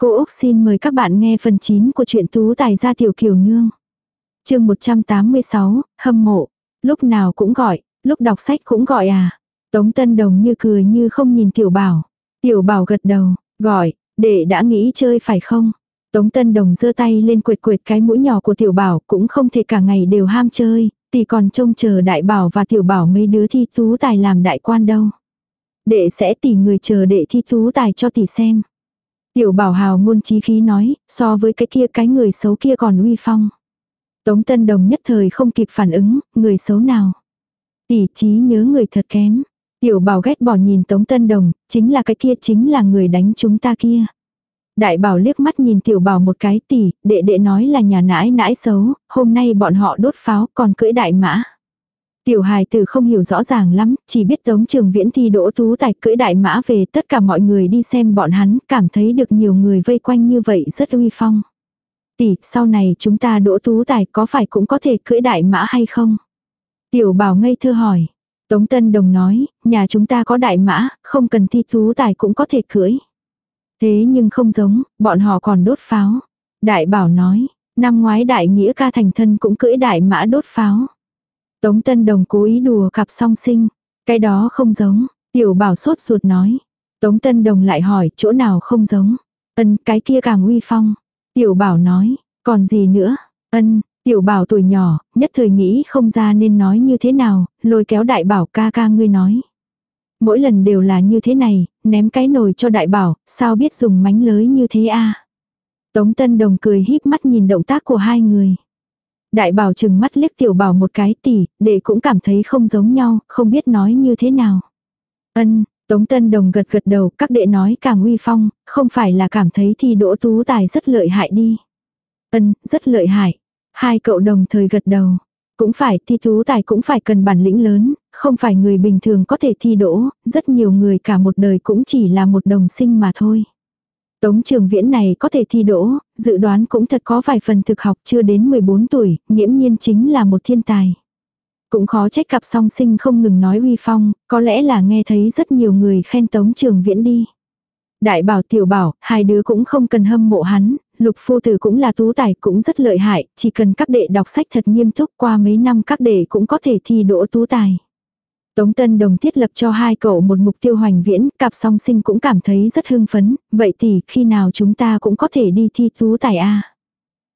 Cô Úc xin mời các bạn nghe phần 9 của truyện Tú Tài gia tiểu kiều nương. chương 186, hâm mộ. Lúc nào cũng gọi, lúc đọc sách cũng gọi à. Tống Tân Đồng như cười như không nhìn Tiểu Bảo. Tiểu Bảo gật đầu, gọi, để đã nghĩ chơi phải không? Tống Tân Đồng giơ tay lên quệt quệt cái mũi nhỏ của Tiểu Bảo cũng không thể cả ngày đều ham chơi, thì còn trông chờ Đại Bảo và Tiểu Bảo mấy đứa thi tú tài làm đại quan đâu. Đệ sẽ tỉ người chờ đệ thi tú tài cho tỷ xem. Tiểu bảo hào ngôn trí khí nói, so với cái kia cái người xấu kia còn uy phong. Tống Tân Đồng nhất thời không kịp phản ứng, người xấu nào. Tỷ trí nhớ người thật kém. Tiểu bảo ghét bỏ nhìn Tống Tân Đồng, chính là cái kia chính là người đánh chúng ta kia. Đại bảo liếc mắt nhìn tiểu bảo một cái tỷ, đệ đệ nói là nhà nãi nãi xấu, hôm nay bọn họ đốt pháo còn cưỡi đại mã. Tiểu hài tử không hiểu rõ ràng lắm, chỉ biết tống trường viễn thi đỗ tú tài cưỡi đại mã về tất cả mọi người đi xem bọn hắn, cảm thấy được nhiều người vây quanh như vậy rất uy phong. Tỷ, sau này chúng ta đỗ tú tài có phải cũng có thể cưỡi đại mã hay không? Tiểu bảo ngây thơ hỏi. Tống Tân Đồng nói, nhà chúng ta có đại mã, không cần thi tú tài cũng có thể cưỡi. Thế nhưng không giống, bọn họ còn đốt pháo. Đại bảo nói, năm ngoái đại nghĩa ca thành thân cũng cưỡi đại mã đốt pháo. Tống Tân Đồng cố ý đùa cặp song sinh. Cái đó không giống. Tiểu bảo sốt ruột nói. Tống Tân Đồng lại hỏi chỗ nào không giống. Ân cái kia càng uy phong. Tiểu bảo nói. Còn gì nữa. Ân. Tiểu bảo tuổi nhỏ, nhất thời nghĩ không ra nên nói như thế nào, lôi kéo đại bảo ca ca ngươi nói. Mỗi lần đều là như thế này, ném cái nồi cho đại bảo, sao biết dùng mánh lới như thế a Tống Tân Đồng cười híp mắt nhìn động tác của hai người. Đại bảo chừng mắt liếc tiểu bảo một cái tỉ, để cũng cảm thấy không giống nhau, không biết nói như thế nào. Ân, Tống Tân Đồng gật gật đầu, các đệ nói càng uy phong, không phải là cảm thấy thì đỗ tú tài rất lợi hại đi. Ân, rất lợi hại. Hai cậu đồng thời gật đầu. Cũng phải thi tú tài cũng phải cần bản lĩnh lớn, không phải người bình thường có thể thi đỗ, rất nhiều người cả một đời cũng chỉ là một đồng sinh mà thôi. Tống trường viễn này có thể thi đỗ, dự đoán cũng thật có vài phần thực học chưa đến 14 tuổi, nghiễm nhiên chính là một thiên tài. Cũng khó trách cặp song sinh không ngừng nói uy phong, có lẽ là nghe thấy rất nhiều người khen tống trường viễn đi. Đại bảo tiểu bảo, hai đứa cũng không cần hâm mộ hắn, lục phu tử cũng là tú tài cũng rất lợi hại, chỉ cần các đệ đọc sách thật nghiêm túc qua mấy năm các đệ cũng có thể thi đỗ tú tài. Tống Tân Đồng thiết lập cho hai cậu một mục tiêu hoành viễn, cặp song sinh cũng cảm thấy rất hưng phấn, vậy thì khi nào chúng ta cũng có thể đi thi tú tài A.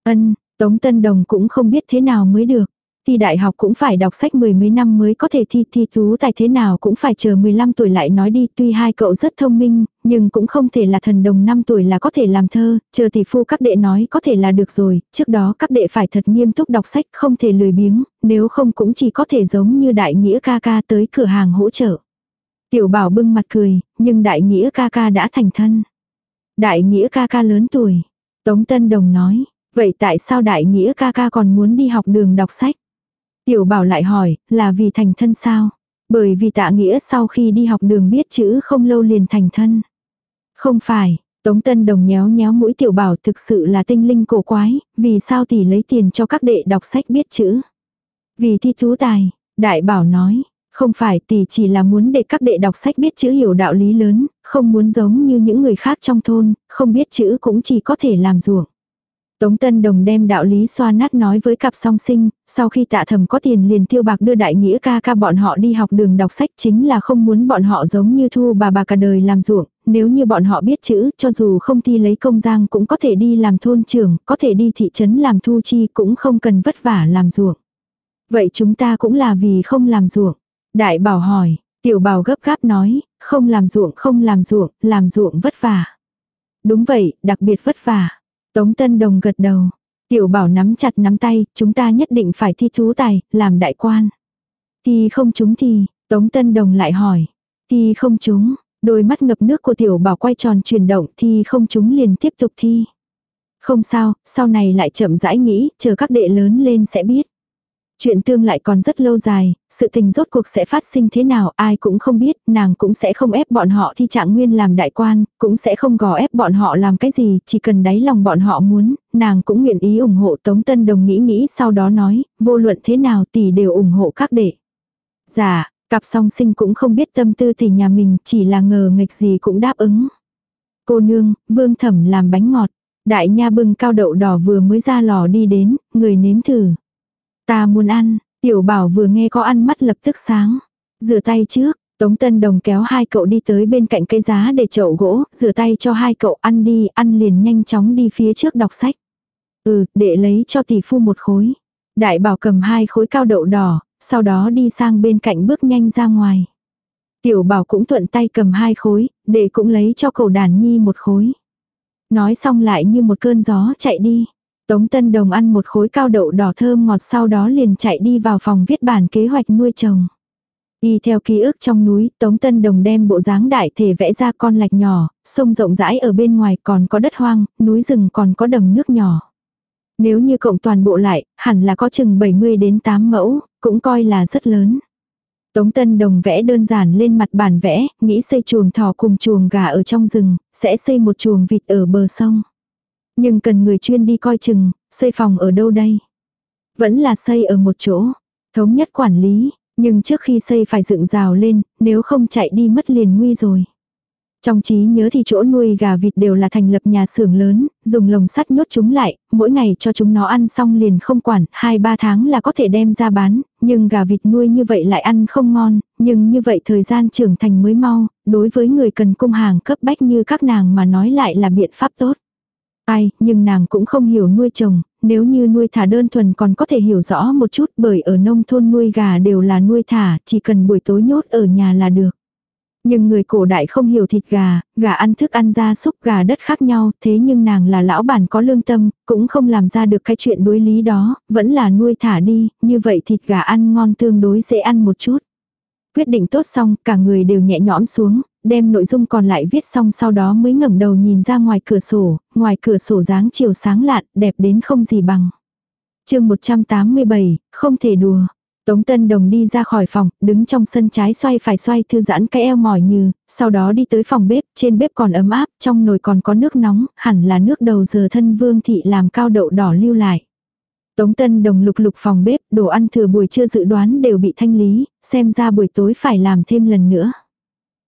Ân, Tống Tân Đồng cũng không biết thế nào mới được. Thi đại học cũng phải đọc sách mười mấy năm mới có thể thi thi tú tài thế nào cũng phải chờ 15 tuổi lại nói đi tuy hai cậu rất thông minh, nhưng cũng không thể là thần đồng 5 tuổi là có thể làm thơ, chờ tỷ phu các đệ nói có thể là được rồi, trước đó các đệ phải thật nghiêm túc đọc sách không thể lười biếng, nếu không cũng chỉ có thể giống như đại nghĩa ca ca tới cửa hàng hỗ trợ. Tiểu bảo bưng mặt cười, nhưng đại nghĩa ca ca đã thành thân. Đại nghĩa ca ca lớn tuổi. Tống Tân Đồng nói, vậy tại sao đại nghĩa ca ca còn muốn đi học đường đọc sách? Tiểu bảo lại hỏi, là vì thành thân sao? Bởi vì tạ nghĩa sau khi đi học đường biết chữ không lâu liền thành thân. Không phải, Tống Tân Đồng nhéo nhéo mũi tiểu bảo thực sự là tinh linh cổ quái, vì sao tỷ lấy tiền cho các đệ đọc sách biết chữ. Vì thi thú tài, đại bảo nói, không phải tỷ chỉ là muốn để các đệ đọc sách biết chữ hiểu đạo lý lớn, không muốn giống như những người khác trong thôn, không biết chữ cũng chỉ có thể làm ruộng. Tống Tân Đồng đem đạo lý xoa nát nói với cặp song sinh, sau khi tạ thầm có tiền liền tiêu bạc đưa đại nghĩa ca ca bọn họ đi học đường đọc sách chính là không muốn bọn họ giống như thu bà bà cả đời làm ruộng, nếu như bọn họ biết chữ cho dù không thi lấy công giang cũng có thể đi làm thôn trưởng, có thể đi thị trấn làm thu chi cũng không cần vất vả làm ruộng. Vậy chúng ta cũng là vì không làm ruộng. Đại bảo hỏi, tiểu bảo gấp gáp nói, không làm ruộng không làm ruộng, làm ruộng vất vả. Đúng vậy, đặc biệt vất vả. Tống Tân Đồng gật đầu. Tiểu bảo nắm chặt nắm tay, chúng ta nhất định phải thi thú tài, làm đại quan. Thì không chúng thì, Tống Tân Đồng lại hỏi. Thì không chúng, đôi mắt ngập nước của tiểu bảo quay tròn chuyển động thì không chúng liền tiếp tục thi. Không sao, sau này lại chậm rãi nghĩ, chờ các đệ lớn lên sẽ biết. Chuyện tương lại còn rất lâu dài, sự tình rốt cuộc sẽ phát sinh thế nào ai cũng không biết, nàng cũng sẽ không ép bọn họ thi trạng nguyên làm đại quan, cũng sẽ không gò ép bọn họ làm cái gì, chỉ cần đáy lòng bọn họ muốn, nàng cũng nguyện ý ủng hộ Tống Tân Đồng nghĩ nghĩ sau đó nói, vô luận thế nào tỷ đều ủng hộ các đệ. Dạ, cặp song sinh cũng không biết tâm tư tỷ nhà mình, chỉ là ngờ nghịch gì cũng đáp ứng. Cô nương, vương thẩm làm bánh ngọt. Đại nha bưng cao đậu đỏ vừa mới ra lò đi đến, người nếm thử. Ta muốn ăn, tiểu bảo vừa nghe có ăn mắt lập tức sáng. Rửa tay trước, Tống Tân Đồng kéo hai cậu đi tới bên cạnh cây giá để chậu gỗ, rửa tay cho hai cậu ăn đi, ăn liền nhanh chóng đi phía trước đọc sách. Ừ, để lấy cho tỷ phu một khối. Đại bảo cầm hai khối cao đậu đỏ, sau đó đi sang bên cạnh bước nhanh ra ngoài. Tiểu bảo cũng thuận tay cầm hai khối, để cũng lấy cho cậu đàn nhi một khối. Nói xong lại như một cơn gió chạy đi. Tống Tân Đồng ăn một khối cao đậu đỏ thơm ngọt sau đó liền chạy đi vào phòng viết bản kế hoạch nuôi trồng. Đi theo ký ức trong núi, Tống Tân Đồng đem bộ dáng đại thể vẽ ra con lạch nhỏ, sông rộng rãi ở bên ngoài còn có đất hoang, núi rừng còn có đầm nước nhỏ. Nếu như cộng toàn bộ lại, hẳn là có chừng 70 đến 8 mẫu, cũng coi là rất lớn. Tống Tân Đồng vẽ đơn giản lên mặt bản vẽ, nghĩ xây chuồng thỏ cùng chuồng gà ở trong rừng, sẽ xây một chuồng vịt ở bờ sông. Nhưng cần người chuyên đi coi chừng, xây phòng ở đâu đây? Vẫn là xây ở một chỗ, thống nhất quản lý, nhưng trước khi xây phải dựng rào lên, nếu không chạy đi mất liền nguy rồi. Trong trí nhớ thì chỗ nuôi gà vịt đều là thành lập nhà xưởng lớn, dùng lồng sắt nhốt chúng lại, mỗi ngày cho chúng nó ăn xong liền không quản, 2-3 tháng là có thể đem ra bán, nhưng gà vịt nuôi như vậy lại ăn không ngon, nhưng như vậy thời gian trưởng thành mới mau, đối với người cần cung hàng cấp bách như các nàng mà nói lại là biện pháp tốt. Ai, nhưng nàng cũng không hiểu nuôi chồng nếu như nuôi thả đơn thuần còn có thể hiểu rõ một chút bởi ở nông thôn nuôi gà đều là nuôi thả, chỉ cần buổi tối nhốt ở nhà là được. Nhưng người cổ đại không hiểu thịt gà, gà ăn thức ăn ra súc gà đất khác nhau, thế nhưng nàng là lão bản có lương tâm, cũng không làm ra được cái chuyện đối lý đó, vẫn là nuôi thả đi, như vậy thịt gà ăn ngon tương đối dễ ăn một chút. Quyết định tốt xong, cả người đều nhẹ nhõm xuống, đem nội dung còn lại viết xong sau đó mới ngẩng đầu nhìn ra ngoài cửa sổ, ngoài cửa sổ dáng chiều sáng lạn, đẹp đến không gì bằng. chương 187, không thể đùa. Tống Tân Đồng đi ra khỏi phòng, đứng trong sân trái xoay phải xoay thư giãn cái eo mỏi như, sau đó đi tới phòng bếp, trên bếp còn ấm áp, trong nồi còn có nước nóng, hẳn là nước đầu giờ thân vương thị làm cao đậu đỏ lưu lại. Tống Tân Đồng lục lục phòng bếp, đồ ăn thừa buổi trưa dự đoán đều bị thanh lý, xem ra buổi tối phải làm thêm lần nữa.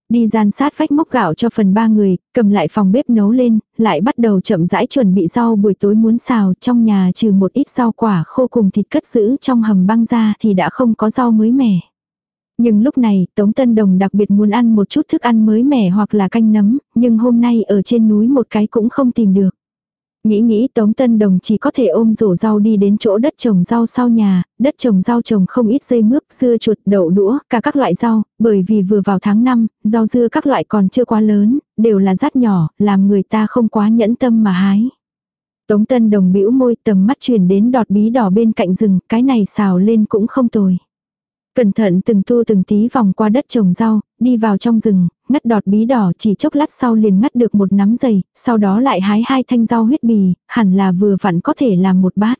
Đi gian sát vách mốc gạo cho phần ba người, cầm lại phòng bếp nấu lên, lại bắt đầu chậm rãi chuẩn bị rau buổi tối muốn xào trong nhà trừ một ít rau quả khô cùng thịt cất giữ trong hầm băng ra thì đã không có rau mới mẻ. Nhưng lúc này, Tống Tân Đồng đặc biệt muốn ăn một chút thức ăn mới mẻ hoặc là canh nấm, nhưng hôm nay ở trên núi một cái cũng không tìm được. Nghĩ nghĩ Tống Tân Đồng chỉ có thể ôm rổ rau đi đến chỗ đất trồng rau sau nhà, đất trồng rau trồng không ít dây mướp, dưa chuột, đậu đũa, cả các loại rau, bởi vì vừa vào tháng 5, rau dưa các loại còn chưa quá lớn, đều là rát nhỏ, làm người ta không quá nhẫn tâm mà hái. Tống Tân Đồng bĩu môi tầm mắt chuyển đến đọt bí đỏ bên cạnh rừng, cái này xào lên cũng không tồi. Cẩn thận từng tu từng tí vòng qua đất trồng rau, đi vào trong rừng, ngắt đọt bí đỏ chỉ chốc lát sau liền ngắt được một nắm dày, sau đó lại hái hai thanh rau huyết bì, hẳn là vừa vặn có thể làm một bát.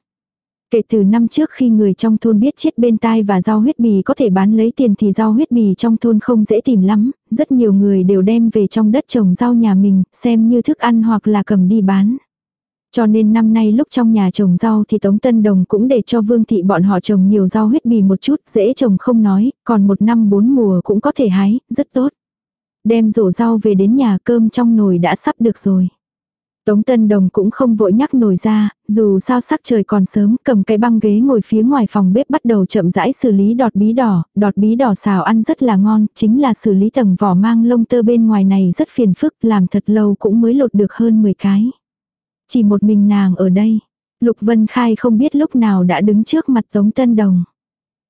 Kể từ năm trước khi người trong thôn biết chết bên tai và rau huyết bì có thể bán lấy tiền thì rau huyết bì trong thôn không dễ tìm lắm, rất nhiều người đều đem về trong đất trồng rau nhà mình, xem như thức ăn hoặc là cầm đi bán. Cho nên năm nay lúc trong nhà trồng rau thì Tống Tân Đồng cũng để cho Vương Thị bọn họ trồng nhiều rau huyết bì một chút, dễ trồng không nói, còn một năm bốn mùa cũng có thể hái, rất tốt. Đem rổ rau về đến nhà cơm trong nồi đã sắp được rồi. Tống Tân Đồng cũng không vội nhắc nồi ra, dù sao sắc trời còn sớm, cầm cái băng ghế ngồi phía ngoài phòng bếp bắt đầu chậm rãi xử lý đọt bí đỏ, đọt bí đỏ xào ăn rất là ngon, chính là xử lý tầng vỏ mang lông tơ bên ngoài này rất phiền phức, làm thật lâu cũng mới lột được hơn 10 cái. Chỉ một mình nàng ở đây. Lục Vân Khai không biết lúc nào đã đứng trước mặt Tống Tân Đồng.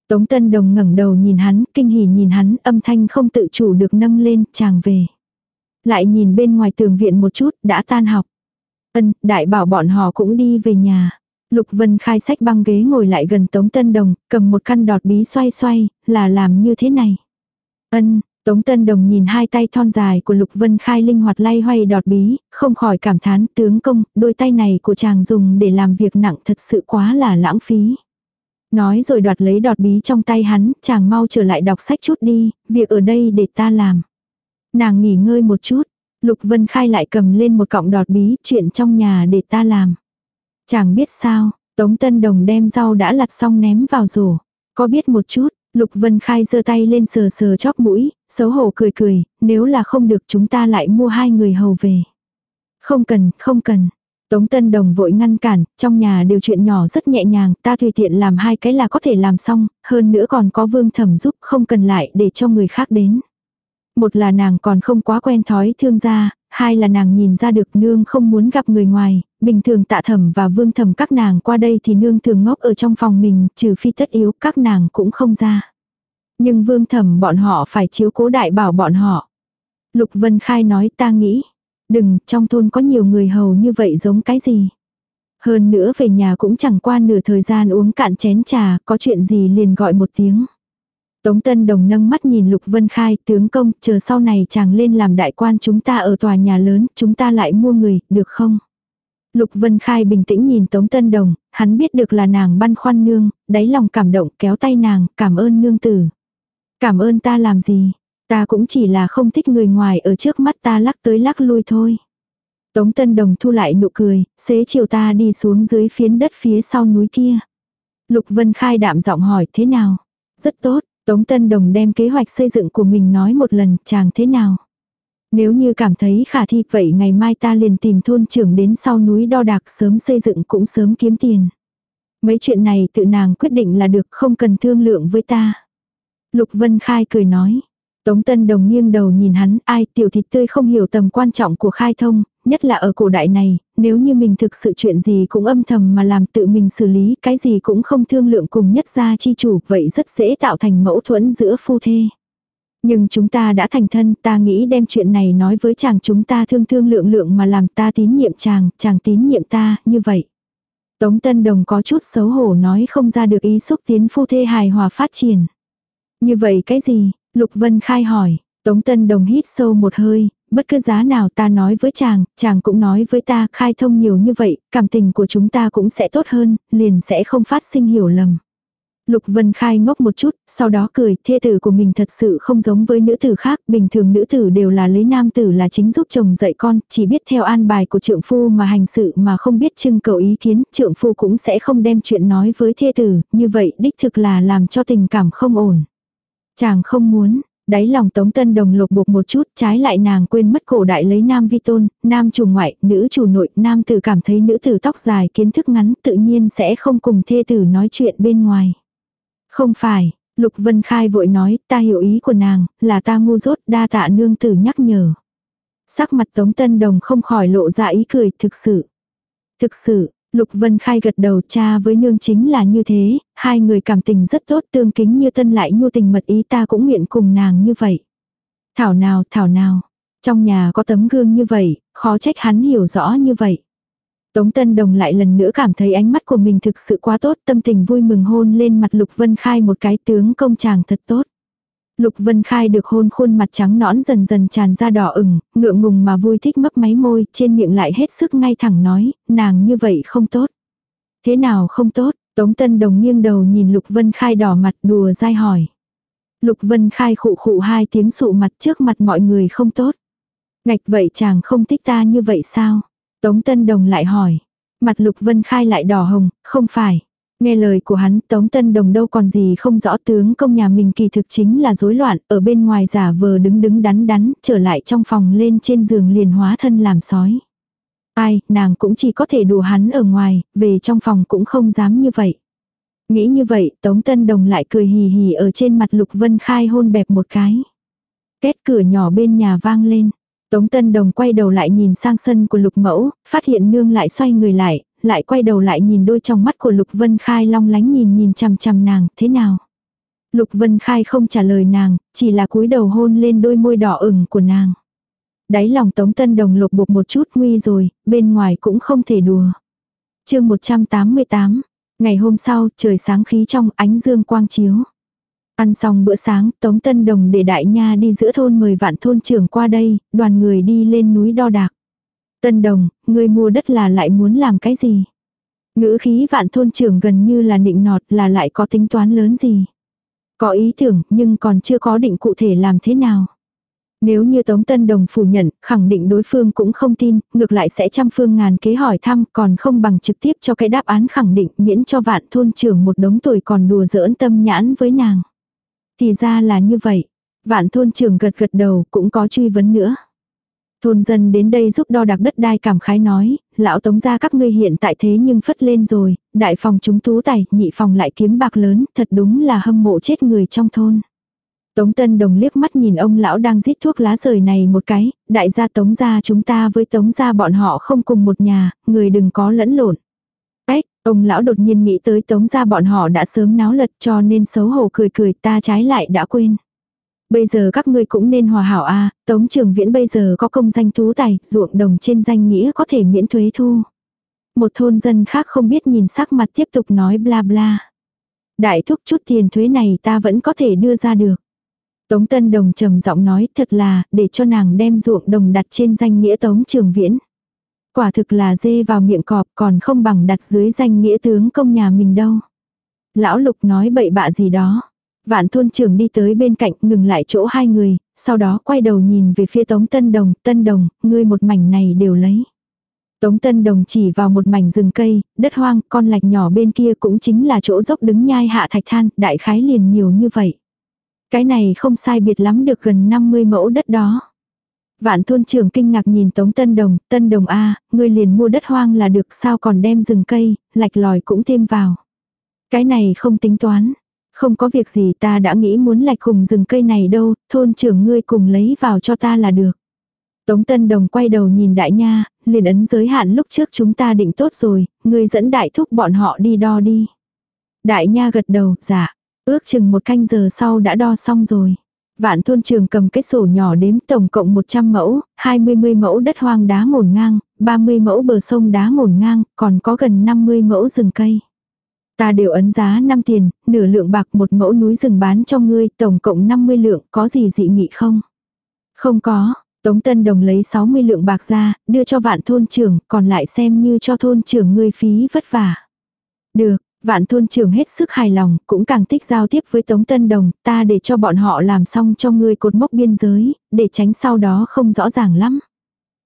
Tống Tân Đồng ngẩng đầu nhìn hắn, kinh hỉ nhìn hắn, âm thanh không tự chủ được nâng lên, chàng về. Lại nhìn bên ngoài tường viện một chút, đã tan học. Ân, đại bảo bọn họ cũng đi về nhà. Lục Vân Khai sách băng ghế ngồi lại gần Tống Tân Đồng, cầm một căn đọt bí xoay xoay, là làm như thế này. Ân, Tống Tân Đồng nhìn hai tay thon dài của Lục Vân Khai linh hoạt lay hoay đọt bí, không khỏi cảm thán tướng công, đôi tay này của chàng dùng để làm việc nặng thật sự quá là lãng phí. Nói rồi đoạt lấy đọt bí trong tay hắn, chàng mau trở lại đọc sách chút đi, việc ở đây để ta làm. Nàng nghỉ ngơi một chút, Lục Vân Khai lại cầm lên một cọng đọt bí, chuyện trong nhà để ta làm. Chàng biết sao, Tống Tân Đồng đem rau đã lặt xong ném vào rổ. Có biết một chút, Lục Vân Khai giơ tay lên sờ sờ chóp mũi, xấu hổ cười cười, nếu là không được chúng ta lại mua hai người hầu về. Không cần, không cần. Tống Tân Đồng vội ngăn cản, trong nhà đều chuyện nhỏ rất nhẹ nhàng, ta tùy tiện làm hai cái là có thể làm xong, hơn nữa còn có vương thẩm giúp không cần lại để cho người khác đến. Một là nàng còn không quá quen thói thương gia, hai là nàng nhìn ra được nương không muốn gặp người ngoài, bình thường tạ thẩm và vương thẩm các nàng qua đây thì nương thường ngốc ở trong phòng mình, trừ phi tất yếu các nàng cũng không ra. Nhưng vương thẩm bọn họ phải chiếu cố đại bảo bọn họ. Lục Vân Khai nói ta nghĩ, đừng, trong thôn có nhiều người hầu như vậy giống cái gì. Hơn nữa về nhà cũng chẳng qua nửa thời gian uống cạn chén trà, có chuyện gì liền gọi một tiếng. Tống Tân Đồng nâng mắt nhìn Lục Vân Khai, tướng công, chờ sau này chàng lên làm đại quan chúng ta ở tòa nhà lớn, chúng ta lại mua người, được không? Lục Vân Khai bình tĩnh nhìn Tống Tân Đồng, hắn biết được là nàng băn khoăn nương, đáy lòng cảm động kéo tay nàng, cảm ơn nương tử. Cảm ơn ta làm gì? Ta cũng chỉ là không thích người ngoài ở trước mắt ta lắc tới lắc lui thôi. Tống Tân Đồng thu lại nụ cười, xế chiều ta đi xuống dưới phiến đất phía sau núi kia. Lục Vân Khai đạm giọng hỏi thế nào? Rất tốt, Tống Tân Đồng đem kế hoạch xây dựng của mình nói một lần, chàng thế nào? Nếu như cảm thấy khả thi vậy ngày mai ta liền tìm thôn trưởng đến sau núi đo đạc sớm xây dựng cũng sớm kiếm tiền. Mấy chuyện này tự nàng quyết định là được không cần thương lượng với ta. Lục Vân Khai cười nói. Tống Tân Đồng nghiêng đầu nhìn hắn, ai tiểu thịt tươi không hiểu tầm quan trọng của khai thông, nhất là ở cổ đại này, nếu như mình thực sự chuyện gì cũng âm thầm mà làm tự mình xử lý, cái gì cũng không thương lượng cùng nhất gia chi chủ, vậy rất dễ tạo thành mâu thuẫn giữa phu thê. Nhưng chúng ta đã thành thân, ta nghĩ đem chuyện này nói với chàng chúng ta thương thương lượng lượng mà làm ta tín nhiệm chàng, chàng tín nhiệm ta, như vậy. Tống Tân Đồng có chút xấu hổ nói không ra được ý xúc tiến phu thê hài hòa phát triển. Như vậy cái gì? Lục Vân Khai hỏi. Tống Tân Đồng hít sâu một hơi, bất cứ giá nào ta nói với chàng, chàng cũng nói với ta khai thông nhiều như vậy, cảm tình của chúng ta cũng sẽ tốt hơn, liền sẽ không phát sinh hiểu lầm. Lục Vân Khai ngốc một chút, sau đó cười, thê tử của mình thật sự không giống với nữ tử khác, bình thường nữ tử đều là lấy nam tử là chính giúp chồng dạy con, chỉ biết theo an bài của trượng phu mà hành sự mà không biết trưng cầu ý kiến, trượng phu cũng sẽ không đem chuyện nói với thê tử, như vậy đích thực là làm cho tình cảm không ổn. Chàng không muốn, đáy lòng Tống Tân Đồng lục bục một chút, trái lại nàng quên mất cổ đại lấy nam vi tôn, nam chủ ngoại, nữ chủ nội, nam tử cảm thấy nữ tử tóc dài kiến thức ngắn tự nhiên sẽ không cùng thê tử nói chuyện bên ngoài. Không phải, Lục Vân Khai vội nói, ta hiểu ý của nàng, là ta ngu dốt, đa tạ nương tử nhắc nhở. Sắc mặt Tống Tân Đồng không khỏi lộ ra ý cười, thực sự. Thực sự, Lục Vân Khai gật đầu cha với nương chính là như thế, hai người cảm tình rất tốt tương kính như tân lại nhu tình mật ý ta cũng nguyện cùng nàng như vậy. Thảo nào, thảo nào, trong nhà có tấm gương như vậy, khó trách hắn hiểu rõ như vậy. Tống Tân Đồng lại lần nữa cảm thấy ánh mắt của mình thực sự quá tốt, tâm tình vui mừng hôn lên mặt Lục Vân Khai một cái tướng công chàng thật tốt. Lục Vân Khai được hôn khuôn mặt trắng nõn dần dần tràn ra đỏ ửng, ngượng ngùng mà vui thích mấp máy môi, trên miệng lại hết sức ngay thẳng nói, nàng như vậy không tốt. Thế nào không tốt? Tống Tân Đồng nghiêng đầu nhìn Lục Vân Khai đỏ mặt đùa dai hỏi. Lục Vân Khai khụ khụ hai tiếng sụ mặt trước mặt mọi người không tốt. Ngạch vậy chàng không thích ta như vậy sao? Tống Tân Đồng lại hỏi. Mặt Lục Vân Khai lại đỏ hồng, không phải. Nghe lời của hắn, Tống Tân Đồng đâu còn gì không rõ tướng công nhà mình kỳ thực chính là rối loạn, ở bên ngoài giả vờ đứng đứng đắn đắn, trở lại trong phòng lên trên giường liền hóa thân làm sói. Ai, nàng cũng chỉ có thể đùa hắn ở ngoài, về trong phòng cũng không dám như vậy. Nghĩ như vậy, Tống Tân Đồng lại cười hì hì ở trên mặt Lục Vân Khai hôn bẹp một cái. Kết cửa nhỏ bên nhà vang lên. Tống Tân Đồng quay đầu lại nhìn sang sân của Lục Mẫu, phát hiện nương lại xoay người lại, lại quay đầu lại nhìn đôi trong mắt của Lục Vân Khai long lánh nhìn nhìn chằm chằm nàng, thế nào? Lục Vân Khai không trả lời nàng, chỉ là cúi đầu hôn lên đôi môi đỏ ửng của nàng. Đáy lòng Tống Tân Đồng lục bục một chút nguy rồi, bên ngoài cũng không thể đùa. chương 188, ngày hôm sau, trời sáng khí trong ánh dương quang chiếu. Ăn xong bữa sáng, Tống Tân Đồng để đại nha đi giữa thôn mời vạn thôn trưởng qua đây, đoàn người đi lên núi đo đạc. Tân Đồng, ngươi mua đất là lại muốn làm cái gì? Ngữ khí vạn thôn trưởng gần như là nịnh nọt là lại có tính toán lớn gì? Có ý tưởng nhưng còn chưa có định cụ thể làm thế nào. Nếu như Tống Tân Đồng phủ nhận, khẳng định đối phương cũng không tin, ngược lại sẽ trăm phương ngàn kế hỏi thăm, còn không bằng trực tiếp cho cái đáp án khẳng định miễn cho vạn thôn trưởng một đống tuổi còn đùa giỡn tâm nhãn với nàng. Thì ra là như vậy. Vạn thôn trưởng gật gật đầu cũng có truy vấn nữa. Thôn dân đến đây giúp đo đạc đất đai cảm khái nói, lão tống gia các ngươi hiện tại thế nhưng phất lên rồi, đại phòng chúng tú tài, nhị phòng lại kiếm bạc lớn, thật đúng là hâm mộ chết người trong thôn. Tống Tân Đồng liếc mắt nhìn ông lão đang rít thuốc lá rời này một cái, đại gia Tống gia chúng ta với Tống gia bọn họ không cùng một nhà, người đừng có lẫn lộn. Ếch, ông lão đột nhiên nghĩ tới Tống gia bọn họ đã sớm náo lật cho nên xấu hổ cười cười ta trái lại đã quên. Bây giờ các ngươi cũng nên hòa hảo a Tống Trường Viễn bây giờ có công danh tú tài, ruộng đồng trên danh nghĩa có thể miễn thuế thu. Một thôn dân khác không biết nhìn sắc mặt tiếp tục nói bla bla. Đại thúc chút tiền thuế này ta vẫn có thể đưa ra được. Tống Tân Đồng trầm giọng nói thật là để cho nàng đem ruộng đồng đặt trên danh nghĩa Tống Trường Viễn. Quả thực là dê vào miệng cọp còn không bằng đặt dưới danh nghĩa tướng công nhà mình đâu. Lão Lục nói bậy bạ gì đó. Vạn thôn trưởng đi tới bên cạnh ngừng lại chỗ hai người, sau đó quay đầu nhìn về phía Tống Tân Đồng, Tân Đồng, ngươi một mảnh này đều lấy. Tống Tân Đồng chỉ vào một mảnh rừng cây, đất hoang, con lạch nhỏ bên kia cũng chính là chỗ dốc đứng nhai hạ thạch than, đại khái liền nhiều như vậy. Cái này không sai biệt lắm được gần 50 mẫu đất đó. Vạn thôn trưởng kinh ngạc nhìn Tống Tân Đồng, Tân Đồng A, ngươi liền mua đất hoang là được sao còn đem rừng cây, lạch lòi cũng thêm vào. Cái này không tính toán. Không có việc gì ta đã nghĩ muốn lạch cùng rừng cây này đâu, thôn trưởng ngươi cùng lấy vào cho ta là được. Tống Tân Đồng quay đầu nhìn đại nha, liền ấn giới hạn lúc trước chúng ta định tốt rồi, ngươi dẫn đại thúc bọn họ đi đo đi. Đại nha gật đầu, dạ, ước chừng một canh giờ sau đã đo xong rồi. Vạn thôn trường cầm cái sổ nhỏ đếm tổng cộng 100 mẫu, 20 mươi mẫu đất hoang đá ngổn ngang, 30 mẫu bờ sông đá ngổn ngang, còn có gần 50 mẫu rừng cây. Ta đều ấn giá 5 tiền, nửa lượng bạc một mẫu núi rừng bán cho ngươi, tổng cộng 50 lượng, có gì dị nghị không? Không có, Tống Tân Đồng lấy 60 lượng bạc ra, đưa cho vạn thôn trưởng, còn lại xem như cho thôn trưởng ngươi phí vất vả. Được, vạn thôn trưởng hết sức hài lòng, cũng càng thích giao tiếp với Tống Tân Đồng, ta để cho bọn họ làm xong cho ngươi cột mốc biên giới, để tránh sau đó không rõ ràng lắm.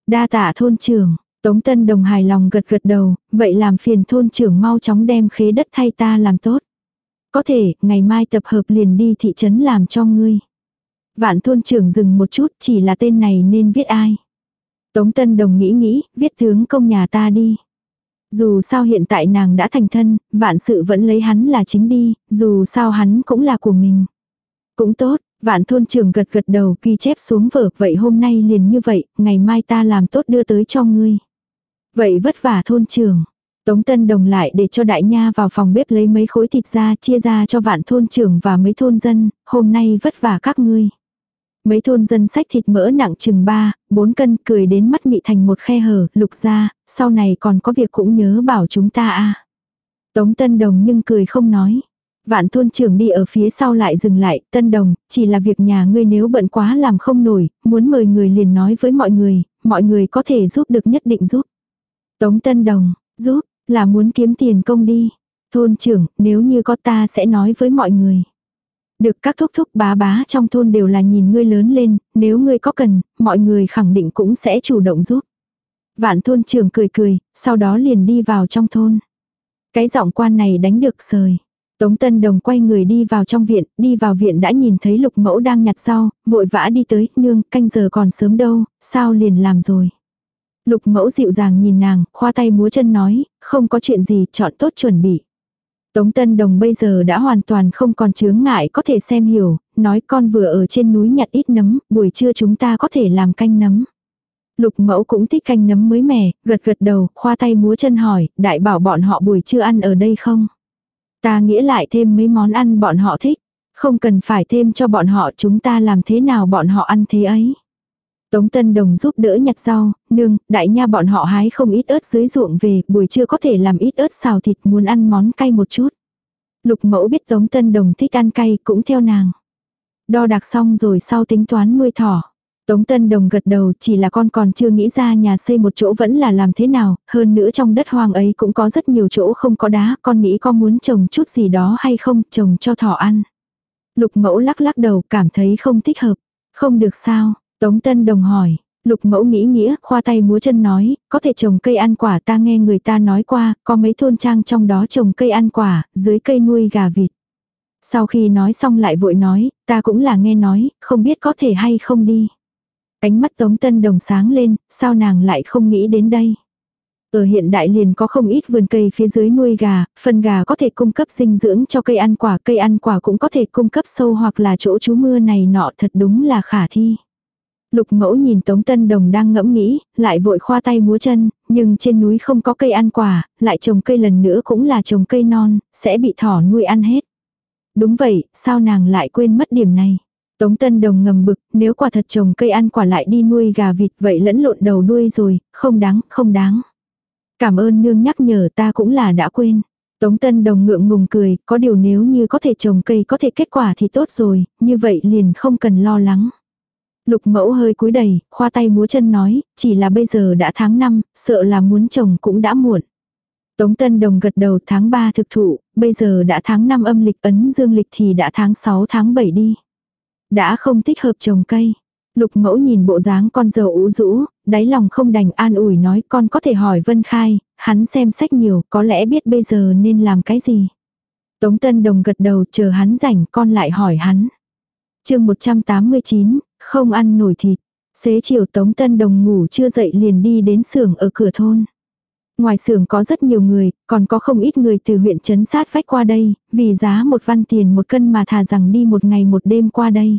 Đa tạ thôn trưởng, Tống Tân Đồng hài lòng gật gật đầu, vậy làm phiền thôn trưởng mau chóng đem khế đất thay ta làm tốt. Có thể, ngày mai tập hợp liền đi thị trấn làm cho ngươi. Vạn thôn trưởng dừng một chút, chỉ là tên này nên viết ai. Tống Tân Đồng nghĩ nghĩ, viết tướng công nhà ta đi. Dù sao hiện tại nàng đã thành thân, vạn sự vẫn lấy hắn là chính đi, dù sao hắn cũng là của mình. Cũng tốt, vạn thôn trưởng gật gật đầu ghi chép xuống vở, vậy hôm nay liền như vậy, ngày mai ta làm tốt đưa tới cho ngươi. Vậy vất vả thôn trưởng. Tống Tân Đồng lại để cho đại nha vào phòng bếp lấy mấy khối thịt ra chia ra cho vạn thôn trưởng và mấy thôn dân, hôm nay vất vả các ngươi. Mấy thôn dân sách thịt mỡ nặng chừng 3, 4 cân cười đến mắt mị thành một khe hở, lục ra, sau này còn có việc cũng nhớ bảo chúng ta a Tống Tân Đồng nhưng cười không nói. Vạn thôn trưởng đi ở phía sau lại dừng lại, Tân Đồng, chỉ là việc nhà ngươi nếu bận quá làm không nổi, muốn mời người liền nói với mọi người, mọi người có thể giúp được nhất định giúp. Tống Tân Đồng, giúp, là muốn kiếm tiền công đi. Thôn trưởng, nếu như có ta sẽ nói với mọi người. Được các thúc thúc bá bá trong thôn đều là nhìn ngươi lớn lên, nếu ngươi có cần, mọi người khẳng định cũng sẽ chủ động giúp. Vạn thôn trưởng cười cười, sau đó liền đi vào trong thôn. Cái giọng quan này đánh được sời. Tống Tân Đồng quay người đi vào trong viện, đi vào viện đã nhìn thấy lục mẫu đang nhặt rau, vội vã đi tới, nương, canh giờ còn sớm đâu, sao liền làm rồi. Lục mẫu dịu dàng nhìn nàng, khoa tay múa chân nói, không có chuyện gì, chọn tốt chuẩn bị. Tống Tân Đồng bây giờ đã hoàn toàn không còn chướng ngại có thể xem hiểu, nói con vừa ở trên núi nhặt ít nấm, buổi trưa chúng ta có thể làm canh nấm. Lục mẫu cũng thích canh nấm mới mẻ, gật gật đầu, khoa tay múa chân hỏi, đại bảo bọn họ buổi trưa ăn ở đây không? Ta nghĩa lại thêm mấy món ăn bọn họ thích, không cần phải thêm cho bọn họ chúng ta làm thế nào bọn họ ăn thế ấy. Tống Tân Đồng giúp đỡ nhặt rau, nương, đại nha bọn họ hái không ít ớt dưới ruộng về, buổi trưa có thể làm ít ớt xào thịt muốn ăn món cay một chút. Lục mẫu biết Tống Tân Đồng thích ăn cay cũng theo nàng. Đo đạc xong rồi sau tính toán nuôi thỏ. Tống Tân Đồng gật đầu chỉ là con còn chưa nghĩ ra nhà xây một chỗ vẫn là làm thế nào, hơn nữa trong đất hoang ấy cũng có rất nhiều chỗ không có đá, con nghĩ con muốn trồng chút gì đó hay không, trồng cho thỏ ăn. Lục mẫu lắc lắc đầu cảm thấy không thích hợp. Không được sao, Tống Tân Đồng hỏi, lục mẫu nghĩ nghĩa, khoa tay múa chân nói, có thể trồng cây ăn quả ta nghe người ta nói qua, có mấy thôn trang trong đó trồng cây ăn quả, dưới cây nuôi gà vịt. Sau khi nói xong lại vội nói, ta cũng là nghe nói, không biết có thể hay không đi. Ánh mắt Tống Tân Đồng sáng lên, sao nàng lại không nghĩ đến đây. Ở hiện đại liền có không ít vườn cây phía dưới nuôi gà, phần gà có thể cung cấp dinh dưỡng cho cây ăn quả, cây ăn quả cũng có thể cung cấp sâu hoặc là chỗ trú mưa này nọ thật đúng là khả thi. Lục mẫu nhìn Tống Tân Đồng đang ngẫm nghĩ, lại vội khoa tay múa chân, nhưng trên núi không có cây ăn quả, lại trồng cây lần nữa cũng là trồng cây non, sẽ bị thỏ nuôi ăn hết. Đúng vậy, sao nàng lại quên mất điểm này? Tống Tân Đồng ngầm bực, nếu quả thật trồng cây ăn quả lại đi nuôi gà vịt vậy lẫn lộn đầu đuôi rồi, không đáng, không đáng. Cảm ơn nương nhắc nhở ta cũng là đã quên. Tống Tân Đồng ngượng ngùng cười, có điều nếu như có thể trồng cây có thể kết quả thì tốt rồi, như vậy liền không cần lo lắng. Lục mẫu hơi cúi đầy, khoa tay múa chân nói, chỉ là bây giờ đã tháng 5, sợ là muốn trồng cũng đã muộn. Tống Tân Đồng gật đầu tháng 3 thực thụ, bây giờ đã tháng 5 âm lịch ấn dương lịch thì đã tháng 6 tháng 7 đi. Đã không thích hợp trồng cây. Lục mẫu nhìn bộ dáng con dâu ú rũ, đáy lòng không đành an ủi nói con có thể hỏi Vân Khai, hắn xem sách nhiều, có lẽ biết bây giờ nên làm cái gì. Tống Tân Đồng gật đầu chờ hắn rảnh con lại hỏi hắn. chương 189, không ăn nổi thịt. Xế chiều Tống Tân Đồng ngủ chưa dậy liền đi đến xưởng ở cửa thôn. Ngoài xưởng có rất nhiều người, còn có không ít người từ huyện trấn sát vách qua đây, vì giá một văn tiền một cân mà thà rằng đi một ngày một đêm qua đây.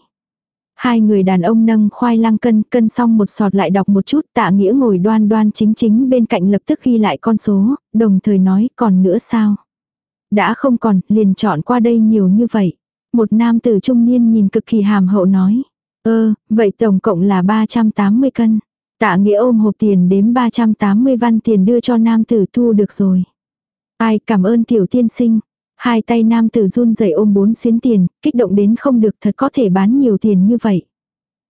Hai người đàn ông nâng khoai lang cân, cân xong một sọt lại đọc một chút, tạ nghĩa ngồi đoan đoan chính chính bên cạnh lập tức ghi lại con số, đồng thời nói còn nữa sao. Đã không còn, liền chọn qua đây nhiều như vậy. Một nam tử trung niên nhìn cực kỳ hàm hậu nói. Ơ, vậy tổng cộng là 380 cân. Tạ nghĩa ôm hộp tiền đếm 380 văn tiền đưa cho nam tử thu được rồi. Ai cảm ơn tiểu tiên sinh. Hai tay nam tử run rẩy ôm bốn xuyến tiền, kích động đến không được thật có thể bán nhiều tiền như vậy.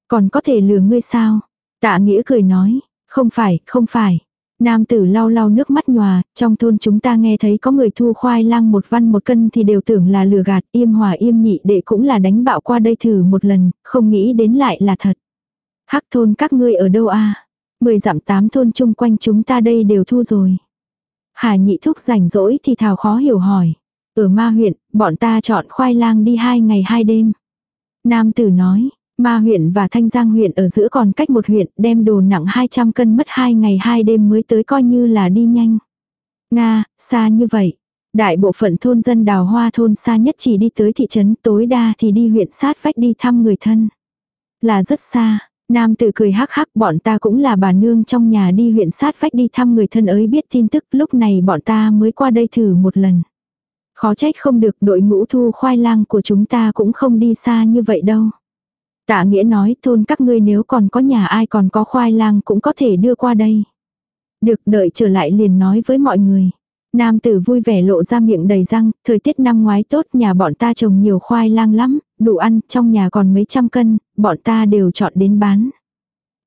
Còn có thể lừa ngươi sao? Tạ nghĩa cười nói, không phải, không phải. Nam tử lau lau nước mắt nhòa, trong thôn chúng ta nghe thấy có người thu khoai lang một văn một cân thì đều tưởng là lừa gạt, im hòa im nhị đệ cũng là đánh bạo qua đây thử một lần, không nghĩ đến lại là thật. Hắc thôn các ngươi ở đâu a? Mười dặm tám thôn chung quanh chúng ta đây đều thu rồi. Hà nhị thúc rảnh rỗi thì thảo khó hiểu hỏi. Ở ma huyện, bọn ta chọn khoai lang đi hai ngày hai đêm. Nam tử nói, ma huyện và thanh giang huyện ở giữa còn cách một huyện đem đồ nặng 200 cân mất hai ngày hai đêm mới tới coi như là đi nhanh. Nga, xa như vậy. Đại bộ phận thôn dân đào hoa thôn xa nhất chỉ đi tới thị trấn tối đa thì đi huyện sát vách đi thăm người thân. Là rất xa, Nam tử cười hắc hắc bọn ta cũng là bà nương trong nhà đi huyện sát vách đi thăm người thân ấy biết tin tức lúc này bọn ta mới qua đây thử một lần. Khó trách không được đội ngũ thu khoai lang của chúng ta cũng không đi xa như vậy đâu. Tạ nghĩa nói thôn các ngươi nếu còn có nhà ai còn có khoai lang cũng có thể đưa qua đây. Được đợi trở lại liền nói với mọi người. Nam tử vui vẻ lộ ra miệng đầy răng, thời tiết năm ngoái tốt nhà bọn ta trồng nhiều khoai lang lắm, đủ ăn, trong nhà còn mấy trăm cân, bọn ta đều chọn đến bán.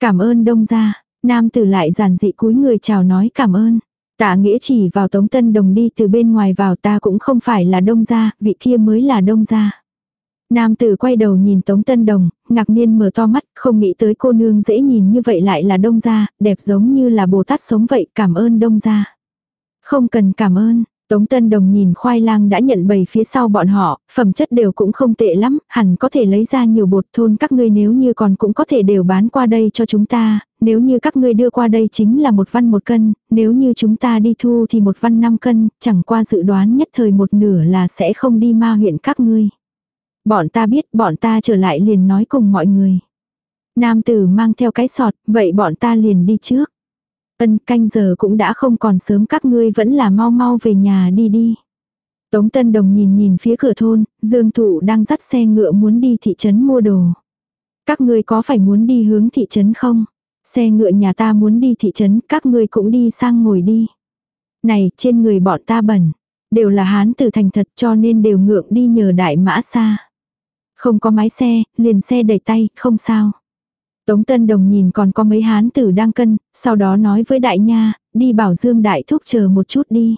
Cảm ơn đông gia, nam tử lại giản dị cúi người chào nói cảm ơn. Tạ nghĩa chỉ vào tống tân đồng đi từ bên ngoài vào ta cũng không phải là đông gia, vị kia mới là đông gia. Nam tử quay đầu nhìn Tống Tân Đồng, ngạc nhiên mở to mắt, không nghĩ tới cô nương dễ nhìn như vậy lại là đông gia, đẹp giống như là Bồ Tát sống vậy, cảm ơn đông gia. Không cần cảm ơn, Tống Tân Đồng nhìn khoai lang đã nhận bầy phía sau bọn họ, phẩm chất đều cũng không tệ lắm, hẳn có thể lấy ra nhiều bột thôn các ngươi nếu như còn cũng có thể đều bán qua đây cho chúng ta, nếu như các ngươi đưa qua đây chính là một văn một cân, nếu như chúng ta đi thu thì một văn năm cân, chẳng qua dự đoán nhất thời một nửa là sẽ không đi ma huyện các ngươi. Bọn ta biết bọn ta trở lại liền nói cùng mọi người. Nam tử mang theo cái sọt, vậy bọn ta liền đi trước. Ân canh giờ cũng đã không còn sớm các ngươi vẫn là mau mau về nhà đi đi. Tống Tân Đồng nhìn nhìn phía cửa thôn, Dương Thụ đang dắt xe ngựa muốn đi thị trấn mua đồ. Các ngươi có phải muốn đi hướng thị trấn không? Xe ngựa nhà ta muốn đi thị trấn, các ngươi cũng đi sang ngồi đi. Này, trên người bọn ta bẩn. Đều là hán từ thành thật cho nên đều ngượng đi nhờ đại mã xa. Không có máy xe, liền xe đẩy tay, không sao. Tống Tân Đồng nhìn còn có mấy hán tử đang cân, sau đó nói với đại nha, đi bảo Dương Đại Thúc chờ một chút đi.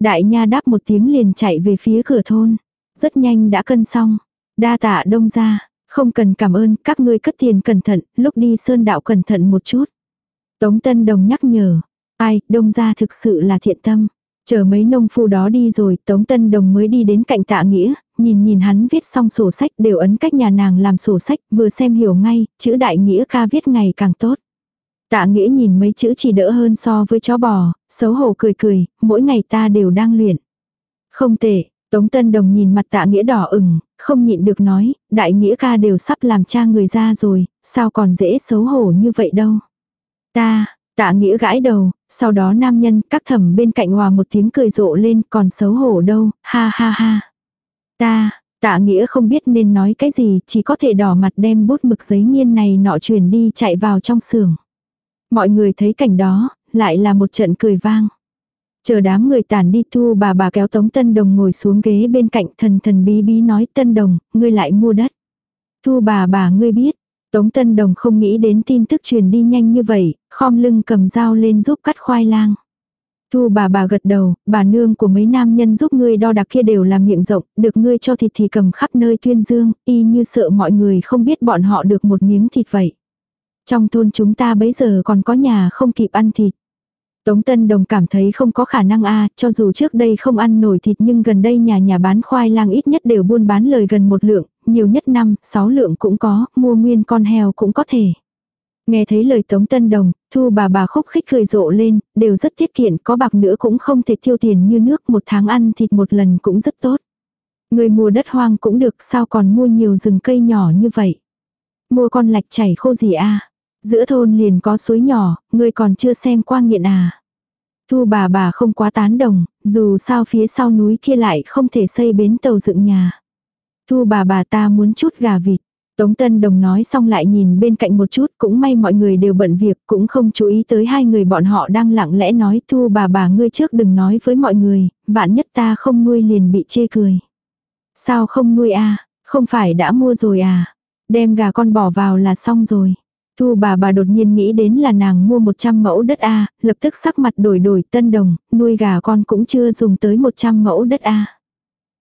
Đại nha đáp một tiếng liền chạy về phía cửa thôn. Rất nhanh đã cân xong. Đa tạ đông ra, không cần cảm ơn, các ngươi cất tiền cẩn thận, lúc đi sơn đạo cẩn thận một chút. Tống Tân Đồng nhắc nhở, ai, đông ra thực sự là thiện tâm. Chờ mấy nông phu đó đi rồi, Tống Tân Đồng mới đi đến cạnh tạ nghĩa, nhìn nhìn hắn viết xong sổ sách đều ấn cách nhà nàng làm sổ sách, vừa xem hiểu ngay, chữ đại nghĩa ca viết ngày càng tốt. Tạ nghĩa nhìn mấy chữ chỉ đỡ hơn so với chó bò, xấu hổ cười cười, mỗi ngày ta đều đang luyện. Không tệ, Tống Tân Đồng nhìn mặt tạ nghĩa đỏ ửng, không nhịn được nói, đại nghĩa ca đều sắp làm cha người ra rồi, sao còn dễ xấu hổ như vậy đâu. Ta, tạ nghĩa gãi đầu, sau đó nam nhân các thẩm bên cạnh hòa một tiếng cười rộ lên còn xấu hổ đâu, ha ha ha. Ta, tạ nghĩa không biết nên nói cái gì, chỉ có thể đỏ mặt đem bút mực giấy nghiên này nọ chuyển đi chạy vào trong xưởng. Mọi người thấy cảnh đó, lại là một trận cười vang. Chờ đám người tản đi thu bà bà kéo Tống Tân Đồng ngồi xuống ghế bên cạnh thần thần bí bí nói Tân Đồng, ngươi lại mua đất. Thu bà bà ngươi biết, Tống Tân Đồng không nghĩ đến tin tức truyền đi nhanh như vậy, khom lưng cầm dao lên giúp cắt khoai lang. Thu bà bà gật đầu, bà nương của mấy nam nhân giúp ngươi đo đạc kia đều là miệng rộng, được ngươi cho thịt thì cầm khắp nơi tuyên dương, y như sợ mọi người không biết bọn họ được một miếng thịt vậy. Trong thôn chúng ta bấy giờ còn có nhà không kịp ăn thịt. Tống Tân Đồng cảm thấy không có khả năng a cho dù trước đây không ăn nổi thịt nhưng gần đây nhà nhà bán khoai lang ít nhất đều buôn bán lời gần một lượng, nhiều nhất năm, sáu lượng cũng có, mua nguyên con heo cũng có thể. Nghe thấy lời Tống Tân Đồng, thu bà bà khúc khích cười rộ lên, đều rất tiết kiệm, có bạc nữa cũng không thể tiêu tiền như nước, một tháng ăn thịt một lần cũng rất tốt. Người mua đất hoang cũng được, sao còn mua nhiều rừng cây nhỏ như vậy? Mua con lạch chảy khô gì a Giữa thôn liền có suối nhỏ, người còn chưa xem qua nghiện à? Thu bà bà không quá tán đồng, dù sao phía sau núi kia lại không thể xây bến tàu dựng nhà. Thu bà bà ta muốn chút gà vịt. Tống Tân Đồng nói xong lại nhìn bên cạnh một chút, cũng may mọi người đều bận việc, cũng không chú ý tới hai người bọn họ đang lặng lẽ nói Thu bà bà ngươi trước đừng nói với mọi người, vạn nhất ta không nuôi liền bị chê cười. Sao không nuôi à, không phải đã mua rồi à, đem gà con bỏ vào là xong rồi. Thu bà bà đột nhiên nghĩ đến là nàng mua 100 mẫu đất A, lập tức sắc mặt đổi đổi tân đồng, nuôi gà con cũng chưa dùng tới 100 mẫu đất A.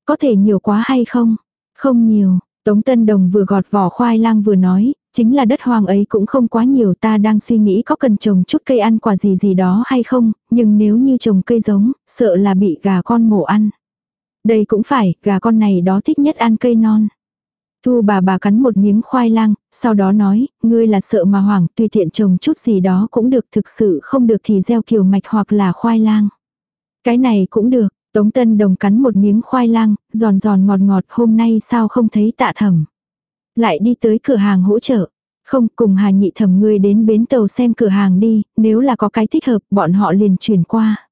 Có thể nhiều quá hay không? Không nhiều, Tống Tân Đồng vừa gọt vỏ khoai lang vừa nói, chính là đất hoang ấy cũng không quá nhiều ta đang suy nghĩ có cần trồng chút cây ăn quả gì gì đó hay không, nhưng nếu như trồng cây giống, sợ là bị gà con mổ ăn. Đây cũng phải, gà con này đó thích nhất ăn cây non. Thu bà bà cắn một miếng khoai lang, sau đó nói, ngươi là sợ mà hoảng, tùy tiện trồng chút gì đó cũng được, thực sự không được thì gieo kiều mạch hoặc là khoai lang. Cái này cũng được, Tống Tân Đồng cắn một miếng khoai lang, giòn giòn ngọt ngọt, hôm nay sao không thấy tạ thẩm. Lại đi tới cửa hàng hỗ trợ. Không, cùng Hà Nhị thẩm ngươi đến bến tàu xem cửa hàng đi, nếu là có cái thích hợp, bọn họ liền chuyển qua.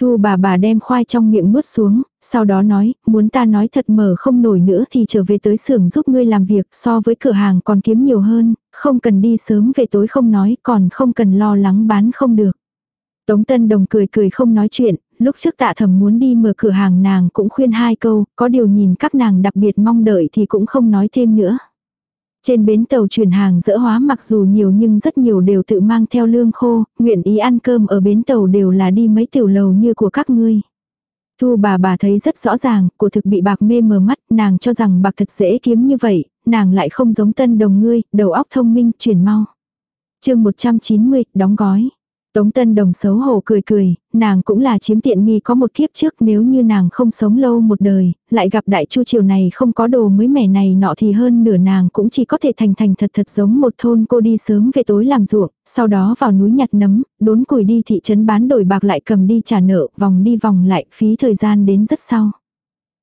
Thu bà bà đem khoai trong miệng nuốt xuống, sau đó nói, muốn ta nói thật mở không nổi nữa thì trở về tới xưởng giúp ngươi làm việc so với cửa hàng còn kiếm nhiều hơn, không cần đi sớm về tối không nói, còn không cần lo lắng bán không được. Tống Tân Đồng cười cười không nói chuyện, lúc trước tạ thầm muốn đi mở cửa hàng nàng cũng khuyên hai câu, có điều nhìn các nàng đặc biệt mong đợi thì cũng không nói thêm nữa. Trên bến tàu chuyển hàng dỡ hóa mặc dù nhiều nhưng rất nhiều đều tự mang theo lương khô, nguyện ý ăn cơm ở bến tàu đều là đi mấy tiểu lầu như của các ngươi. Thu bà bà thấy rất rõ ràng, của thực bị bạc mê mờ mắt, nàng cho rằng bạc thật dễ kiếm như vậy, nàng lại không giống tân đồng ngươi, đầu óc thông minh, chuyển mau. chương 190, đóng gói. Tống Tân Đồng xấu hổ cười cười, nàng cũng là chiếm tiện nghi có một kiếp trước nếu như nàng không sống lâu một đời, lại gặp đại chu triều này không có đồ mới mẻ này nọ thì hơn nửa nàng cũng chỉ có thể thành thành thật thật giống một thôn cô đi sớm về tối làm ruộng, sau đó vào núi nhặt nấm, đốn củi đi thị trấn bán đổi bạc lại cầm đi trả nợ, vòng đi vòng lại, phí thời gian đến rất sau.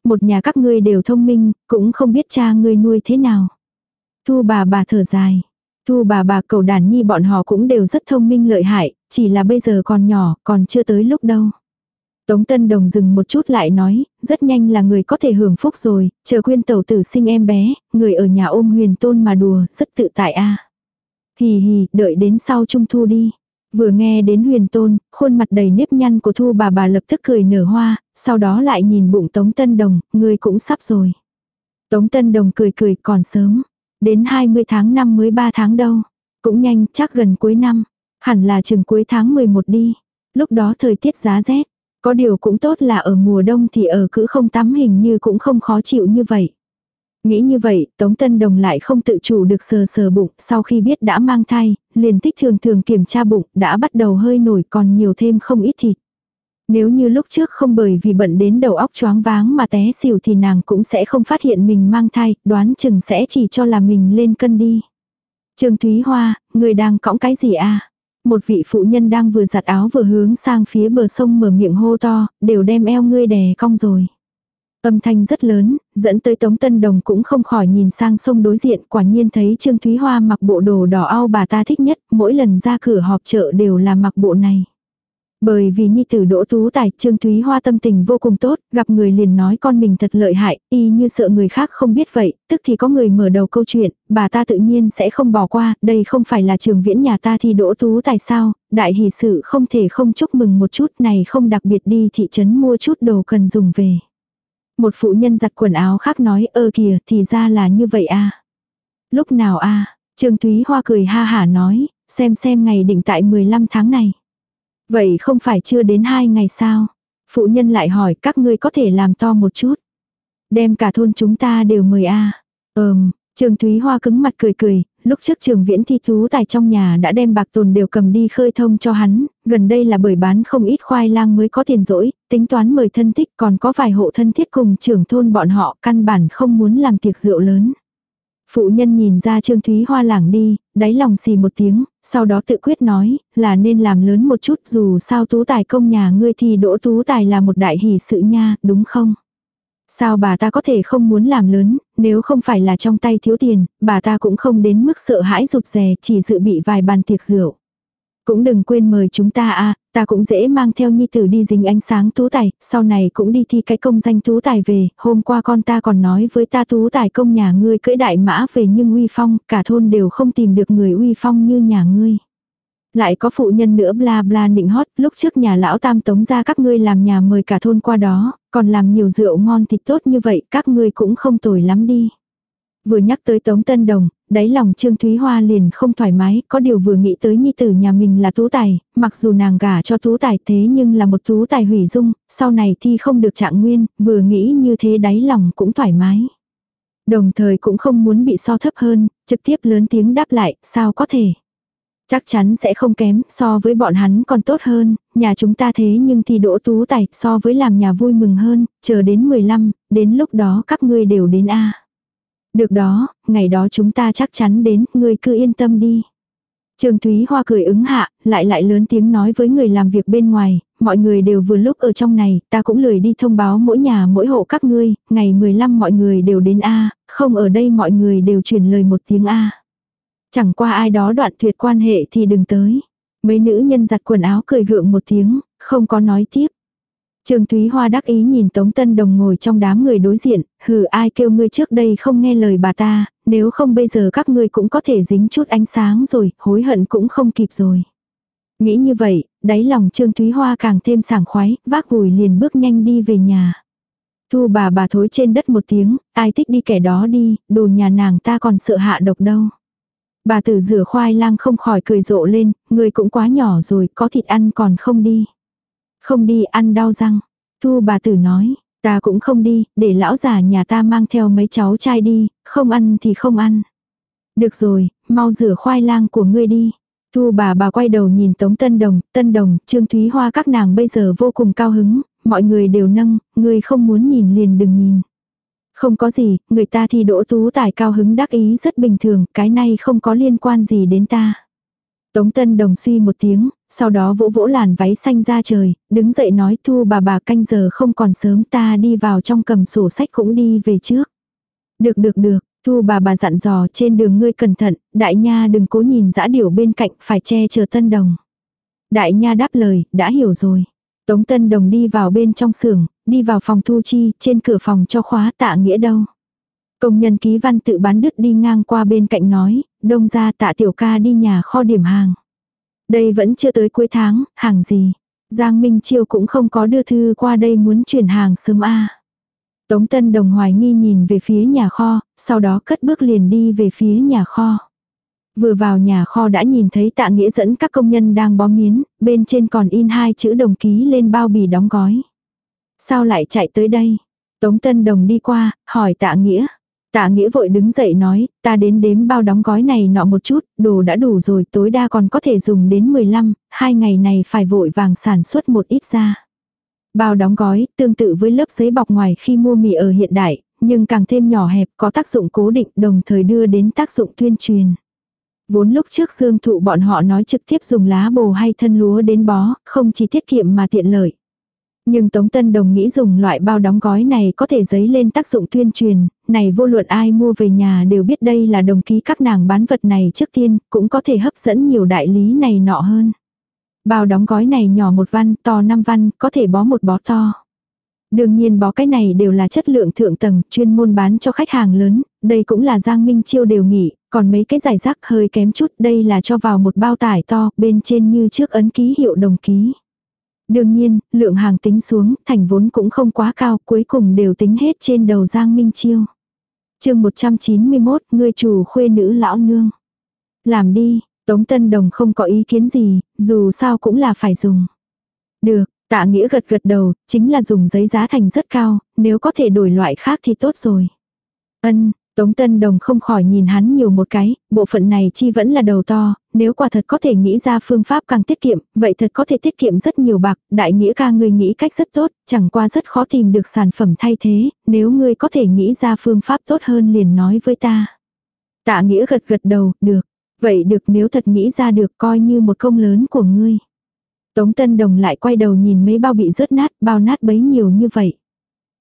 Một nhà các ngươi đều thông minh, cũng không biết cha ngươi nuôi thế nào. Thu bà bà thở dài. Thu bà bà cầu đàn nhi bọn họ cũng đều rất thông minh lợi hại, chỉ là bây giờ còn nhỏ, còn chưa tới lúc đâu. Tống Tân Đồng dừng một chút lại nói, rất nhanh là người có thể hưởng phúc rồi, chờ quyên tẩu tử sinh em bé, người ở nhà ôm huyền tôn mà đùa, rất tự tại a Hì hì, đợi đến sau trung thu đi. Vừa nghe đến huyền tôn, khuôn mặt đầy nếp nhăn của thu bà bà lập tức cười nở hoa, sau đó lại nhìn bụng Tống Tân Đồng, người cũng sắp rồi. Tống Tân Đồng cười cười còn sớm, đến 20 tháng năm mới 3 tháng đâu, cũng nhanh chắc gần cuối năm. Hẳn là chừng cuối tháng 11 đi. Lúc đó thời tiết giá rét. Có điều cũng tốt là ở mùa đông thì ở cữ không tắm hình như cũng không khó chịu như vậy. Nghĩ như vậy, Tống Tân Đồng lại không tự chủ được sờ sờ bụng, sau khi biết đã mang thai, liền tích thường thường kiểm tra bụng, đã bắt đầu hơi nổi còn nhiều thêm không ít thịt. Nếu như lúc trước không bởi vì bận đến đầu óc choáng váng mà té xỉu thì nàng cũng sẽ không phát hiện mình mang thai, đoán chừng sẽ chỉ cho là mình lên cân đi. Trương Thúy Hoa, người đang cõng cái gì à? Một vị phụ nhân đang vừa giặt áo vừa hướng sang phía bờ sông mở miệng hô to, đều đem eo ngươi đè cong rồi. Âm thanh rất lớn, dẫn tới Tống Tân Đồng cũng không khỏi nhìn sang sông đối diện, quả nhiên thấy Trương Thúy Hoa mặc bộ đồ đỏ ao bà ta thích nhất, mỗi lần ra cửa họp chợ đều là mặc bộ này. Bởi vì nhi tử đỗ tú tài, Trương Thúy Hoa tâm tình vô cùng tốt, gặp người liền nói con mình thật lợi hại, y như sợ người khác không biết vậy, tức thì có người mở đầu câu chuyện, bà ta tự nhiên sẽ không bỏ qua, đây không phải là trường viễn nhà ta thì đỗ tú tài sao, đại hỷ sự không thể không chúc mừng một chút này không đặc biệt đi thị trấn mua chút đồ cần dùng về. Một phụ nhân giặt quần áo khác nói ơ kìa thì ra là như vậy à. Lúc nào à, Trương Thúy Hoa cười ha hả nói, xem xem ngày định tại 15 tháng này. Vậy không phải chưa đến hai ngày sao? Phụ nhân lại hỏi các ngươi có thể làm to một chút. Đem cả thôn chúng ta đều mời a à. ờm, Trường Thúy Hoa cứng mặt cười cười, lúc trước trường viễn thi thú tài trong nhà đã đem bạc tồn đều cầm đi khơi thông cho hắn, gần đây là bởi bán không ít khoai lang mới có tiền rỗi, tính toán mời thân thích còn có vài hộ thân thiết cùng trưởng thôn bọn họ căn bản không muốn làm tiệc rượu lớn. Phụ nhân nhìn ra Trương Thúy Hoa lảng đi, đáy lòng xì một tiếng, sau đó tự quyết nói, là nên làm lớn một chút dù sao tú tài công nhà ngươi thì đỗ tú tài là một đại hỷ sự nha, đúng không? Sao bà ta có thể không muốn làm lớn, nếu không phải là trong tay thiếu tiền, bà ta cũng không đến mức sợ hãi rụt rè chỉ dự bị vài bàn tiệc rượu. Cũng đừng quên mời chúng ta a ta cũng dễ mang theo nhi tử đi dính ánh sáng tú tài, sau này cũng đi thi cái công danh tú tài về, hôm qua con ta còn nói với ta tú tài công nhà ngươi cưỡi đại mã về nhưng uy phong, cả thôn đều không tìm được người uy phong như nhà ngươi. Lại có phụ nhân nữa bla bla nịnh hót, lúc trước nhà lão tam tống ra các ngươi làm nhà mời cả thôn qua đó, còn làm nhiều rượu ngon thịt tốt như vậy, các ngươi cũng không tồi lắm đi. Vừa nhắc tới Tống Tân Đồng, đáy lòng Trương Thúy Hoa liền không thoải mái, có điều vừa nghĩ tới nhi tử nhà mình là tú tài, mặc dù nàng gả cho tú tài thế nhưng là một tú tài hủy dung, sau này thi không được trạng nguyên, vừa nghĩ như thế đáy lòng cũng thoải mái. Đồng thời cũng không muốn bị so thấp hơn, trực tiếp lớn tiếng đáp lại, sao có thể. Chắc chắn sẽ không kém, so với bọn hắn còn tốt hơn, nhà chúng ta thế nhưng thì đỗ tú tài, so với làm nhà vui mừng hơn, chờ đến 15, đến lúc đó các ngươi đều đến A. Được đó, ngày đó chúng ta chắc chắn đến, ngươi cứ yên tâm đi. Trường Thúy Hoa cười ứng hạ, lại lại lớn tiếng nói với người làm việc bên ngoài, mọi người đều vừa lúc ở trong này, ta cũng lười đi thông báo mỗi nhà mỗi hộ các ngươi, ngày 15 mọi người đều đến A, không ở đây mọi người đều truyền lời một tiếng A. Chẳng qua ai đó đoạn tuyệt quan hệ thì đừng tới. Mấy nữ nhân giặt quần áo cười gượng một tiếng, không có nói tiếp. Trương Thúy Hoa đắc ý nhìn Tống Tân Đồng ngồi trong đám người đối diện, hừ ai kêu ngươi trước đây không nghe lời bà ta, nếu không bây giờ các ngươi cũng có thể dính chút ánh sáng rồi, hối hận cũng không kịp rồi. Nghĩ như vậy, đáy lòng Trương Thúy Hoa càng thêm sảng khoái, vác gùi liền bước nhanh đi về nhà. Thu bà bà thối trên đất một tiếng, ai thích đi kẻ đó đi, đồ nhà nàng ta còn sợ hạ độc đâu. Bà tử rửa khoai lang không khỏi cười rộ lên, người cũng quá nhỏ rồi, có thịt ăn còn không đi. Không đi ăn đau răng. Thu bà tử nói, ta cũng không đi, để lão già nhà ta mang theo mấy cháu trai đi, không ăn thì không ăn. Được rồi, mau rửa khoai lang của ngươi đi. Thu bà bà quay đầu nhìn Tống Tân Đồng, Tân Đồng, Trương Thúy Hoa các nàng bây giờ vô cùng cao hứng, mọi người đều nâng, ngươi không muốn nhìn liền đừng nhìn. Không có gì, người ta thì đỗ tú tài cao hứng đắc ý rất bình thường, cái này không có liên quan gì đến ta. Tống Tân Đồng suy một tiếng, sau đó vỗ vỗ làn váy xanh ra trời, đứng dậy nói thu bà bà canh giờ không còn sớm ta đi vào trong cầm sổ sách cũng đi về trước. Được được được, thu bà bà dặn dò trên đường ngươi cẩn thận, đại nha đừng cố nhìn dã điểu bên cạnh phải che chờ Tân Đồng. Đại nha đáp lời, đã hiểu rồi. Tống Tân Đồng đi vào bên trong xưởng, đi vào phòng thu chi, trên cửa phòng cho khóa tạ nghĩa đâu. Công nhân ký văn tự bán đứt đi ngang qua bên cạnh nói, đông ra tạ tiểu ca đi nhà kho điểm hàng. Đây vẫn chưa tới cuối tháng, hàng gì. Giang Minh Chiêu cũng không có đưa thư qua đây muốn chuyển hàng sớm a. Tống Tân Đồng hoài nghi nhìn về phía nhà kho, sau đó cất bước liền đi về phía nhà kho. Vừa vào nhà kho đã nhìn thấy tạ nghĩa dẫn các công nhân đang bó miến, bên trên còn in hai chữ đồng ký lên bao bì đóng gói. Sao lại chạy tới đây? Tống Tân Đồng đi qua, hỏi tạ nghĩa. Tạ nghĩa vội đứng dậy nói, ta đến đếm bao đóng gói này nọ một chút, đồ đã đủ rồi, tối đa còn có thể dùng đến 15, hai ngày này phải vội vàng sản xuất một ít ra. Bao đóng gói, tương tự với lớp giấy bọc ngoài khi mua mì ở hiện đại, nhưng càng thêm nhỏ hẹp có tác dụng cố định đồng thời đưa đến tác dụng tuyên truyền. Vốn lúc trước dương thụ bọn họ nói trực tiếp dùng lá bồ hay thân lúa đến bó, không chỉ tiết kiệm mà tiện lợi. Nhưng Tống Tân Đồng nghĩ dùng loại bao đóng gói này có thể giấy lên tác dụng tuyên truyền, này vô luận ai mua về nhà đều biết đây là đồng ký các nàng bán vật này trước tiên, cũng có thể hấp dẫn nhiều đại lý này nọ hơn. Bao đóng gói này nhỏ một văn, to năm văn, có thể bó một bó to. Đương nhiên bó cái này đều là chất lượng thượng tầng, chuyên môn bán cho khách hàng lớn, đây cũng là Giang Minh Chiêu đều nghỉ, còn mấy cái giải rác hơi kém chút, đây là cho vào một bao tải to, bên trên như trước ấn ký hiệu đồng ký. Đương nhiên, lượng hàng tính xuống, thành vốn cũng không quá cao, cuối cùng đều tính hết trên đầu Giang Minh Chiêu. chương 191, người chủ khuê nữ lão nương. Làm đi, Tống Tân Đồng không có ý kiến gì, dù sao cũng là phải dùng. Được, tạ nghĩa gật gật đầu, chính là dùng giấy giá thành rất cao, nếu có thể đổi loại khác thì tốt rồi. Ân, Tống Tân Đồng không khỏi nhìn hắn nhiều một cái, bộ phận này chi vẫn là đầu to, nếu quả thật có thể nghĩ ra phương pháp càng tiết kiệm, vậy thật có thể tiết kiệm rất nhiều bạc, đại nghĩa ca người nghĩ cách rất tốt, chẳng qua rất khó tìm được sản phẩm thay thế, nếu ngươi có thể nghĩ ra phương pháp tốt hơn liền nói với ta. Tạ nghĩa gật gật đầu, được. Vậy được nếu thật nghĩ ra được coi như một công lớn của ngươi. Tống Tân Đồng lại quay đầu nhìn mấy bao bị rớt nát, bao nát bấy nhiều như vậy.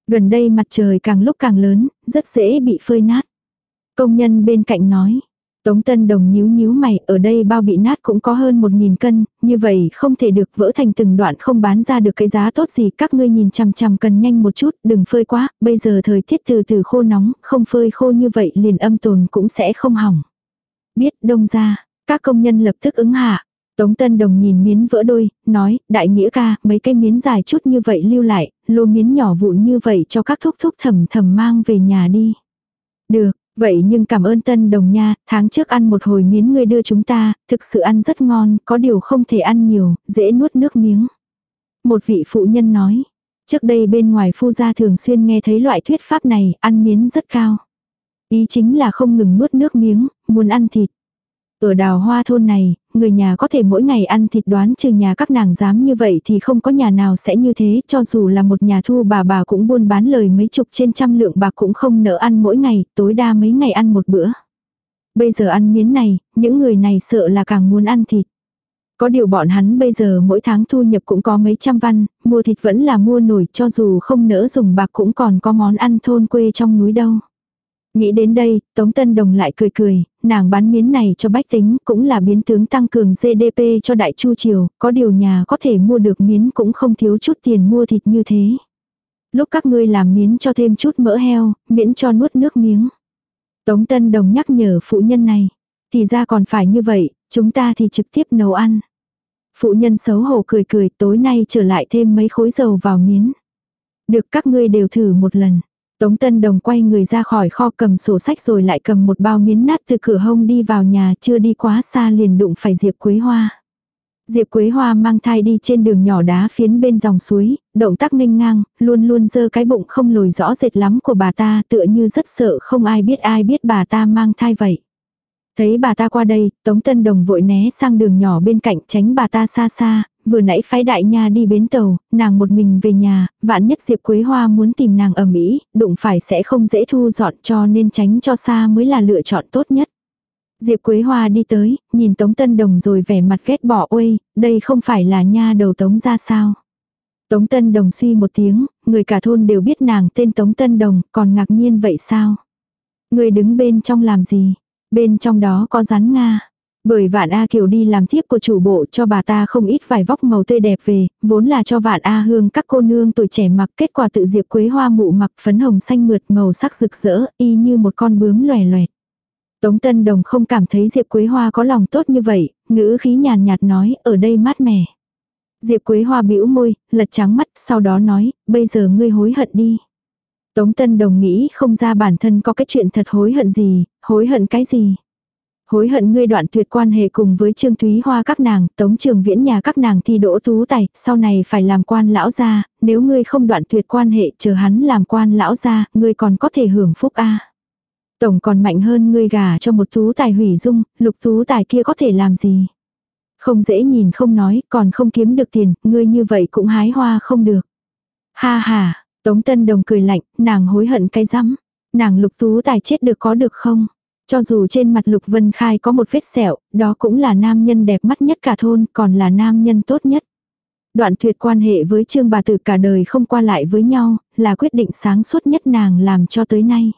Gần đây mặt trời càng lúc càng lớn, rất dễ bị phơi nát. Công nhân bên cạnh nói. Tống Tân Đồng nhíu nhíu mày, ở đây bao bị nát cũng có hơn một nghìn cân, như vậy không thể được vỡ thành từng đoạn không bán ra được cái giá tốt gì. Các ngươi nhìn chằm chằm cần nhanh một chút, đừng phơi quá, bây giờ thời tiết từ từ khô nóng, không phơi khô như vậy liền âm tồn cũng sẽ không hỏng. Biết đông ra, các công nhân lập tức ứng hạ. Tống Tân Đồng nhìn miến vỡ đôi, nói, đại nghĩa ca, mấy cái miến dài chút như vậy lưu lại, lô miến nhỏ vụn như vậy cho các thúc thúc thầm thầm mang về nhà đi. Được, vậy nhưng cảm ơn Tân Đồng nha, tháng trước ăn một hồi miến ngươi đưa chúng ta, thực sự ăn rất ngon, có điều không thể ăn nhiều, dễ nuốt nước miếng. Một vị phụ nhân nói, trước đây bên ngoài phu gia thường xuyên nghe thấy loại thuyết pháp này, ăn miến rất cao. Ý chính là không ngừng nuốt nước miếng, muốn ăn thịt. Ở đào hoa thôn này, người nhà có thể mỗi ngày ăn thịt đoán chừng nhà các nàng dám như vậy thì không có nhà nào sẽ như thế, cho dù là một nhà thu bà bà cũng buôn bán lời mấy chục trên trăm lượng bạc cũng không nỡ ăn mỗi ngày, tối đa mấy ngày ăn một bữa. Bây giờ ăn miếng này, những người này sợ là càng muốn ăn thịt. Có điều bọn hắn bây giờ mỗi tháng thu nhập cũng có mấy trăm văn, mua thịt vẫn là mua nổi cho dù không nỡ dùng bạc cũng còn có món ăn thôn quê trong núi đâu. Nghĩ đến đây, Tống Tân Đồng lại cười cười, nàng bán miến này cho bách tính cũng là biến tướng tăng cường GDP cho đại chu triều, có điều nhà có thể mua được miến cũng không thiếu chút tiền mua thịt như thế. Lúc các ngươi làm miến cho thêm chút mỡ heo, miễn cho nuốt nước miếng. Tống Tân Đồng nhắc nhở phụ nhân này, thì ra còn phải như vậy, chúng ta thì trực tiếp nấu ăn. Phụ nhân xấu hổ cười cười tối nay trở lại thêm mấy khối dầu vào miến. Được các ngươi đều thử một lần. Tống Tân Đồng quay người ra khỏi kho cầm sổ sách rồi lại cầm một bao miến nát từ cửa hông đi vào nhà chưa đi quá xa liền đụng phải Diệp Quế Hoa. Diệp Quế Hoa mang thai đi trên đường nhỏ đá phiến bên dòng suối, động tác nghênh ngang, luôn luôn dơ cái bụng không lồi rõ rệt lắm của bà ta tựa như rất sợ không ai biết ai biết bà ta mang thai vậy. Thấy bà ta qua đây, Tống Tân Đồng vội né sang đường nhỏ bên cạnh tránh bà ta xa xa, vừa nãy phái đại nha đi bến tàu, nàng một mình về nhà, vạn nhất Diệp Quế Hoa muốn tìm nàng ở Mỹ, đụng phải sẽ không dễ thu dọn cho nên tránh cho xa mới là lựa chọn tốt nhất. Diệp Quế Hoa đi tới, nhìn Tống Tân Đồng rồi vẻ mặt ghét bỏ ôi, đây không phải là nha đầu Tống ra sao. Tống Tân Đồng suy một tiếng, người cả thôn đều biết nàng tên Tống Tân Đồng, còn ngạc nhiên vậy sao? Người đứng bên trong làm gì? Bên trong đó có rắn Nga. Bởi vạn A Kiều đi làm thiếp của chủ bộ cho bà ta không ít vải vóc màu tươi đẹp về, vốn là cho vạn A Hương các cô nương tuổi trẻ mặc kết quả tự diệp quế hoa mụ mặc phấn hồng xanh mượt màu sắc rực rỡ, y như một con bướm loè loẹt. Tống Tân Đồng không cảm thấy Diệp Quế Hoa có lòng tốt như vậy, ngữ khí nhàn nhạt nói, ở đây mát mẻ. Diệp Quế Hoa bĩu môi, lật trắng mắt, sau đó nói, bây giờ ngươi hối hận đi. Tống Tân Đồng nghĩ không ra bản thân có cái chuyện thật hối hận gì, hối hận cái gì. Hối hận ngươi đoạn tuyệt quan hệ cùng với Trương Thúy Hoa các nàng, tống trường viễn nhà các nàng thi đỗ tú tài, sau này phải làm quan lão gia, nếu ngươi không đoạn tuyệt quan hệ chờ hắn làm quan lão gia, ngươi còn có thể hưởng phúc a. Tổng còn mạnh hơn ngươi gả cho một tú tài hủy dung, lục tú tài kia có thể làm gì. Không dễ nhìn không nói, còn không kiếm được tiền, ngươi như vậy cũng hái hoa không được. Ha ha, Tống Tân Đồng cười lạnh, nàng hối hận cái rắm. Nàng lục tú tài chết được có được không? Cho dù trên mặt lục vân khai có một vết sẹo, đó cũng là nam nhân đẹp mắt nhất cả thôn, còn là nam nhân tốt nhất. Đoạn tuyệt quan hệ với trương bà tử cả đời không qua lại với nhau, là quyết định sáng suốt nhất nàng làm cho tới nay.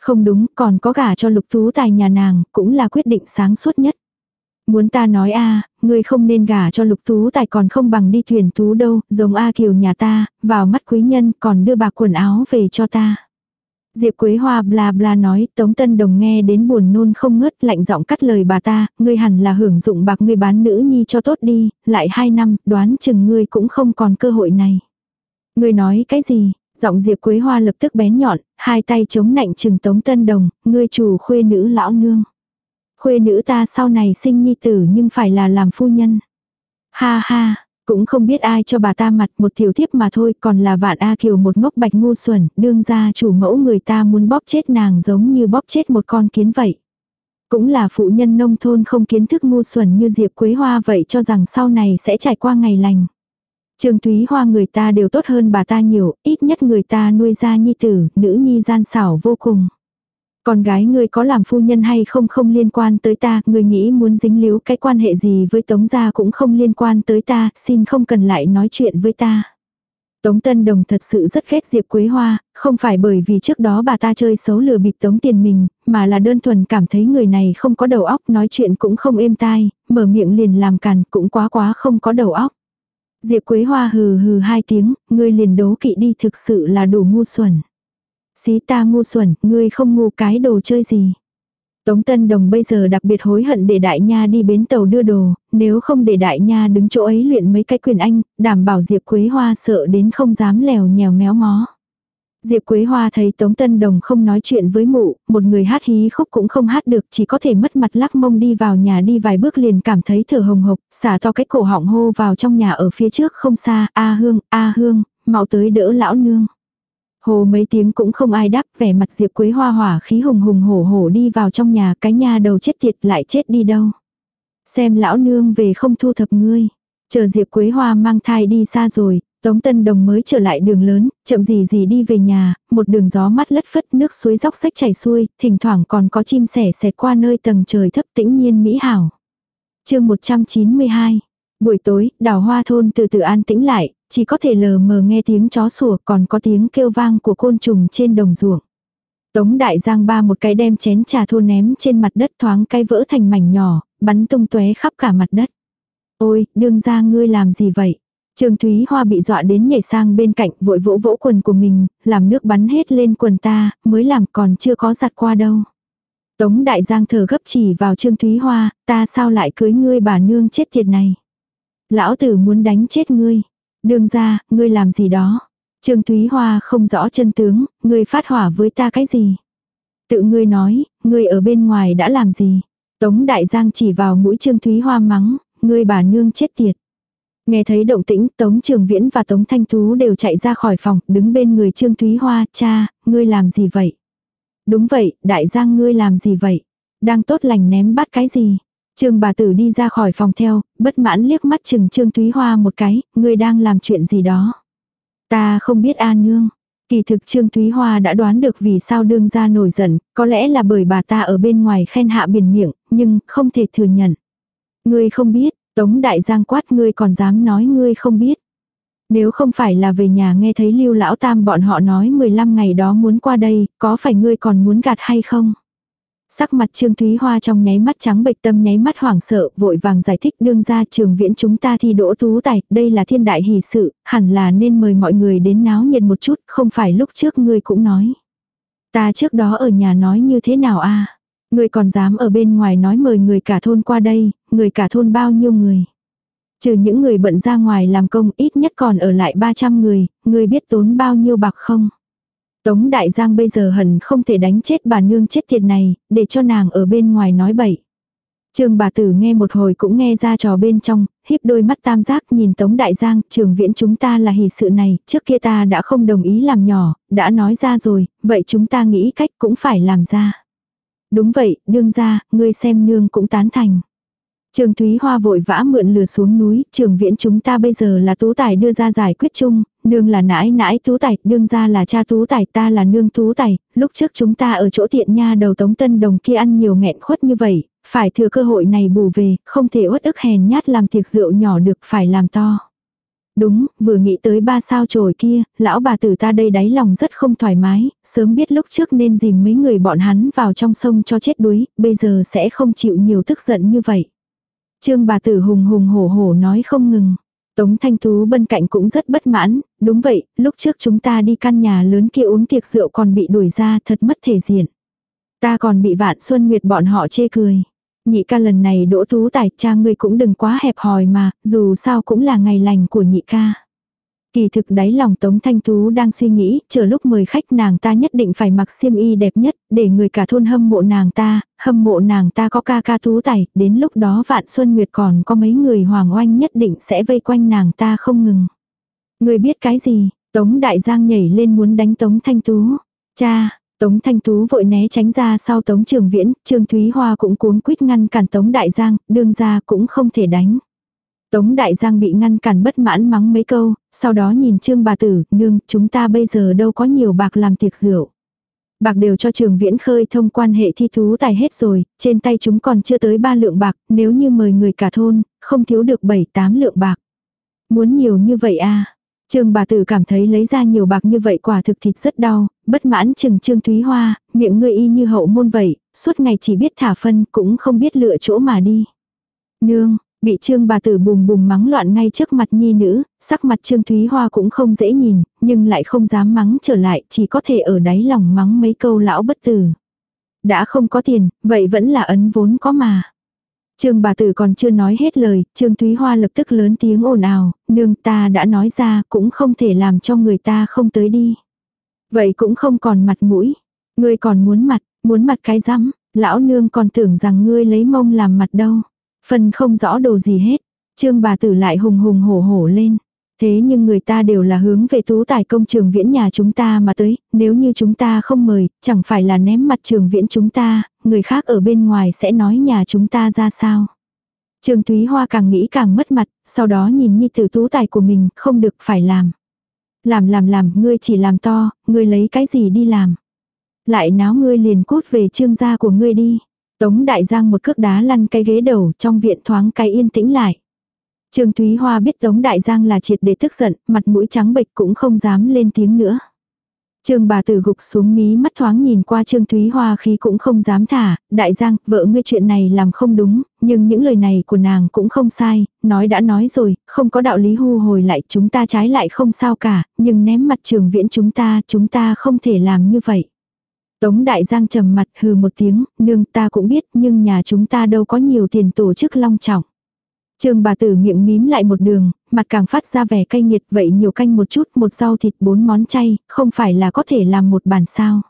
Không đúng, còn có gả cho lục tú tài nhà nàng, cũng là quyết định sáng suốt nhất. Muốn ta nói a ngươi không nên gả cho lục tú tài còn không bằng đi thuyền tú đâu, giống A Kiều nhà ta, vào mắt quý nhân còn đưa bạc quần áo về cho ta. Diệp Quế Hoa bla bla nói, Tống Tân Đồng nghe đến buồn nôn không ngớt lạnh giọng cắt lời bà ta, ngươi hẳn là hưởng dụng bạc ngươi bán nữ nhi cho tốt đi, lại hai năm, đoán chừng ngươi cũng không còn cơ hội này. Ngươi nói cái gì? Giọng Diệp Quế Hoa lập tức bén nhọn, hai tay chống nạnh chừng Tống Tân Đồng, ngươi chủ khuê nữ lão nương. Khuê nữ ta sau này sinh nhi tử nhưng phải là làm phu nhân. Ha ha, cũng không biết ai cho bà ta mặt một tiểu thiếp mà thôi còn là vạn A Kiều một ngốc bạch ngu xuẩn, đương ra chủ mẫu người ta muốn bóp chết nàng giống như bóp chết một con kiến vậy. Cũng là phụ nhân nông thôn không kiến thức ngu xuẩn như Diệp Quế Hoa vậy cho rằng sau này sẽ trải qua ngày lành. Trương Thúy Hoa người ta đều tốt hơn bà ta nhiều, ít nhất người ta nuôi ra nhi tử, nữ nhi gian xảo vô cùng. Con gái ngươi có làm phu nhân hay không không liên quan tới ta, ngươi nghĩ muốn dính líu cái quan hệ gì với Tống gia cũng không liên quan tới ta, xin không cần lại nói chuyện với ta. Tống Tân Đồng thật sự rất ghét Diệp Quế Hoa, không phải bởi vì trước đó bà ta chơi xấu lừa bịp tống tiền mình, mà là đơn thuần cảm thấy người này không có đầu óc nói chuyện cũng không êm tai, mở miệng liền làm càn cũng quá quá không có đầu óc. Diệp Quế Hoa hừ hừ hai tiếng, ngươi liền đố kỵ đi thực sự là đủ ngu xuẩn. Xí ta ngu xuẩn, ngươi không ngu cái đồ chơi gì. Tống Tân Đồng bây giờ đặc biệt hối hận để Đại Nha đi bến tàu đưa đồ, nếu không để Đại Nha đứng chỗ ấy luyện mấy cái quyền anh, đảm bảo Diệp Quế Hoa sợ đến không dám lèo nhèo méo mó. Diệp Quế Hoa thấy Tống Tân Đồng không nói chuyện với mụ, một người hát hí khúc cũng không hát được, chỉ có thể mất mặt lắc mông đi vào nhà đi vài bước liền cảm thấy thở hồng hộc, xả to cái cổ họng hô vào trong nhà ở phía trước không xa, A Hương, A Hương, mau tới đỡ lão nương. Hồ mấy tiếng cũng không ai đáp, vẻ mặt Diệp Quế Hoa hỏa khí hùng hùng hổ hổ đi vào trong nhà, cái nhà đầu chết tiệt lại chết đi đâu. Xem lão nương về không thu thập ngươi. Chờ Diệp Quế Hoa mang thai đi xa rồi, Tống Tân Đồng mới trở lại đường lớn, chậm gì gì đi về nhà, một đường gió mắt lất phất nước suối dốc sách chảy xuôi, thỉnh thoảng còn có chim sẻ xẹt qua nơi tầng trời thấp tĩnh nhiên mỹ hảo. chương 192 Buổi tối, đào hoa thôn từ từ an tĩnh lại, chỉ có thể lờ mờ nghe tiếng chó sủa còn có tiếng kêu vang của côn trùng trên đồng ruộng. Tống đại giang ba một cái đem chén trà thô ném trên mặt đất thoáng cái vỡ thành mảnh nhỏ, bắn tung tóe khắp cả mặt đất. Ôi, đương ra ngươi làm gì vậy? Trương Thúy Hoa bị dọa đến nhảy sang bên cạnh vội vỗ vỗ quần của mình, làm nước bắn hết lên quần ta, mới làm còn chưa có giặt qua đâu. Tống đại giang thở gấp chỉ vào Trương Thúy Hoa, ta sao lại cưới ngươi bà nương chết thiệt này. Lão tử muốn đánh chết ngươi. đường ra, ngươi làm gì đó. Trương Thúy Hoa không rõ chân tướng, ngươi phát hỏa với ta cái gì. Tự ngươi nói, ngươi ở bên ngoài đã làm gì. Tống Đại Giang chỉ vào mũi Trương Thúy Hoa mắng, ngươi bà nương chết tiệt. Nghe thấy động tĩnh, Tống Trường Viễn và Tống Thanh Tú đều chạy ra khỏi phòng, đứng bên người Trương Thúy Hoa, cha, ngươi làm gì vậy? Đúng vậy, Đại Giang ngươi làm gì vậy? Đang tốt lành ném bắt cái gì? Trương bà tử đi ra khỏi phòng theo, bất mãn liếc mắt chừng Trương Thúy Hoa một cái, ngươi đang làm chuyện gì đó. Ta không biết A Nương. Kỳ thực Trương Thúy Hoa đã đoán được vì sao đương ra nổi giận, có lẽ là bởi bà ta ở bên ngoài khen hạ biển miệng, nhưng không thể thừa nhận. Ngươi không biết, Tống Đại Giang quát ngươi còn dám nói ngươi không biết. Nếu không phải là về nhà nghe thấy lưu lão tam bọn họ nói 15 ngày đó muốn qua đây, có phải ngươi còn muốn gạt hay không? Sắc mặt Trương Thúy Hoa trong nháy mắt trắng bệch tâm nháy mắt hoảng sợ, vội vàng giải thích đương ra trường viễn chúng ta thi đỗ tú tài, đây là thiên đại hỷ sự, hẳn là nên mời mọi người đến náo nhiệt một chút, không phải lúc trước ngươi cũng nói. Ta trước đó ở nhà nói như thế nào a Ngươi còn dám ở bên ngoài nói mời người cả thôn qua đây, người cả thôn bao nhiêu người. Trừ những người bận ra ngoài làm công ít nhất còn ở lại 300 người, ngươi biết tốn bao nhiêu bạc không? Tống Đại Giang bây giờ hẳn không thể đánh chết bà nương chết thiệt này, để cho nàng ở bên ngoài nói bậy. Trường bà tử nghe một hồi cũng nghe ra trò bên trong, híp đôi mắt tam giác nhìn Tống Đại Giang, trường viễn chúng ta là hỷ sự này, trước kia ta đã không đồng ý làm nhỏ, đã nói ra rồi, vậy chúng ta nghĩ cách cũng phải làm ra. Đúng vậy, đương ra, ngươi xem nương cũng tán thành. Trường Thúy Hoa vội vã mượn lừa xuống núi, trường viễn chúng ta bây giờ là tú tài đưa ra giải quyết chung, nương là nãi nãi tú tài, đương ra là cha tú tài, ta là nương tú tài, lúc trước chúng ta ở chỗ tiện nha đầu tống tân đồng kia ăn nhiều nghẹn khuất như vậy, phải thừa cơ hội này bù về, không thể uất ức hèn nhát làm tiệc rượu nhỏ được phải làm to. Đúng, vừa nghĩ tới ba sao trồi kia, lão bà tử ta đây đáy lòng rất không thoải mái, sớm biết lúc trước nên dìm mấy người bọn hắn vào trong sông cho chết đuối, bây giờ sẽ không chịu nhiều tức giận như vậy. Trương bà tử hùng hùng hổ hổ nói không ngừng. Tống Thanh Tú bên cạnh cũng rất bất mãn, đúng vậy, lúc trước chúng ta đi căn nhà lớn kia uống tiệc rượu còn bị đuổi ra thật mất thể diện. Ta còn bị vạn xuân nguyệt bọn họ chê cười. Nhị ca lần này đỗ tú tài cha ngươi cũng đừng quá hẹp hòi mà, dù sao cũng là ngày lành của nhị ca. Kỳ thực đáy lòng Tống Thanh Tú đang suy nghĩ, chờ lúc mời khách nàng ta nhất định phải mặc xiêm y đẹp nhất, để người cả thôn hâm mộ nàng ta, hâm mộ nàng ta có ca ca tú tài, đến lúc đó Vạn Xuân Nguyệt còn có mấy người hoàng oanh nhất định sẽ vây quanh nàng ta không ngừng. Người biết cái gì, Tống Đại Giang nhảy lên muốn đánh Tống Thanh Tú. Cha, Tống Thanh Tú vội né tránh ra sau Tống Trường Viễn, Trương Thúy Hoa cũng cuống quýt ngăn cản Tống Đại Giang, đương ra cũng không thể đánh. Tống Đại Giang bị ngăn cản bất mãn mắng mấy câu, sau đó nhìn Trương bà tử, nương, chúng ta bây giờ đâu có nhiều bạc làm tiệc rượu. Bạc đều cho trường viễn khơi thông quan hệ thi thú tài hết rồi, trên tay chúng còn chưa tới ba lượng bạc, nếu như mời người cả thôn, không thiếu được bảy tám lượng bạc. Muốn nhiều như vậy à? Trương bà tử cảm thấy lấy ra nhiều bạc như vậy quả thực thịt rất đau, bất mãn chừng Trương Thúy Hoa, miệng ngươi y như hậu môn vậy, suốt ngày chỉ biết thả phân cũng không biết lựa chỗ mà đi. Nương, Bị trương bà tử bùm bùm mắng loạn ngay trước mặt nhi nữ, sắc mặt trương Thúy Hoa cũng không dễ nhìn, nhưng lại không dám mắng trở lại, chỉ có thể ở đáy lòng mắng mấy câu lão bất tử. Đã không có tiền, vậy vẫn là ấn vốn có mà. Trương bà tử còn chưa nói hết lời, Trương Thúy Hoa lập tức lớn tiếng ồn ào, nương ta đã nói ra cũng không thể làm cho người ta không tới đi. Vậy cũng không còn mặt mũi. Ngươi còn muốn mặt, muốn mặt cái rắm, lão nương còn tưởng rằng ngươi lấy mông làm mặt đâu. Phân không rõ đồ gì hết. Trương bà tử lại hùng hùng hổ hổ lên. Thế nhưng người ta đều là hướng về tú tài công trường viễn nhà chúng ta mà tới, nếu như chúng ta không mời, chẳng phải là ném mặt trường viễn chúng ta, người khác ở bên ngoài sẽ nói nhà chúng ta ra sao. Trương Thúy Hoa càng nghĩ càng mất mặt, sau đó nhìn như tử tú tài của mình, không được phải làm. Làm làm làm, ngươi chỉ làm to, ngươi lấy cái gì đi làm. Lại náo ngươi liền cút về trương gia của ngươi đi. Tống Đại Giang một cước đá lăn cái ghế đầu trong viện thoáng cái yên tĩnh lại. Trương Thúy Hoa biết Tống Đại Giang là triệt để tức giận, mặt mũi trắng bệch cũng không dám lên tiếng nữa. Trương bà tử gục xuống mí mắt thoáng nhìn qua Trương Thúy Hoa khí cũng không dám thả, đại giang, vợ ngươi chuyện này làm không đúng, nhưng những lời này của nàng cũng không sai, nói đã nói rồi, không có đạo lý hu hồi lại chúng ta trái lại không sao cả, nhưng ném mặt trường viễn chúng ta, chúng ta không thể làm như vậy. Tống Đại Giang trầm mặt hừ một tiếng, nương ta cũng biết nhưng nhà chúng ta đâu có nhiều tiền tổ chức long trọng. Trương bà tử miệng mím lại một đường, mặt càng phát ra vẻ cay nghiệt vậy nhiều canh một chút, một rau thịt bốn món chay, không phải là có thể làm một bàn sao.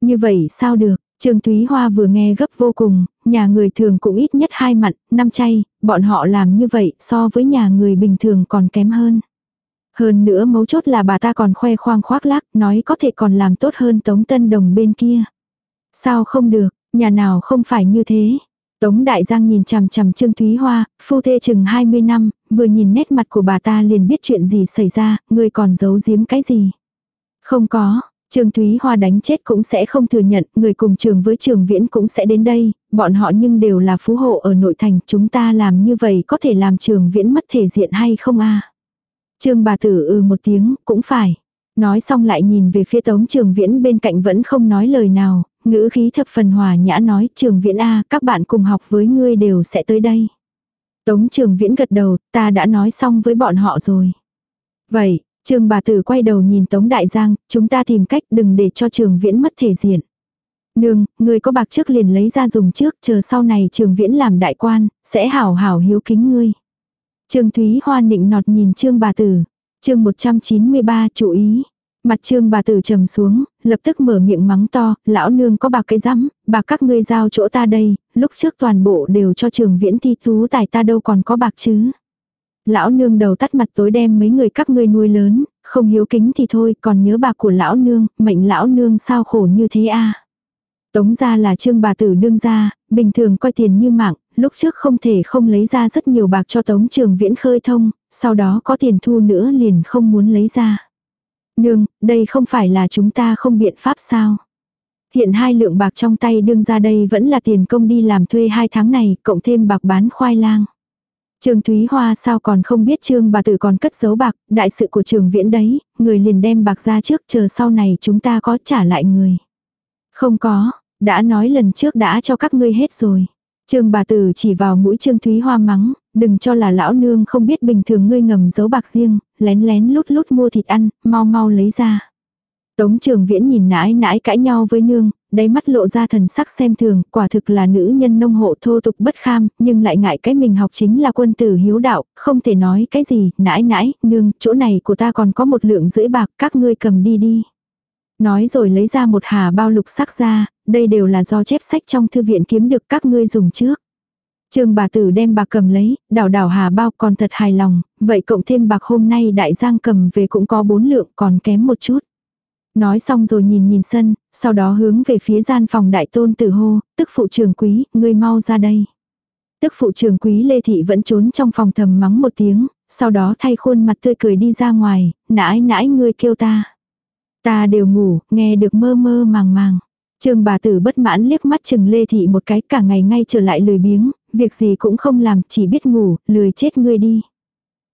Như vậy sao được, Trương Thúy Hoa vừa nghe gấp vô cùng, nhà người thường cũng ít nhất hai mặn, năm chay, bọn họ làm như vậy so với nhà người bình thường còn kém hơn. Hơn nữa mấu chốt là bà ta còn khoe khoang khoác lác, nói có thể còn làm tốt hơn Tống Tân Đồng bên kia. Sao không được, nhà nào không phải như thế. Tống Đại Giang nhìn chằm chằm Trương Thúy Hoa, phu thê chừng 20 năm, vừa nhìn nét mặt của bà ta liền biết chuyện gì xảy ra, người còn giấu giếm cái gì. Không có, Trương Thúy Hoa đánh chết cũng sẽ không thừa nhận, người cùng trường với trường viễn cũng sẽ đến đây, bọn họ nhưng đều là phú hộ ở nội thành, chúng ta làm như vậy có thể làm trường viễn mất thể diện hay không a Trương bà tử ừ một tiếng, cũng phải. Nói xong lại nhìn về phía tống trường viễn bên cạnh vẫn không nói lời nào, ngữ khí thập phần hòa nhã nói trường viễn A các bạn cùng học với ngươi đều sẽ tới đây. Tống trường viễn gật đầu, ta đã nói xong với bọn họ rồi. Vậy, trường bà tử quay đầu nhìn Tống Đại Giang, chúng ta tìm cách đừng để cho trường viễn mất thể diện. Nương, ngươi có bạc trước liền lấy ra dùng trước, chờ sau này trường viễn làm đại quan, sẽ hảo hảo hiếu kính ngươi. Trương Thúy Hoa nịnh nọt nhìn Trương bà tử. Chương 193 chú ý. Mặt Trương bà tử trầm xuống, lập tức mở miệng mắng to, lão nương có bạc cái rắm, bạc các ngươi giao chỗ ta đây, lúc trước toàn bộ đều cho trường viễn thi tú tài ta đâu còn có bạc chứ. Lão nương đầu tắt mặt tối đem mấy người các ngươi nuôi lớn, không hiếu kính thì thôi, còn nhớ bạc của lão nương, mệnh lão nương sao khổ như thế a Tống ra là trương bà tử đương ra, bình thường coi tiền như mạng, lúc trước không thể không lấy ra rất nhiều bạc cho tống trường viễn khơi thông, sau đó có tiền thu nữa liền không muốn lấy ra. Nương, đây không phải là chúng ta không biện pháp sao? Hiện hai lượng bạc trong tay đương ra đây vẫn là tiền công đi làm thuê hai tháng này, cộng thêm bạc bán khoai lang. Trương Thúy Hoa sao còn không biết Trương bà tử còn cất giấu bạc, đại sự của trường viễn đấy, người liền đem bạc ra trước chờ sau này chúng ta có trả lại người. Không có, đã nói lần trước đã cho các ngươi hết rồi. Trương bà tử chỉ vào mũi Trương Thúy Hoa mắng, đừng cho là lão nương không biết bình thường ngươi ngầm giấu bạc riêng, lén lén lút lút mua thịt ăn, mau mau lấy ra. Tống trường viễn nhìn nãi nãi cãi nhau với nương, đáy mắt lộ ra thần sắc xem thường, quả thực là nữ nhân nông hộ thô tục bất kham, nhưng lại ngại cái mình học chính là quân tử hiếu đạo, không thể nói cái gì, nãi nãi, nương, chỗ này của ta còn có một lượng rưỡi bạc, các ngươi cầm đi đi. Nói rồi lấy ra một hà bao lục sắc ra, đây đều là do chép sách trong thư viện kiếm được các ngươi dùng trước. Trương bà tử đem bạc cầm lấy, đảo đảo hà bao còn thật hài lòng, vậy cộng thêm bạc hôm nay đại giang cầm về cũng có bốn lượng còn kém một chút. Nói xong rồi nhìn nhìn sân, sau đó hướng về phía gian phòng đại tôn tử hô, tức phụ trưởng quý, ngươi mau ra đây. Tức phụ trưởng quý Lê Thị vẫn trốn trong phòng thầm mắng một tiếng, sau đó thay khuôn mặt tươi cười đi ra ngoài, nãi nãi ngươi kêu ta. Ta đều ngủ, nghe được mơ mơ màng màng. Trương bà tử bất mãn liếc mắt chừng Lê Thị một cái cả ngày ngay trở lại lười biếng, việc gì cũng không làm, chỉ biết ngủ, lười chết ngươi đi.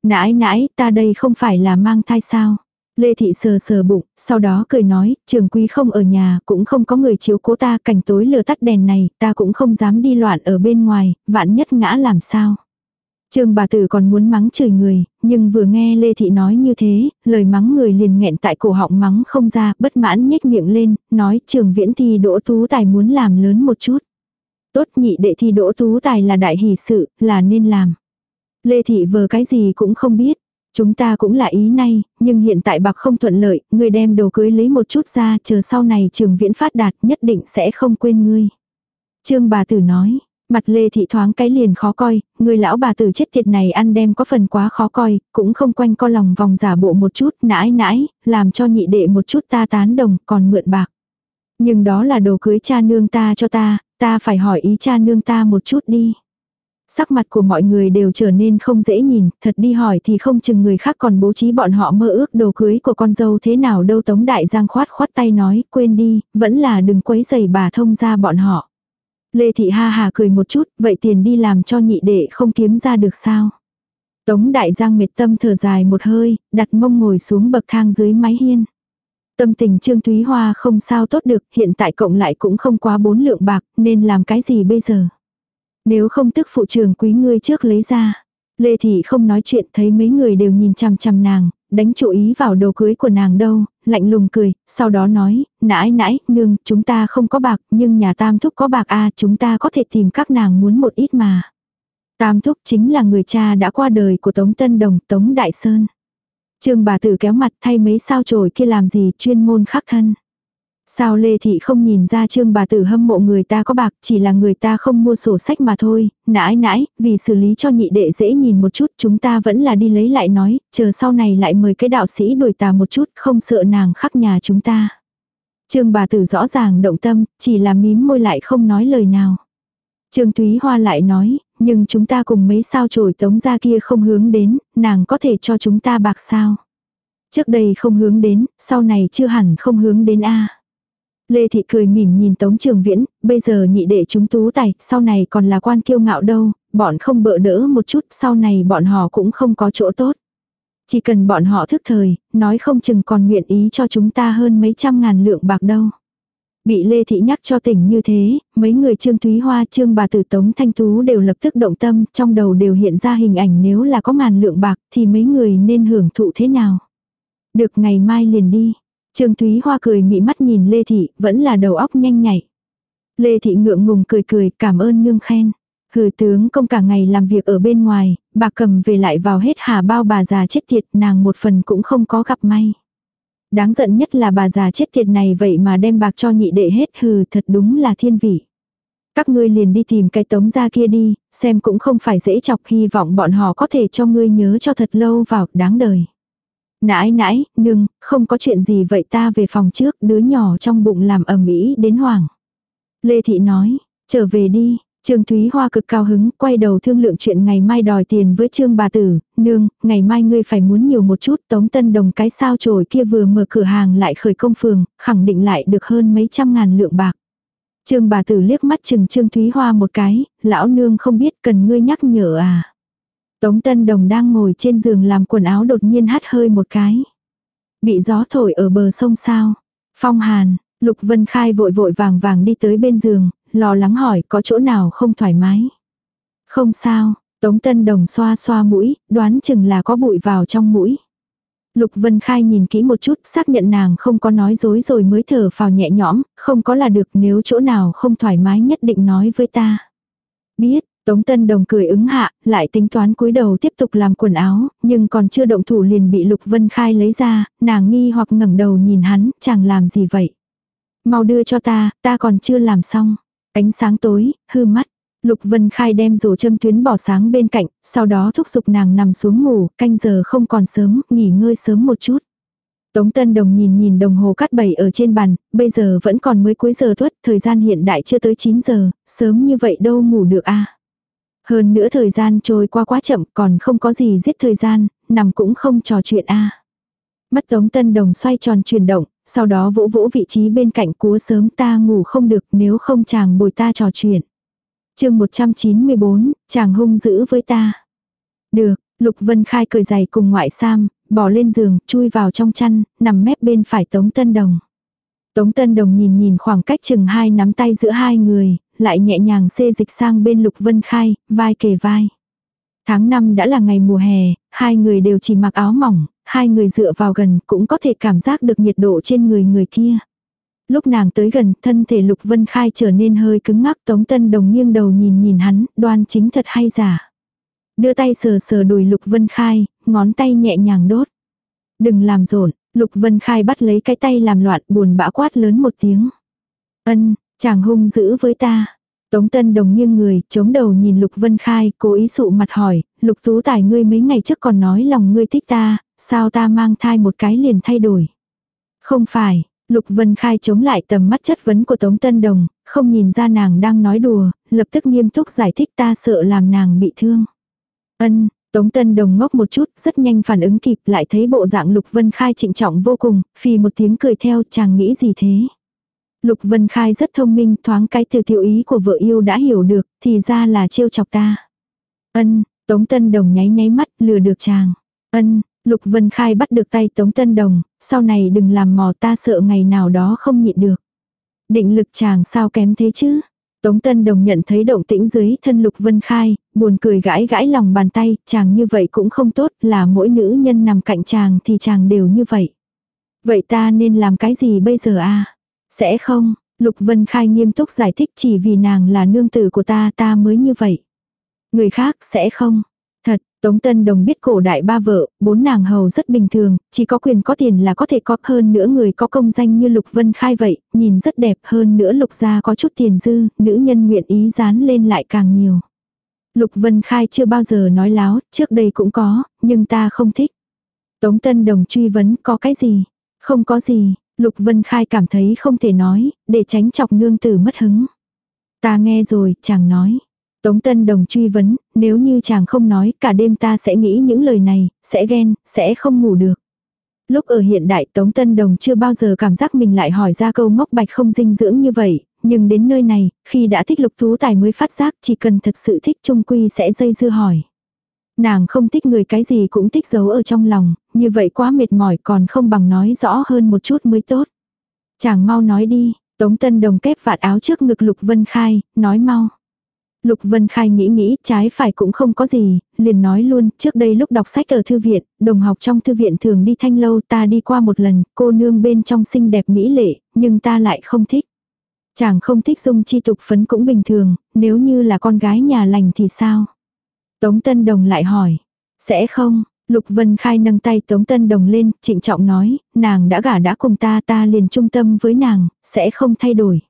Nãi nãi, ta đây không phải là mang thai sao. Lê Thị sờ sờ bụng, sau đó cười nói, trường quý không ở nhà, cũng không có người chiếu cố ta, cảnh tối lừa tắt đèn này, ta cũng không dám đi loạn ở bên ngoài, vạn nhất ngã làm sao. Trương bà tử còn muốn mắng chửi người, nhưng vừa nghe Lê Thị nói như thế, lời mắng người liền nghẹn tại cổ họng mắng không ra, bất mãn nhếch miệng lên, nói trường viễn thi đỗ tú tài muốn làm lớn một chút. Tốt nhị đệ thi đỗ tú tài là đại hỷ sự, là nên làm. Lê Thị vừa cái gì cũng không biết. Chúng ta cũng là ý nay, nhưng hiện tại bạc không thuận lợi, người đem đồ cưới lấy một chút ra, chờ sau này trường viễn phát đạt nhất định sẽ không quên ngươi. Trương bà tử nói, mặt lê thị thoáng cái liền khó coi, người lão bà tử chết tiệt này ăn đem có phần quá khó coi, cũng không quanh co lòng vòng giả bộ một chút, nãi nãi, làm cho nhị đệ một chút ta tán đồng, còn mượn bạc. Nhưng đó là đồ cưới cha nương ta cho ta, ta phải hỏi ý cha nương ta một chút đi. Sắc mặt của mọi người đều trở nên không dễ nhìn, thật đi hỏi thì không chừng người khác còn bố trí bọn họ mơ ước đồ cưới của con dâu thế nào đâu Tống Đại Giang khoát khoát tay nói, quên đi, vẫn là đừng quấy giày bà thông ra bọn họ. Lê Thị ha hà cười một chút, vậy tiền đi làm cho nhị đệ không kiếm ra được sao. Tống Đại Giang mệt tâm thở dài một hơi, đặt mông ngồi xuống bậc thang dưới mái hiên. Tâm tình Trương Thúy Hoa không sao tốt được, hiện tại cộng lại cũng không quá bốn lượng bạc, nên làm cái gì bây giờ. Nếu không tức phụ trưởng quý ngươi trước lấy ra. Lê Thị không nói chuyện thấy mấy người đều nhìn chằm chằm nàng, đánh chú ý vào đồ cưới của nàng đâu, lạnh lùng cười, sau đó nói, nãi nãi, nương, chúng ta không có bạc, nhưng nhà tam thúc có bạc a chúng ta có thể tìm các nàng muốn một ít mà. Tam thúc chính là người cha đã qua đời của Tống Tân Đồng, Tống Đại Sơn. Trương bà tử kéo mặt thay mấy sao trồi kia làm gì chuyên môn khắc thân. Sao Lê Thị không nhìn ra trương bà tử hâm mộ người ta có bạc, chỉ là người ta không mua sổ sách mà thôi, nãi nãi, vì xử lý cho nhị đệ dễ nhìn một chút chúng ta vẫn là đi lấy lại nói, chờ sau này lại mời cái đạo sĩ đuổi tà một chút, không sợ nàng khắc nhà chúng ta. Trương bà tử rõ ràng động tâm, chỉ là mím môi lại không nói lời nào. Trương Thúy Hoa lại nói, nhưng chúng ta cùng mấy sao trổi tống ra kia không hướng đến, nàng có thể cho chúng ta bạc sao. Trước đây không hướng đến, sau này chưa hẳn không hướng đến a Lê Thị cười mỉm nhìn Tống Trường Viễn, bây giờ nhị đệ chúng tú tài, sau này còn là quan kiêu ngạo đâu, bọn không bỡ đỡ một chút, sau này bọn họ cũng không có chỗ tốt. Chỉ cần bọn họ thức thời, nói không chừng còn nguyện ý cho chúng ta hơn mấy trăm ngàn lượng bạc đâu. Bị Lê Thị nhắc cho tỉnh như thế, mấy người Trương Thúy Hoa, Trương bà tử Tống Thanh Tú đều lập tức động tâm, trong đầu đều hiện ra hình ảnh nếu là có ngàn lượng bạc thì mấy người nên hưởng thụ thế nào. Được ngày mai liền đi. Trương Thúy Hoa cười mị mắt nhìn Lê Thị, vẫn là đầu óc nhanh nhạy. Lê Thị ngượng ngùng cười cười, cảm ơn nương khen. Hừ tướng công cả ngày làm việc ở bên ngoài, bà cầm về lại vào hết hà bao bà già chết tiệt nàng một phần cũng không có gặp may. Đáng giận nhất là bà già chết tiệt này vậy mà đem bạc cho nhị đệ hết hừ thật đúng là thiên vị. Các ngươi liền đi tìm cái tống ra kia đi, xem cũng không phải dễ chọc hy vọng bọn họ có thể cho ngươi nhớ cho thật lâu vào, đáng đời. Nãi nãi, nương, không có chuyện gì vậy ta về phòng trước, đứa nhỏ trong bụng làm ầm ĩ đến hoảng. Lê Thị nói, trở về đi, Trương Thúy Hoa cực cao hứng, quay đầu thương lượng chuyện ngày mai đòi tiền với Trương bà tử, nương, ngày mai ngươi phải muốn nhiều một chút, Tống Tân Đồng cái sao trổi kia vừa mở cửa hàng lại khởi công phường, khẳng định lại được hơn mấy trăm ngàn lượng bạc. Trương bà tử liếc mắt chừng Trương Thúy Hoa một cái, lão nương không biết cần ngươi nhắc nhở à. Tống Tân Đồng đang ngồi trên giường làm quần áo đột nhiên hắt hơi một cái. Bị gió thổi ở bờ sông sao. Phong hàn, Lục Vân Khai vội vội vàng vàng đi tới bên giường, lo lắng hỏi có chỗ nào không thoải mái. Không sao, Tống Tân Đồng xoa xoa mũi, đoán chừng là có bụi vào trong mũi. Lục Vân Khai nhìn kỹ một chút, xác nhận nàng không có nói dối rồi mới thở phào nhẹ nhõm, không có là được nếu chỗ nào không thoải mái nhất định nói với ta. Biết, Tống Tân Đồng cười ứng hạ, lại tính toán cúi đầu tiếp tục làm quần áo, nhưng còn chưa động thủ liền bị Lục Vân Khai lấy ra, nàng nghi hoặc ngẩng đầu nhìn hắn, chàng làm gì vậy? Mau đưa cho ta, ta còn chưa làm xong. Ánh sáng tối, hư mắt. Lục Vân Khai đem rổ châm tuyến bỏ sáng bên cạnh, sau đó thúc giục nàng nằm xuống ngủ, canh giờ không còn sớm, nghỉ ngơi sớm một chút. Tống Tân Đồng nhìn nhìn đồng hồ cắt bảy ở trên bàn, bây giờ vẫn còn mới cuối giờ tuất, thời gian hiện đại chưa tới 9 giờ, sớm như vậy đâu ngủ được a hơn nữa thời gian trôi qua quá chậm, còn không có gì giết thời gian, nằm cũng không trò chuyện a Mắt Tống Tân Đồng xoay tròn chuyển động, sau đó vỗ vỗ vị trí bên cạnh cúa sớm ta ngủ không được nếu không chàng bồi ta trò chuyện. chương 194, chàng hung dữ với ta. Được, Lục Vân Khai cười giày cùng ngoại sam, bỏ lên giường, chui vào trong chăn, nằm mép bên phải Tống Tân Đồng. Tống Tân Đồng nhìn nhìn khoảng cách chừng hai nắm tay giữa hai người, lại nhẹ nhàng xê dịch sang bên Lục Vân Khai, vai kề vai. Tháng năm đã là ngày mùa hè, hai người đều chỉ mặc áo mỏng, hai người dựa vào gần cũng có thể cảm giác được nhiệt độ trên người người kia. Lúc nàng tới gần, thân thể Lục Vân Khai trở nên hơi cứng ngắc Tống Tân Đồng nghiêng đầu nhìn nhìn hắn, đoan chính thật hay giả. Đưa tay sờ sờ đùi Lục Vân Khai, ngón tay nhẹ nhàng đốt. Đừng làm rộn, Lục Vân Khai bắt lấy cái tay làm loạn buồn bã quát lớn một tiếng. Ân, chàng hung dữ với ta. Tống Tân Đồng nghiêng người, chống đầu nhìn Lục Vân Khai, cố ý sụ mặt hỏi, Lục Tú Tài ngươi mấy ngày trước còn nói lòng ngươi thích ta, sao ta mang thai một cái liền thay đổi. Không phải, Lục Vân Khai chống lại tầm mắt chất vấn của Tống Tân Đồng, không nhìn ra nàng đang nói đùa, lập tức nghiêm túc giải thích ta sợ làm nàng bị thương. Ân, Tống Tân Đồng ngốc một chút, rất nhanh phản ứng kịp lại thấy bộ dạng Lục Vân Khai trịnh trọng vô cùng, phì một tiếng cười theo chàng nghĩ gì thế. Lục Vân Khai rất thông minh, thoáng cái từ tiểu ý của vợ yêu đã hiểu được, thì ra là trêu chọc ta. Ân, Tống Tân Đồng nháy nháy mắt, lừa được chàng. Ân, Lục Vân Khai bắt được tay Tống Tân Đồng, sau này đừng làm mò ta sợ ngày nào đó không nhịn được. Định lực chàng sao kém thế chứ? Tống Tân Đồng nhận thấy động tĩnh dưới thân Lục Vân Khai, buồn cười gãi gãi lòng bàn tay, chàng như vậy cũng không tốt, là mỗi nữ nhân nằm cạnh chàng thì chàng đều như vậy. Vậy ta nên làm cái gì bây giờ a sẽ không, Lục Vân Khai nghiêm túc giải thích chỉ vì nàng là nương tử của ta ta mới như vậy. Người khác sẽ không. Thật, Tống Tân Đồng biết cổ đại ba vợ, bốn nàng hầu rất bình thường, chỉ có quyền có tiền là có thể có hơn nữa người có công danh như Lục Vân Khai vậy, nhìn rất đẹp hơn nữa Lục gia có chút tiền dư, nữ nhân nguyện ý dán lên lại càng nhiều. Lục Vân Khai chưa bao giờ nói láo, trước đây cũng có, nhưng ta không thích. Tống Tân Đồng truy vấn có cái gì? Không có gì, Lục Vân Khai cảm thấy không thể nói, để tránh chọc nương tử mất hứng. Ta nghe rồi, chàng nói. Tống Tân Đồng truy vấn, nếu như chàng không nói, cả đêm ta sẽ nghĩ những lời này, sẽ ghen, sẽ không ngủ được. Lúc ở hiện đại Tống Tân Đồng chưa bao giờ cảm giác mình lại hỏi ra câu ngốc bạch không dinh dưỡng như vậy, nhưng đến nơi này, khi đã thích lục thú tài mới phát giác chỉ cần thật sự thích trung quy sẽ dây dưa hỏi. Nàng không thích người cái gì cũng thích giấu ở trong lòng, như vậy quá mệt mỏi còn không bằng nói rõ hơn một chút mới tốt. Chàng mau nói đi, Tống Tân Đồng kép vạt áo trước ngực Lục Vân Khai, nói mau. Lục Vân Khai nghĩ nghĩ, trái phải cũng không có gì, liền nói luôn, trước đây lúc đọc sách ở thư viện, đồng học trong thư viện thường đi thanh lâu ta đi qua một lần, cô nương bên trong xinh đẹp mỹ lệ, nhưng ta lại không thích. Chàng không thích dung chi tục phấn cũng bình thường, nếu như là con gái nhà lành thì sao? Tống Tân Đồng lại hỏi, sẽ không, Lục Vân Khai nâng tay Tống Tân Đồng lên, trịnh trọng nói, nàng đã gả đã cùng ta ta liền trung tâm với nàng, sẽ không thay đổi.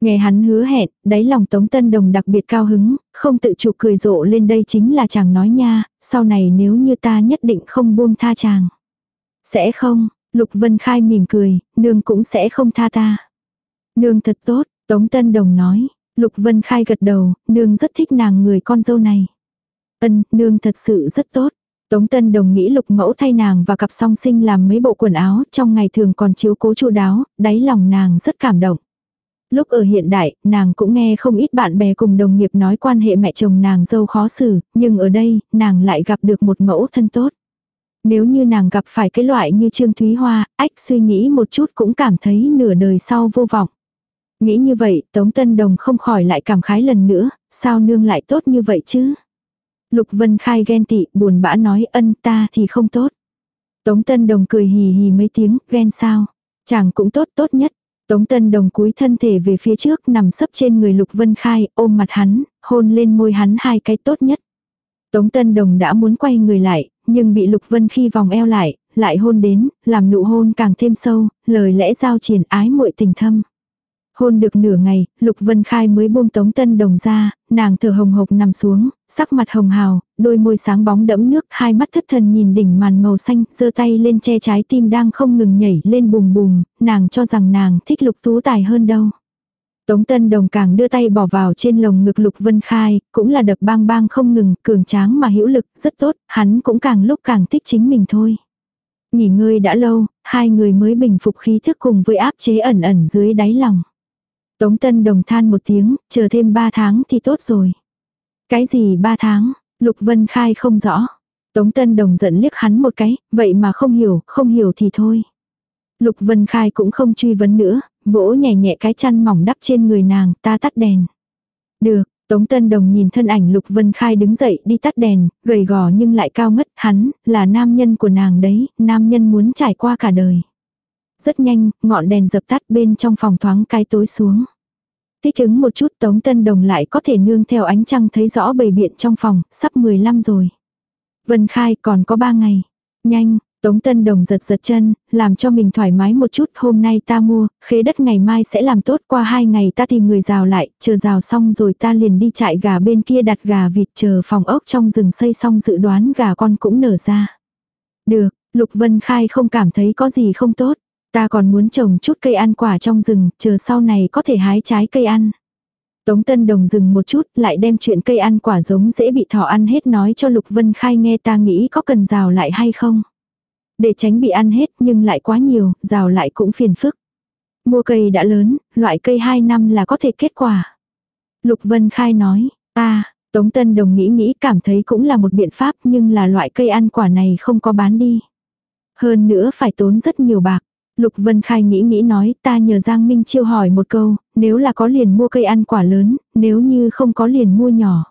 Nghe hắn hứa hẹn, đáy lòng Tống Tân Đồng đặc biệt cao hứng, không tự chủ cười rộ lên đây chính là chàng nói nha, sau này nếu như ta nhất định không buông tha chàng. Sẽ không, Lục Vân Khai mỉm cười, nương cũng sẽ không tha ta. Nương thật tốt, Tống Tân Đồng nói, Lục Vân Khai gật đầu, nương rất thích nàng người con dâu này. Ân, nương thật sự rất tốt. Tống Tân Đồng nghĩ lục mẫu thay nàng và cặp song sinh làm mấy bộ quần áo, trong ngày thường còn chiếu cố chu đáo, đáy lòng nàng rất cảm động. Lúc ở hiện đại, nàng cũng nghe không ít bạn bè cùng đồng nghiệp nói quan hệ mẹ chồng nàng dâu khó xử, nhưng ở đây, nàng lại gặp được một mẫu thân tốt. Nếu như nàng gặp phải cái loại như Trương Thúy Hoa, ách suy nghĩ một chút cũng cảm thấy nửa đời sau vô vọng. Nghĩ như vậy, Tống Tân Đồng không khỏi lại cảm khái lần nữa, sao nương lại tốt như vậy chứ? Lục Vân Khai ghen tị, buồn bã nói ân ta thì không tốt. Tống Tân Đồng cười hì hì mấy tiếng, ghen sao? Chàng cũng tốt tốt nhất. Tống Tân Đồng cúi thân thể về phía trước nằm sấp trên người Lục Vân Khai, ôm mặt hắn, hôn lên môi hắn hai cái tốt nhất. Tống Tân Đồng đã muốn quay người lại, nhưng bị Lục Vân khi vòng eo lại, lại hôn đến, làm nụ hôn càng thêm sâu, lời lẽ giao triển ái muội tình thâm. Hôn được nửa ngày, Lục Vân Khai mới buông Tống Tân Đồng ra, nàng thở hồng hộc nằm xuống, sắc mặt hồng hào, đôi môi sáng bóng đẫm nước, hai mắt thất thần nhìn đỉnh màn màu xanh, giơ tay lên che trái tim đang không ngừng nhảy lên bùm bùm, nàng cho rằng nàng thích Lục Tú Tài hơn đâu. Tống Tân Đồng càng đưa tay bỏ vào trên lồng ngực Lục Vân Khai, cũng là đập bang bang không ngừng, cường tráng mà hữu lực, rất tốt, hắn cũng càng lúc càng thích chính mình thôi. Nghỉ ngơi đã lâu, hai người mới bình phục khí thức cùng với áp chế ẩn ẩn dưới đáy lòng. Tống Tân Đồng than một tiếng, chờ thêm ba tháng thì tốt rồi. Cái gì ba tháng? Lục Vân Khai không rõ. Tống Tân Đồng giận liếc hắn một cái, vậy mà không hiểu, không hiểu thì thôi. Lục Vân Khai cũng không truy vấn nữa, vỗ nhẹ nhẹ cái chăn mỏng đắp trên người nàng, ta tắt đèn. Được, Tống Tân Đồng nhìn thân ảnh Lục Vân Khai đứng dậy đi tắt đèn, gầy gò nhưng lại cao ngất, hắn, là nam nhân của nàng đấy, nam nhân muốn trải qua cả đời. Rất nhanh, ngọn đèn dập tắt bên trong phòng thoáng cái tối xuống. Thích ứng một chút Tống Tân Đồng lại có thể nương theo ánh trăng thấy rõ bầy biện trong phòng, sắp 15 rồi. Vân Khai còn có 3 ngày. Nhanh, Tống Tân Đồng giật giật chân, làm cho mình thoải mái một chút, hôm nay ta mua, khế đất ngày mai sẽ làm tốt, qua hai ngày ta tìm người rào lại, chờ rào xong rồi ta liền đi chạy gà bên kia đặt gà vịt chờ phòng ốc trong rừng xây xong dự đoán gà con cũng nở ra. Được, Lục Vân Khai không cảm thấy có gì không tốt. Ta còn muốn trồng chút cây ăn quả trong rừng, chờ sau này có thể hái trái cây ăn. Tống Tân Đồng dừng một chút, lại đem chuyện cây ăn quả giống dễ bị thỏ ăn hết nói cho Lục Vân Khai nghe ta nghĩ có cần rào lại hay không. Để tránh bị ăn hết nhưng lại quá nhiều, rào lại cũng phiền phức. Mua cây đã lớn, loại cây 2 năm là có thể kết quả. Lục Vân Khai nói, ta, Tống Tân Đồng nghĩ nghĩ cảm thấy cũng là một biện pháp nhưng là loại cây ăn quả này không có bán đi. Hơn nữa phải tốn rất nhiều bạc. Lục Vân Khai nghĩ nghĩ nói ta nhờ Giang Minh Chiêu hỏi một câu, nếu là có liền mua cây ăn quả lớn, nếu như không có liền mua nhỏ.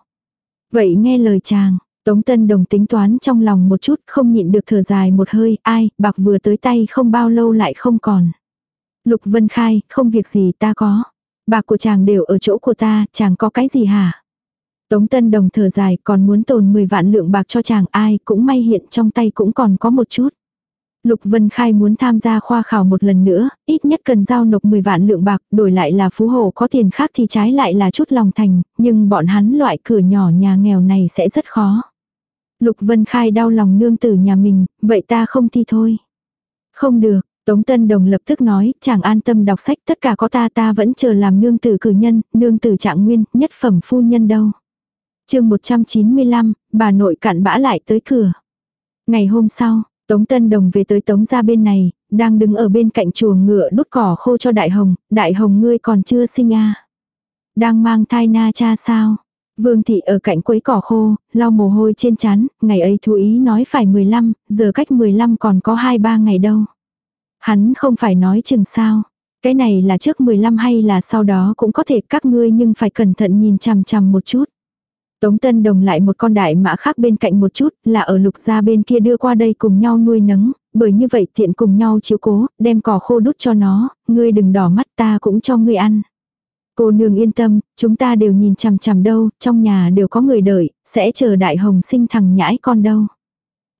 Vậy nghe lời chàng, Tống Tân Đồng tính toán trong lòng một chút không nhịn được thở dài một hơi, ai, bạc vừa tới tay không bao lâu lại không còn. Lục Vân Khai, không việc gì ta có. Bạc của chàng đều ở chỗ của ta, chàng có cái gì hả? Tống Tân Đồng thở dài còn muốn tồn 10 vạn lượng bạc cho chàng ai cũng may hiện trong tay cũng còn có một chút. Lục Vân Khai muốn tham gia khoa khảo một lần nữa, ít nhất cần giao nộp 10 vạn lượng bạc, đổi lại là phú hộ có tiền khác thì trái lại là chút lòng thành, nhưng bọn hắn loại cửa nhỏ nhà nghèo này sẽ rất khó. Lục Vân Khai đau lòng nương tử nhà mình, vậy ta không thi thôi. Không được, Tống Tân Đồng lập tức nói, chàng an tâm đọc sách tất cả có ta ta vẫn chờ làm nương tử cử nhân, nương tử trạng nguyên, nhất phẩm phu nhân đâu. chương 195, bà nội cặn bã lại tới cửa. Ngày hôm sau, Tống Tân Đồng về tới Tống ra bên này, đang đứng ở bên cạnh chuồng ngựa đút cỏ khô cho Đại Hồng, Đại Hồng ngươi còn chưa sinh à. Đang mang thai na cha sao? Vương thị ở cạnh quấy cỏ khô, lau mồ hôi trên chán, ngày ấy thú ý nói phải 15, giờ cách 15 còn có 2-3 ngày đâu. Hắn không phải nói chừng sao. Cái này là trước 15 hay là sau đó cũng có thể các ngươi nhưng phải cẩn thận nhìn chằm chằm một chút. Tống Tân Đồng lại một con đại mã khác bên cạnh một chút, là ở lục gia bên kia đưa qua đây cùng nhau nuôi nấng, bởi như vậy tiện cùng nhau chiếu cố, đem cỏ khô đút cho nó, ngươi đừng đỏ mắt ta cũng cho ngươi ăn. Cô nương yên tâm, chúng ta đều nhìn chằm chằm đâu, trong nhà đều có người đợi, sẽ chờ đại hồng sinh thằng nhãi con đâu.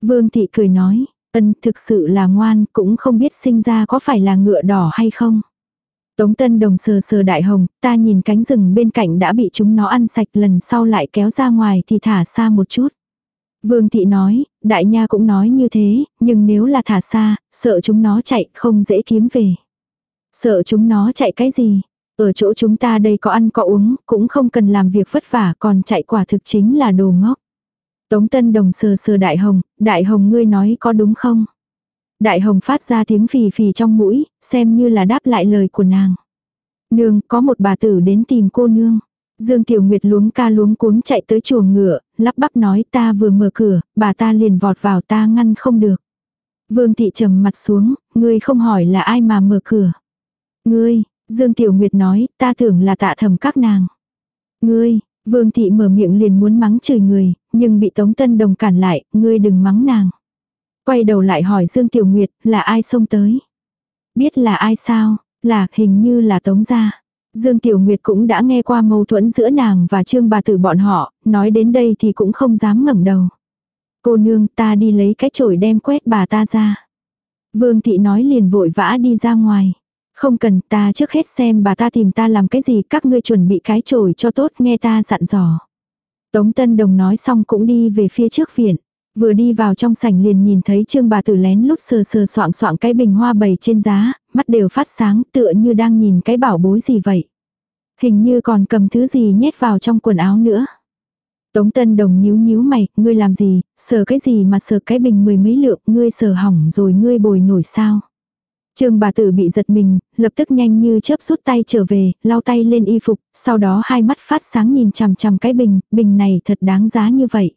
Vương thị cười nói, ân thực sự là ngoan, cũng không biết sinh ra có phải là ngựa đỏ hay không. Tống Tân Đồng sờ sờ đại hồng, ta nhìn cánh rừng bên cạnh đã bị chúng nó ăn sạch lần sau lại kéo ra ngoài thì thả xa một chút. Vương thị nói, đại nha cũng nói như thế, nhưng nếu là thả xa, sợ chúng nó chạy không dễ kiếm về. Sợ chúng nó chạy cái gì? Ở chỗ chúng ta đây có ăn có uống, cũng không cần làm việc vất vả còn chạy quả thực chính là đồ ngốc. Tống Tân Đồng sờ sờ Đại Hồng, Đại Hồng ngươi nói có đúng không? Đại Hồng phát ra tiếng phì phì trong mũi, xem như là đáp lại lời của nàng. Nương, có một bà tử đến tìm cô nương. Dương Tiểu Nguyệt luống ca luống cuống chạy tới chuồng ngựa, lắp bắp nói ta vừa mở cửa, bà ta liền vọt vào ta ngăn không được. Vương Thị trầm mặt xuống, ngươi không hỏi là ai mà mở cửa. Ngươi, Dương Tiểu Nguyệt nói, ta tưởng là tạ thầm các nàng. Ngươi, Vương Thị mở miệng liền muốn mắng chửi người, nhưng bị Tống Tân Đồng cản lại, ngươi đừng mắng nàng. Quay đầu lại hỏi Dương Tiểu Nguyệt, là ai xông tới? Biết là ai sao? Là, hình như là Tống gia. Dương Tiểu Nguyệt cũng đã nghe qua mâu thuẫn giữa nàng và Trương bà tử bọn họ, nói đến đây thì cũng không dám ngẩng đầu. Cô nương ta đi lấy cái chổi đem quét bà ta ra. Vương thị nói liền vội vã đi ra ngoài. Không cần ta trước hết xem bà ta tìm ta làm cái gì các ngươi chuẩn bị cái chổi cho tốt nghe ta dặn dò. Tống Tân Đồng nói xong cũng đi về phía trước viện. Vừa đi vào trong sảnh liền nhìn thấy trương bà tử lén lút sờ sờ soạng soạng cái bình hoa bầy trên giá, mắt đều phát sáng tựa như đang nhìn cái bảo bối gì vậy. Hình như còn cầm thứ gì nhét vào trong quần áo nữa. Tống Tân Đồng nhíu nhíu mày, ngươi làm gì, sờ cái gì mà sờ cái bình mười mấy lượng, ngươi sờ hỏng rồi ngươi bồi nổi sao. Trương bà tử bị giật mình, lập tức nhanh như chớp rút tay trở về, lau tay lên y phục, sau đó hai mắt phát sáng nhìn chằm chằm cái bình, bình này thật đáng giá như vậy.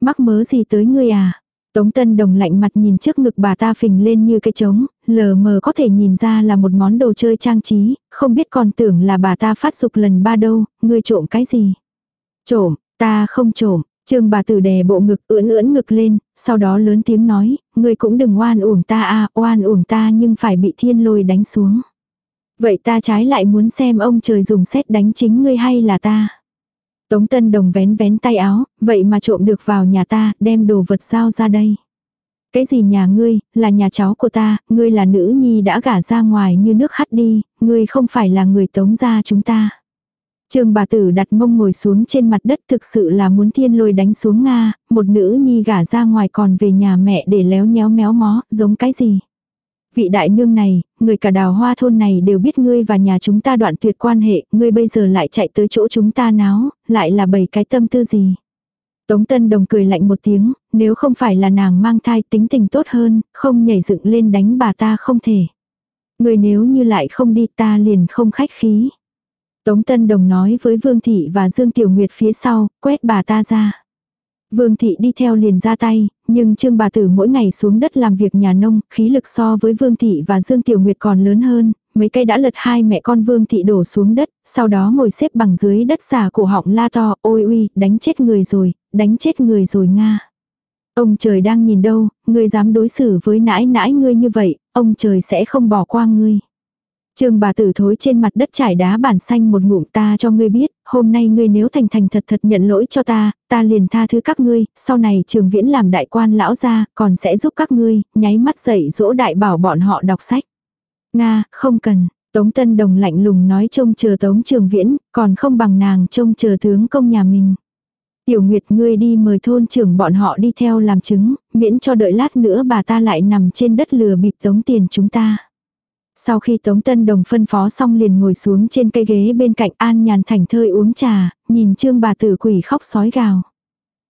Mắc mớ gì tới ngươi à? Tống Tân Đồng lạnh mặt nhìn trước ngực bà ta phình lên như cái trống, lờ mờ có thể nhìn ra là một món đồ chơi trang trí, không biết còn tưởng là bà ta phát dục lần ba đâu, ngươi trộm cái gì? Trộm, ta không trộm, Trương bà tử đè bộ ngực ưỡn ưỡn ngực lên, sau đó lớn tiếng nói, ngươi cũng đừng oan uổng ta a, oan uổng ta nhưng phải bị thiên lôi đánh xuống. Vậy ta trái lại muốn xem ông trời dùng xét đánh chính ngươi hay là ta. Tống Tân Đồng vén vén tay áo, vậy mà trộm được vào nhà ta, đem đồ vật giao ra đây. Cái gì nhà ngươi, là nhà cháu của ta, ngươi là nữ nhi đã gả ra ngoài như nước hắt đi, ngươi không phải là người tống gia chúng ta. Trương bà tử đặt mông ngồi xuống trên mặt đất thực sự là muốn thiên lôi đánh xuống Nga, một nữ nhi gả ra ngoài còn về nhà mẹ để léo nhéo méo mó, giống cái gì. Vị đại nương này, người cả đào hoa thôn này đều biết ngươi và nhà chúng ta đoạn tuyệt quan hệ, ngươi bây giờ lại chạy tới chỗ chúng ta náo, lại là bảy cái tâm tư gì. Tống Tân Đồng cười lạnh một tiếng, nếu không phải là nàng mang thai tính tình tốt hơn, không nhảy dựng lên đánh bà ta không thể. Người nếu như lại không đi ta liền không khách khí. Tống Tân Đồng nói với Vương Thị và Dương Tiểu Nguyệt phía sau, quét bà ta ra. Vương Thị đi theo liền ra tay, nhưng Trương bà tử mỗi ngày xuống đất làm việc nhà nông, khí lực so với Vương Thị và Dương Tiểu Nguyệt còn lớn hơn, mấy cây đã lật hai mẹ con Vương Thị đổ xuống đất, sau đó ngồi xếp bằng dưới đất xả cổ họng la to, ôi uy, đánh chết người rồi, đánh chết người rồi Nga. Ông trời đang nhìn đâu, ngươi dám đối xử với nãi nãi ngươi như vậy, ông trời sẽ không bỏ qua ngươi. Trương bà tử thối trên mặt đất trải đá bản xanh một ngụm ta cho ngươi biết, hôm nay ngươi nếu thành thành thật thật nhận lỗi cho ta, ta liền tha thứ các ngươi, sau này trường viễn làm đại quan lão gia, còn sẽ giúp các ngươi, nháy mắt dậy dỗ đại bảo bọn họ đọc sách. Nga, không cần, Tống Tân Đồng lạnh lùng nói trông chờ Tống Trường Viễn, còn không bằng nàng trông chờ tướng công nhà mình. Tiểu Nguyệt ngươi đi mời thôn trưởng bọn họ đi theo làm chứng, miễn cho đợi lát nữa bà ta lại nằm trên đất lừa bịp tống tiền chúng ta. Sau khi Tống Tân Đồng phân phó xong liền ngồi xuống trên cây ghế bên cạnh An nhàn thành thơi uống trà, nhìn trương bà tử quỷ khóc sói gào.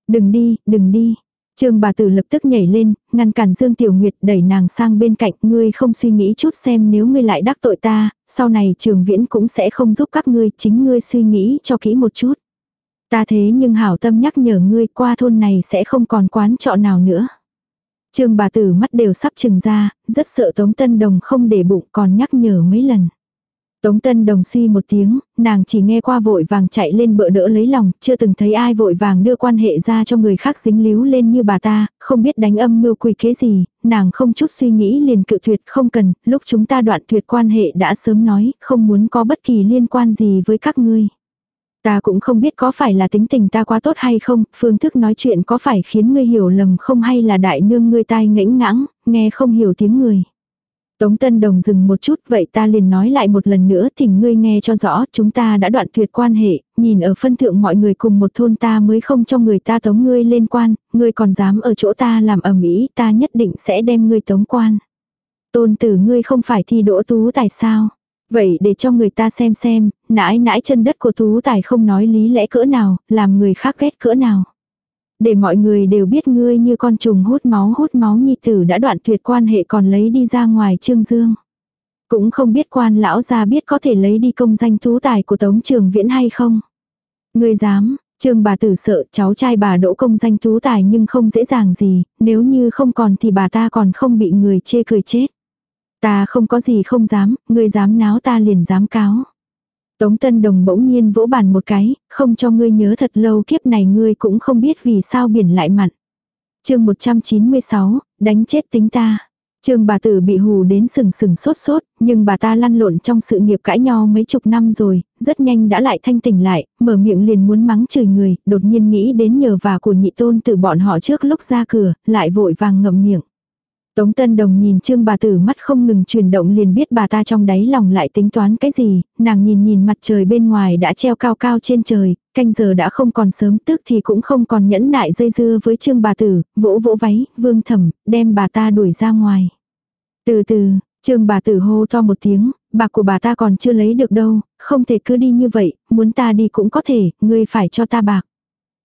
Đừng đi, đừng đi. Trương bà tử lập tức nhảy lên, ngăn cản Dương Tiểu Nguyệt đẩy nàng sang bên cạnh, ngươi không suy nghĩ chút xem nếu ngươi lại đắc tội ta, sau này trường viễn cũng sẽ không giúp các ngươi, chính ngươi suy nghĩ cho kỹ một chút. Ta thế nhưng hảo tâm nhắc nhở ngươi qua thôn này sẽ không còn quán trọ nào nữa. Trương bà tử mắt đều sắp trừng ra, rất sợ Tống Tân Đồng không để bụng còn nhắc nhở mấy lần. Tống Tân Đồng suy một tiếng, nàng chỉ nghe qua vội vàng chạy lên bỡ đỡ lấy lòng, chưa từng thấy ai vội vàng đưa quan hệ ra cho người khác dính líu lên như bà ta, không biết đánh âm mưu quỷ kế gì, nàng không chút suy nghĩ liền cự tuyệt không cần, lúc chúng ta đoạn tuyệt quan hệ đã sớm nói, không muốn có bất kỳ liên quan gì với các ngươi. Ta cũng không biết có phải là tính tình ta quá tốt hay không, phương thức nói chuyện có phải khiến ngươi hiểu lầm không hay là đại nương ngươi tai ngãnh ngãng, nghe không hiểu tiếng người. Tống Tân Đồng dừng một chút vậy ta liền nói lại một lần nữa thỉnh ngươi nghe cho rõ chúng ta đã đoạn tuyệt quan hệ, nhìn ở phân thượng mọi người cùng một thôn ta mới không cho người ta tống ngươi lên quan, ngươi còn dám ở chỗ ta làm ẩm ý ta nhất định sẽ đem ngươi tống quan. Tôn tử ngươi không phải thi đỗ tú tại sao? Vậy để cho người ta xem xem, nãi nãi chân đất của tú tài không nói lý lẽ cỡ nào, làm người khác ghét cỡ nào. Để mọi người đều biết ngươi như con trùng hút máu hút máu nhi tử đã đoạn tuyệt quan hệ còn lấy đi ra ngoài trương dương. Cũng không biết quan lão gia biết có thể lấy đi công danh tú tài của tống trường viễn hay không. Ngươi dám, Trương bà tử sợ cháu trai bà đỗ công danh tú tài nhưng không dễ dàng gì, nếu như không còn thì bà ta còn không bị người chê cười chết. Ta không có gì không dám, ngươi dám náo ta liền dám cáo. Tống Tân Đồng bỗng nhiên vỗ bàn một cái, không cho ngươi nhớ thật lâu kiếp này ngươi cũng không biết vì sao biển lại mặn. chương 196, đánh chết tính ta. Trương bà tử bị hù đến sừng sừng sốt sốt, nhưng bà ta lăn lộn trong sự nghiệp cãi nhau mấy chục năm rồi, rất nhanh đã lại thanh tỉnh lại, mở miệng liền muốn mắng chửi người, đột nhiên nghĩ đến nhờ và của nhị tôn từ bọn họ trước lúc ra cửa, lại vội vàng ngậm miệng. Tống Tân Đồng nhìn Trương bà tử mắt không ngừng chuyển động liền biết bà ta trong đáy lòng lại tính toán cái gì, nàng nhìn nhìn mặt trời bên ngoài đã treo cao cao trên trời, canh giờ đã không còn sớm tức thì cũng không còn nhẫn nại dây dưa với Trương bà tử, vỗ vỗ váy, vương thẩm, đem bà ta đuổi ra ngoài. Từ từ, Trương bà tử hô to một tiếng, bạc của bà ta còn chưa lấy được đâu, không thể cứ đi như vậy, muốn ta đi cũng có thể, ngươi phải cho ta bạc.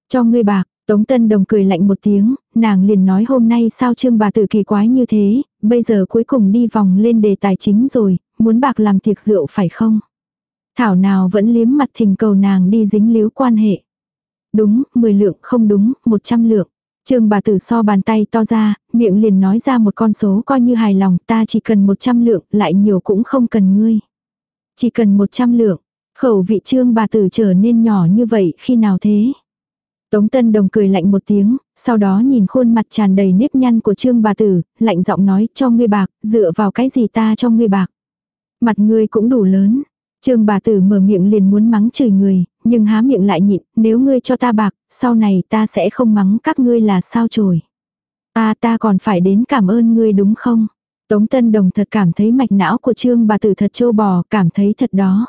Cho ngươi bạc, Tống Tân Đồng cười lạnh một tiếng, nàng liền nói hôm nay sao trương bà tử kỳ quái như thế, bây giờ cuối cùng đi vòng lên đề tài chính rồi, muốn bạc làm tiệc rượu phải không? Thảo nào vẫn liếm mặt thình cầu nàng đi dính líu quan hệ. Đúng, 10 lượng không đúng, 100 lượng. Trương bà tử so bàn tay to ra, miệng liền nói ra một con số coi như hài lòng, ta chỉ cần 100 lượng, lại nhiều cũng không cần ngươi. Chỉ cần 100 lượng, khẩu vị trương bà tử trở nên nhỏ như vậy khi nào thế? Tống Tân Đồng cười lạnh một tiếng, sau đó nhìn khuôn mặt tràn đầy nếp nhăn của Trương bà tử, lạnh giọng nói cho ngươi bạc, dựa vào cái gì ta cho ngươi bạc. Mặt ngươi cũng đủ lớn. Trương bà tử mở miệng liền muốn mắng chửi người, nhưng há miệng lại nhịn, nếu ngươi cho ta bạc, sau này ta sẽ không mắng các ngươi là sao chổi. Ta ta còn phải đến cảm ơn ngươi đúng không? Tống Tân Đồng thật cảm thấy mạch não của Trương bà tử thật trâu bò, cảm thấy thật đó.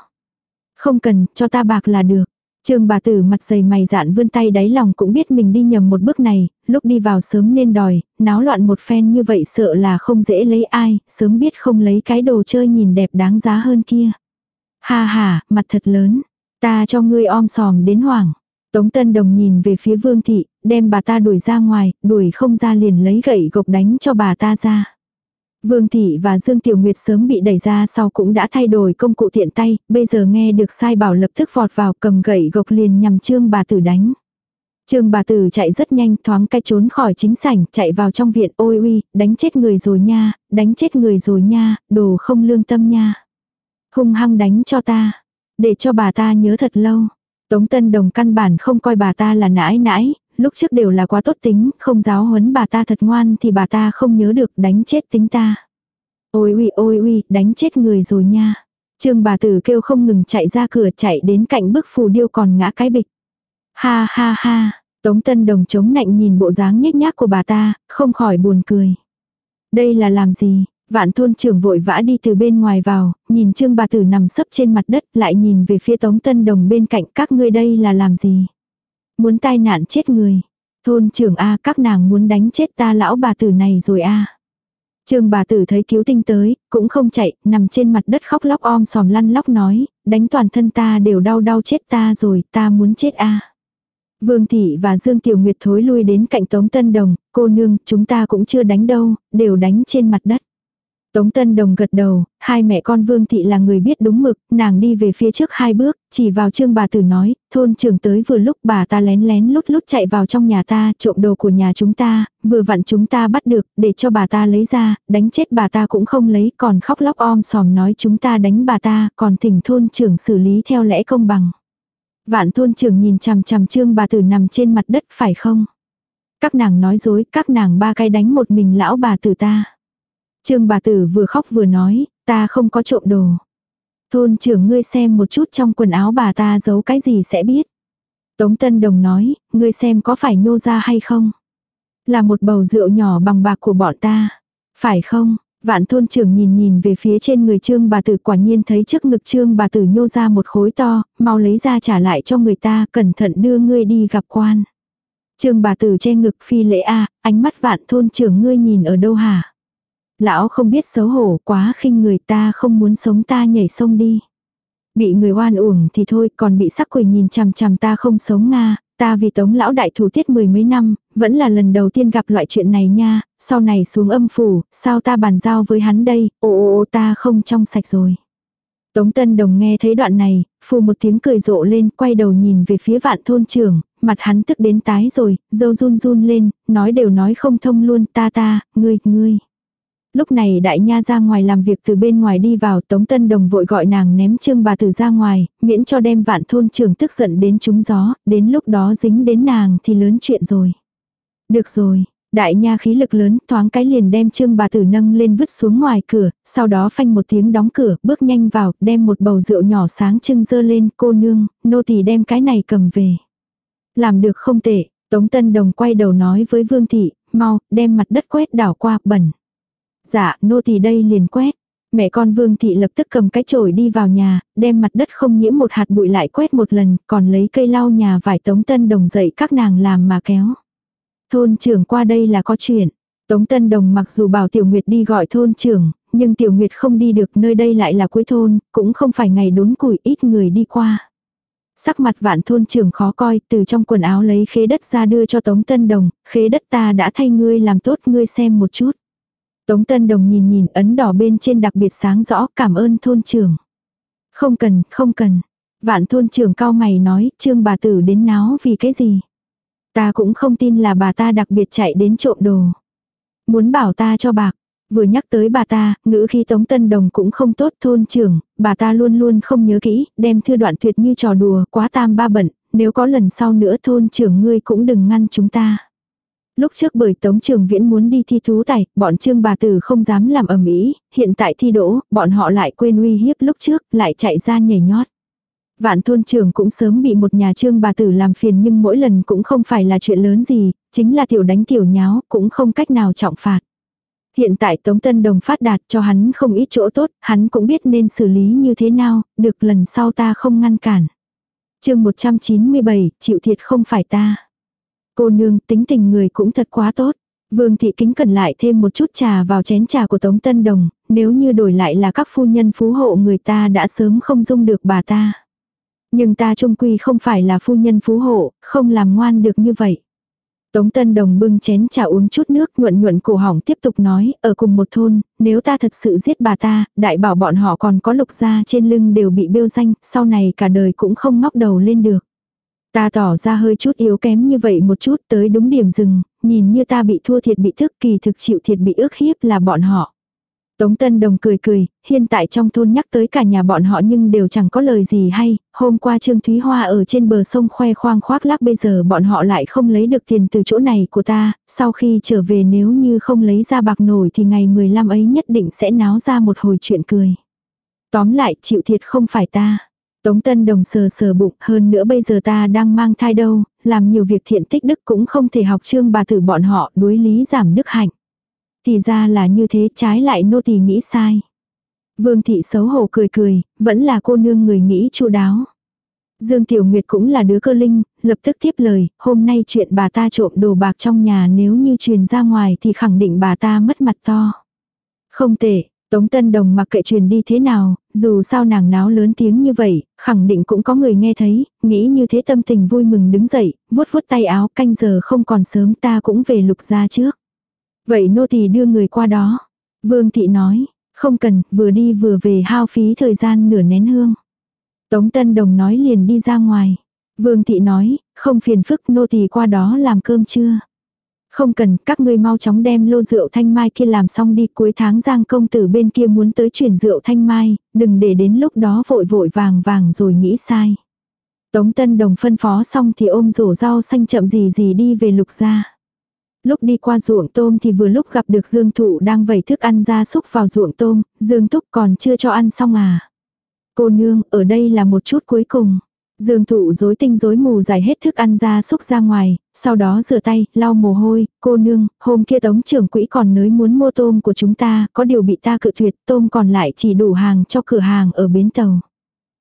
Không cần, cho ta bạc là được. Trương bà tử mặt dày mày dạn vươn tay đáy lòng cũng biết mình đi nhầm một bước này, lúc đi vào sớm nên đòi, náo loạn một phen như vậy sợ là không dễ lấy ai, sớm biết không lấy cái đồ chơi nhìn đẹp đáng giá hơn kia. Ha ha, mặt thật lớn, ta cho ngươi om sòm đến hoảng. Tống Tân Đồng nhìn về phía Vương Thị, đem bà ta đuổi ra ngoài, đuổi không ra liền lấy gậy gộc đánh cho bà ta ra. Vương Thị và Dương Tiểu Nguyệt sớm bị đẩy ra sau cũng đã thay đổi công cụ tiện tay, bây giờ nghe được sai bảo lập tức vọt vào cầm gậy gộc liền nhằm trương bà tử đánh. Trương bà tử chạy rất nhanh thoáng cái trốn khỏi chính sảnh, chạy vào trong viện ôi uy, đánh chết người rồi nha, đánh chết người rồi nha, đồ không lương tâm nha. Hung hăng đánh cho ta, để cho bà ta nhớ thật lâu. Tống Tân Đồng căn bản không coi bà ta là nãi nãi, lúc trước đều là quá tốt tính, không giáo huấn bà ta thật ngoan thì bà ta không nhớ được đánh chết tính ta. Ôi uy ôi uy, đánh chết người rồi nha. Trương bà tử kêu không ngừng chạy ra cửa chạy đến cạnh bức phù điêu còn ngã cái bịch. Ha ha ha, Tống Tân Đồng chống nạnh nhìn bộ dáng nhếch nhác của bà ta, không khỏi buồn cười. Đây là làm gì? Vạn thôn trưởng vội vã đi từ bên ngoài vào, nhìn trương bà tử nằm sấp trên mặt đất lại nhìn về phía Tống Tân Đồng bên cạnh các ngươi đây là làm gì? Muốn tai nạn chết người. Thôn trưởng A các nàng muốn đánh chết ta lão bà tử này rồi A. Trương bà tử thấy cứu tinh tới, cũng không chạy, nằm trên mặt đất khóc lóc om sòm lăn lóc nói, đánh toàn thân ta đều đau đau chết ta rồi, ta muốn chết a. Vương Thị và Dương Tiểu Nguyệt thối lui đến cạnh Tống Tân Đồng, cô nương, chúng ta cũng chưa đánh đâu, đều đánh trên mặt đất. Tống Tân Đồng gật đầu, hai mẹ con Vương Thị là người biết đúng mực, nàng đi về phía trước hai bước, chỉ vào trương bà tử nói, thôn trưởng tới vừa lúc bà ta lén lén lút lút chạy vào trong nhà ta, trộm đồ của nhà chúng ta, vừa vặn chúng ta bắt được, để cho bà ta lấy ra, đánh chết bà ta cũng không lấy, còn khóc lóc om sòm nói chúng ta đánh bà ta, còn thỉnh thôn trưởng xử lý theo lẽ công bằng. Vạn thôn trưởng nhìn chằm chằm trương bà tử nằm trên mặt đất phải không? Các nàng nói dối, các nàng ba cái đánh một mình lão bà tử ta. Trương bà tử vừa khóc vừa nói, ta không có trộm đồ. Thôn trưởng ngươi xem một chút trong quần áo bà ta giấu cái gì sẽ biết. Tống Tân Đồng nói, ngươi xem có phải nhô ra hay không? Là một bầu rượu nhỏ bằng bạc của bọn ta. Phải không? Vạn thôn trưởng nhìn nhìn về phía trên người trương bà tử quả nhiên thấy trước ngực trương bà tử nhô ra một khối to, mau lấy ra trả lại cho người ta, cẩn thận đưa ngươi đi gặp quan. Trương bà tử che ngực phi lễ a ánh mắt vạn thôn trưởng ngươi nhìn ở đâu hả? Lão không biết xấu hổ quá khinh người ta không muốn sống ta nhảy sông đi. Bị người oan uổng thì thôi còn bị sắc quỷ nhìn chằm chằm ta không sống Nga, ta vì tống lão đại thủ tiết mười mấy năm, vẫn là lần đầu tiên gặp loại chuyện này nha, sau này xuống âm phủ, sao ta bàn giao với hắn đây, ồ ồ ta không trong sạch rồi. Tống Tân Đồng nghe thấy đoạn này, phù một tiếng cười rộ lên, quay đầu nhìn về phía vạn thôn trưởng, mặt hắn tức đến tái rồi, dâu run run lên, nói đều nói không thông luôn, ta ta, ngươi, ngươi. Lúc này đại nha ra ngoài làm việc từ bên ngoài đi vào Tống Tân Đồng vội gọi nàng ném trương bà tử ra ngoài, miễn cho đem vạn thôn trưởng tức giận đến trúng gió, đến lúc đó dính đến nàng thì lớn chuyện rồi. Được rồi, đại nha khí lực lớn thoáng cái liền đem trương bà tử nâng lên vứt xuống ngoài cửa, sau đó phanh một tiếng đóng cửa, bước nhanh vào, đem một bầu rượu nhỏ sáng trưng dơ lên, cô nương, nô tỳ đem cái này cầm về. Làm được không tệ, Tống Tân Đồng quay đầu nói với Vương Thị, mau, đem mặt đất quét đảo qua, bẩn. Dạ, nô tỳ đây liền quét. Mẹ con Vương Thị lập tức cầm cái chổi đi vào nhà, đem mặt đất không nhiễm một hạt bụi lại quét một lần, còn lấy cây lau nhà vải Tống Tân Đồng dậy các nàng làm mà kéo. Thôn trưởng qua đây là có chuyện. Tống Tân Đồng mặc dù bảo Tiểu Nguyệt đi gọi thôn trưởng, nhưng Tiểu Nguyệt không đi được nơi đây lại là cuối thôn, cũng không phải ngày đốn củi ít người đi qua. Sắc mặt vạn thôn trưởng khó coi, từ trong quần áo lấy khế đất ra đưa cho Tống Tân Đồng, khế đất ta đã thay ngươi làm tốt ngươi xem một chút. Tống Tân Đồng nhìn nhìn ấn đỏ bên trên đặc biệt sáng rõ cảm ơn thôn trưởng. Không cần, không cần. Vạn thôn trưởng cao mày nói, trương bà tử đến náo vì cái gì. Ta cũng không tin là bà ta đặc biệt chạy đến trộm đồ. Muốn bảo ta cho bạc. Vừa nhắc tới bà ta, ngữ khi Tống Tân Đồng cũng không tốt thôn trưởng, bà ta luôn luôn không nhớ kỹ, đem thư đoạn tuyệt như trò đùa, quá tam ba bận, nếu có lần sau nữa thôn trưởng ngươi cũng đừng ngăn chúng ta. Lúc trước bởi Tống Trường Viễn muốn đi thi thú tài, bọn Trương bà tử không dám làm ầm ĩ, hiện tại thi đỗ, bọn họ lại quên uy hiếp lúc trước, lại chạy ra nhảy nhót. Vạn thôn trưởng cũng sớm bị một nhà trương bà tử làm phiền nhưng mỗi lần cũng không phải là chuyện lớn gì, chính là tiểu đánh tiểu nháo, cũng không cách nào trọng phạt. Hiện tại Tống Tân Đồng phát đạt cho hắn không ít chỗ tốt, hắn cũng biết nên xử lý như thế nào, được lần sau ta không ngăn cản. chương 197, chịu thiệt không phải ta. Cô nương tính tình người cũng thật quá tốt. Vương thị kính cần lại thêm một chút trà vào chén trà của Tống Tân Đồng, nếu như đổi lại là các phu nhân phú hộ người ta đã sớm không dung được bà ta. Nhưng ta trung quy không phải là phu nhân phú hộ, không làm ngoan được như vậy. Tống Tân Đồng bưng chén trà uống chút nước nhuận nhuận cổ họng tiếp tục nói, ở cùng một thôn, nếu ta thật sự giết bà ta, đại bảo bọn họ còn có lục gia trên lưng đều bị bêu danh, sau này cả đời cũng không ngóc đầu lên được. Ta tỏ ra hơi chút yếu kém như vậy một chút tới đúng điểm dừng, nhìn như ta bị thua thiệt bị thức kỳ thực chịu thiệt bị ước hiếp là bọn họ. Tống Tân Đồng cười cười, hiện tại trong thôn nhắc tới cả nhà bọn họ nhưng đều chẳng có lời gì hay, hôm qua Trương Thúy Hoa ở trên bờ sông khoe khoang khoác lác bây giờ bọn họ lại không lấy được tiền từ chỗ này của ta, sau khi trở về nếu như không lấy ra bạc nổi thì ngày 15 ấy nhất định sẽ náo ra một hồi chuyện cười. Tóm lại chịu thiệt không phải ta. Tống Tân Đồng sờ sờ bụng hơn nữa bây giờ ta đang mang thai đâu, làm nhiều việc thiện tích đức cũng không thể học trương bà tử bọn họ đối lý giảm đức hạnh. Thì ra là như thế trái lại nô tỳ nghĩ sai. Vương thị xấu hổ cười cười, vẫn là cô nương người nghĩ chu đáo. Dương Tiểu Nguyệt cũng là đứa cơ linh, lập tức tiếp lời, hôm nay chuyện bà ta trộm đồ bạc trong nhà nếu như truyền ra ngoài thì khẳng định bà ta mất mặt to. Không tệ, Tống Tân Đồng mặc kệ truyền đi thế nào, dù sao nàng náo lớn tiếng như vậy, khẳng định cũng có người nghe thấy, nghĩ như thế tâm tình vui mừng đứng dậy, vuốt vuốt tay áo canh giờ không còn sớm ta cũng về lục ra trước. Vậy nô tỳ đưa người qua đó. Vương thị nói, không cần, vừa đi vừa về hao phí thời gian nửa nén hương. Tống Tân Đồng nói liền đi ra ngoài. Vương thị nói, không phiền phức nô tỳ qua đó làm cơm trưa. Không cần, các ngươi mau chóng đem lô rượu thanh mai kia làm xong đi cuối tháng giang công tử bên kia muốn tới chuyển rượu thanh mai, đừng để đến lúc đó vội vội vàng vàng rồi nghĩ sai. Tống Tân Đồng phân phó xong thì ôm rổ rau xanh chậm gì gì đi về lục gia. Lúc đi qua ruộng tôm thì vừa lúc gặp được Dương Thụ đang vẩy thức ăn ra súc vào ruộng tôm, Dương thúc còn chưa cho ăn xong à. Cô nương, ở đây là một chút cuối cùng. Dương thụ rối tinh rối mù giải hết thức ăn ra xúc ra ngoài, sau đó rửa tay, lau mồ hôi, cô nương, hôm kia tống trưởng quỹ còn nới muốn mua tôm của chúng ta, có điều bị ta cự tuyệt, tôm còn lại chỉ đủ hàng cho cửa hàng ở bến tàu.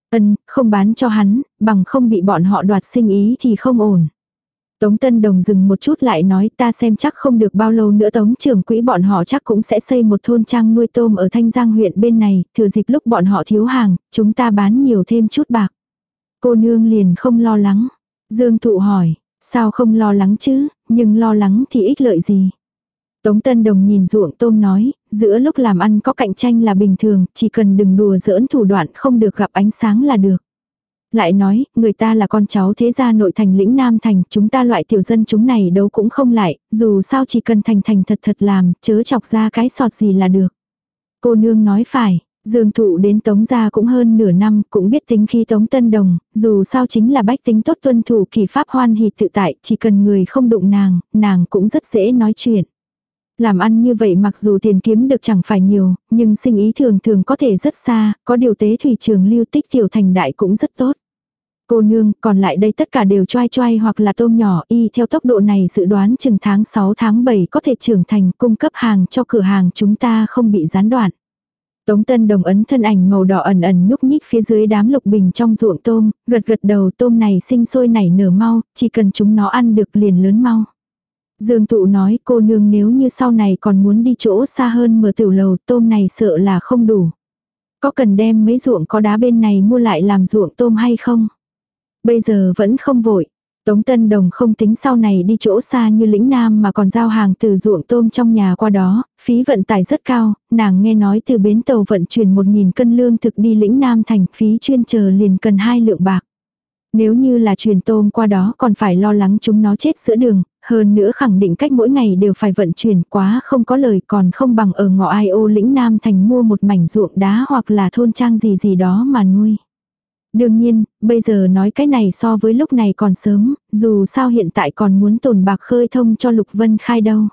Ân, không bán cho hắn, bằng không bị bọn họ đoạt sinh ý thì không ổn. Tống Tân Đồng dừng một chút lại nói ta xem chắc không được bao lâu nữa Tống trưởng quỹ bọn họ chắc cũng sẽ xây một thôn trang nuôi tôm ở Thanh Giang huyện bên này, thừa dịp lúc bọn họ thiếu hàng, chúng ta bán nhiều thêm chút bạc. Cô nương liền không lo lắng. Dương Thụ hỏi, sao không lo lắng chứ, nhưng lo lắng thì ích lợi gì. Tống Tân Đồng nhìn ruộng tôm nói, giữa lúc làm ăn có cạnh tranh là bình thường, chỉ cần đừng đùa giỡn thủ đoạn không được gặp ánh sáng là được. Lại nói, người ta là con cháu thế gia nội thành lĩnh Nam Thành, chúng ta loại tiểu dân chúng này đâu cũng không lại, dù sao chỉ cần thành thành thật thật làm, chớ chọc ra cái sọt gì là được. Cô nương nói phải, Dương thụ đến Tống gia cũng hơn nửa năm, cũng biết tính khi Tống Tân Đồng, dù sao chính là bách tính tốt tuân thủ kỳ pháp hoan hỷ tự tại, chỉ cần người không đụng nàng, nàng cũng rất dễ nói chuyện. Làm ăn như vậy mặc dù tiền kiếm được chẳng phải nhiều, nhưng sinh ý thường thường có thể rất xa, có điều tế thủy trường lưu tích tiểu thành đại cũng rất tốt. Cô nương, còn lại đây tất cả đều choai choai hoặc là tôm nhỏ y theo tốc độ này dự đoán chừng tháng 6 tháng 7 có thể trưởng thành cung cấp hàng cho cửa hàng chúng ta không bị gián đoạn. Tống Tân Đồng ấn thân ảnh màu đỏ ẩn ẩn nhúc nhích phía dưới đám lục bình trong ruộng tôm, gật gật đầu tôm này sinh sôi nảy nở mau, chỉ cần chúng nó ăn được liền lớn mau. Dương Tụ nói cô nương nếu như sau này còn muốn đi chỗ xa hơn mở tiểu lầu tôm này sợ là không đủ. Có cần đem mấy ruộng có đá bên này mua lại làm ruộng tôm hay không? Bây giờ vẫn không vội. Tống Tân Đồng không tính sau này đi chỗ xa như lĩnh Nam mà còn giao hàng từ ruộng tôm trong nhà qua đó, phí vận tải rất cao, nàng nghe nói từ bến tàu vận chuyển 1.000 cân lương thực đi lĩnh Nam thành phí chuyên chờ liền cần hai lượng bạc. Nếu như là truyền tôm qua đó còn phải lo lắng chúng nó chết giữa đường, hơn nữa khẳng định cách mỗi ngày đều phải vận chuyển quá không có lời còn không bằng ở ngõ ai ô lĩnh Nam thành mua một mảnh ruộng đá hoặc là thôn trang gì gì đó mà nuôi. Đương nhiên, bây giờ nói cái này so với lúc này còn sớm, dù sao hiện tại còn muốn tồn bạc khơi thông cho Lục Vân Khai đâu.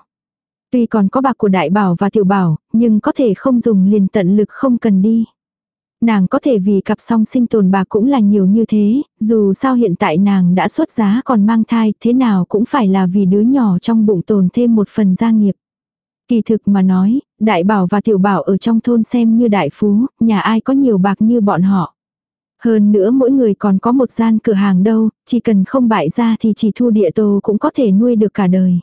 Tuy còn có bạc của đại bảo và tiểu bảo, nhưng có thể không dùng liền tận lực không cần đi. Nàng có thể vì cặp song sinh tồn bạc cũng là nhiều như thế, dù sao hiện tại nàng đã xuất giá còn mang thai, thế nào cũng phải là vì đứa nhỏ trong bụng tồn thêm một phần gia nghiệp. Kỳ thực mà nói, đại bảo và tiểu bảo ở trong thôn xem như đại phú, nhà ai có nhiều bạc như bọn họ. Hơn nữa mỗi người còn có một gian cửa hàng đâu, chỉ cần không bại ra thì chỉ thu địa tô cũng có thể nuôi được cả đời.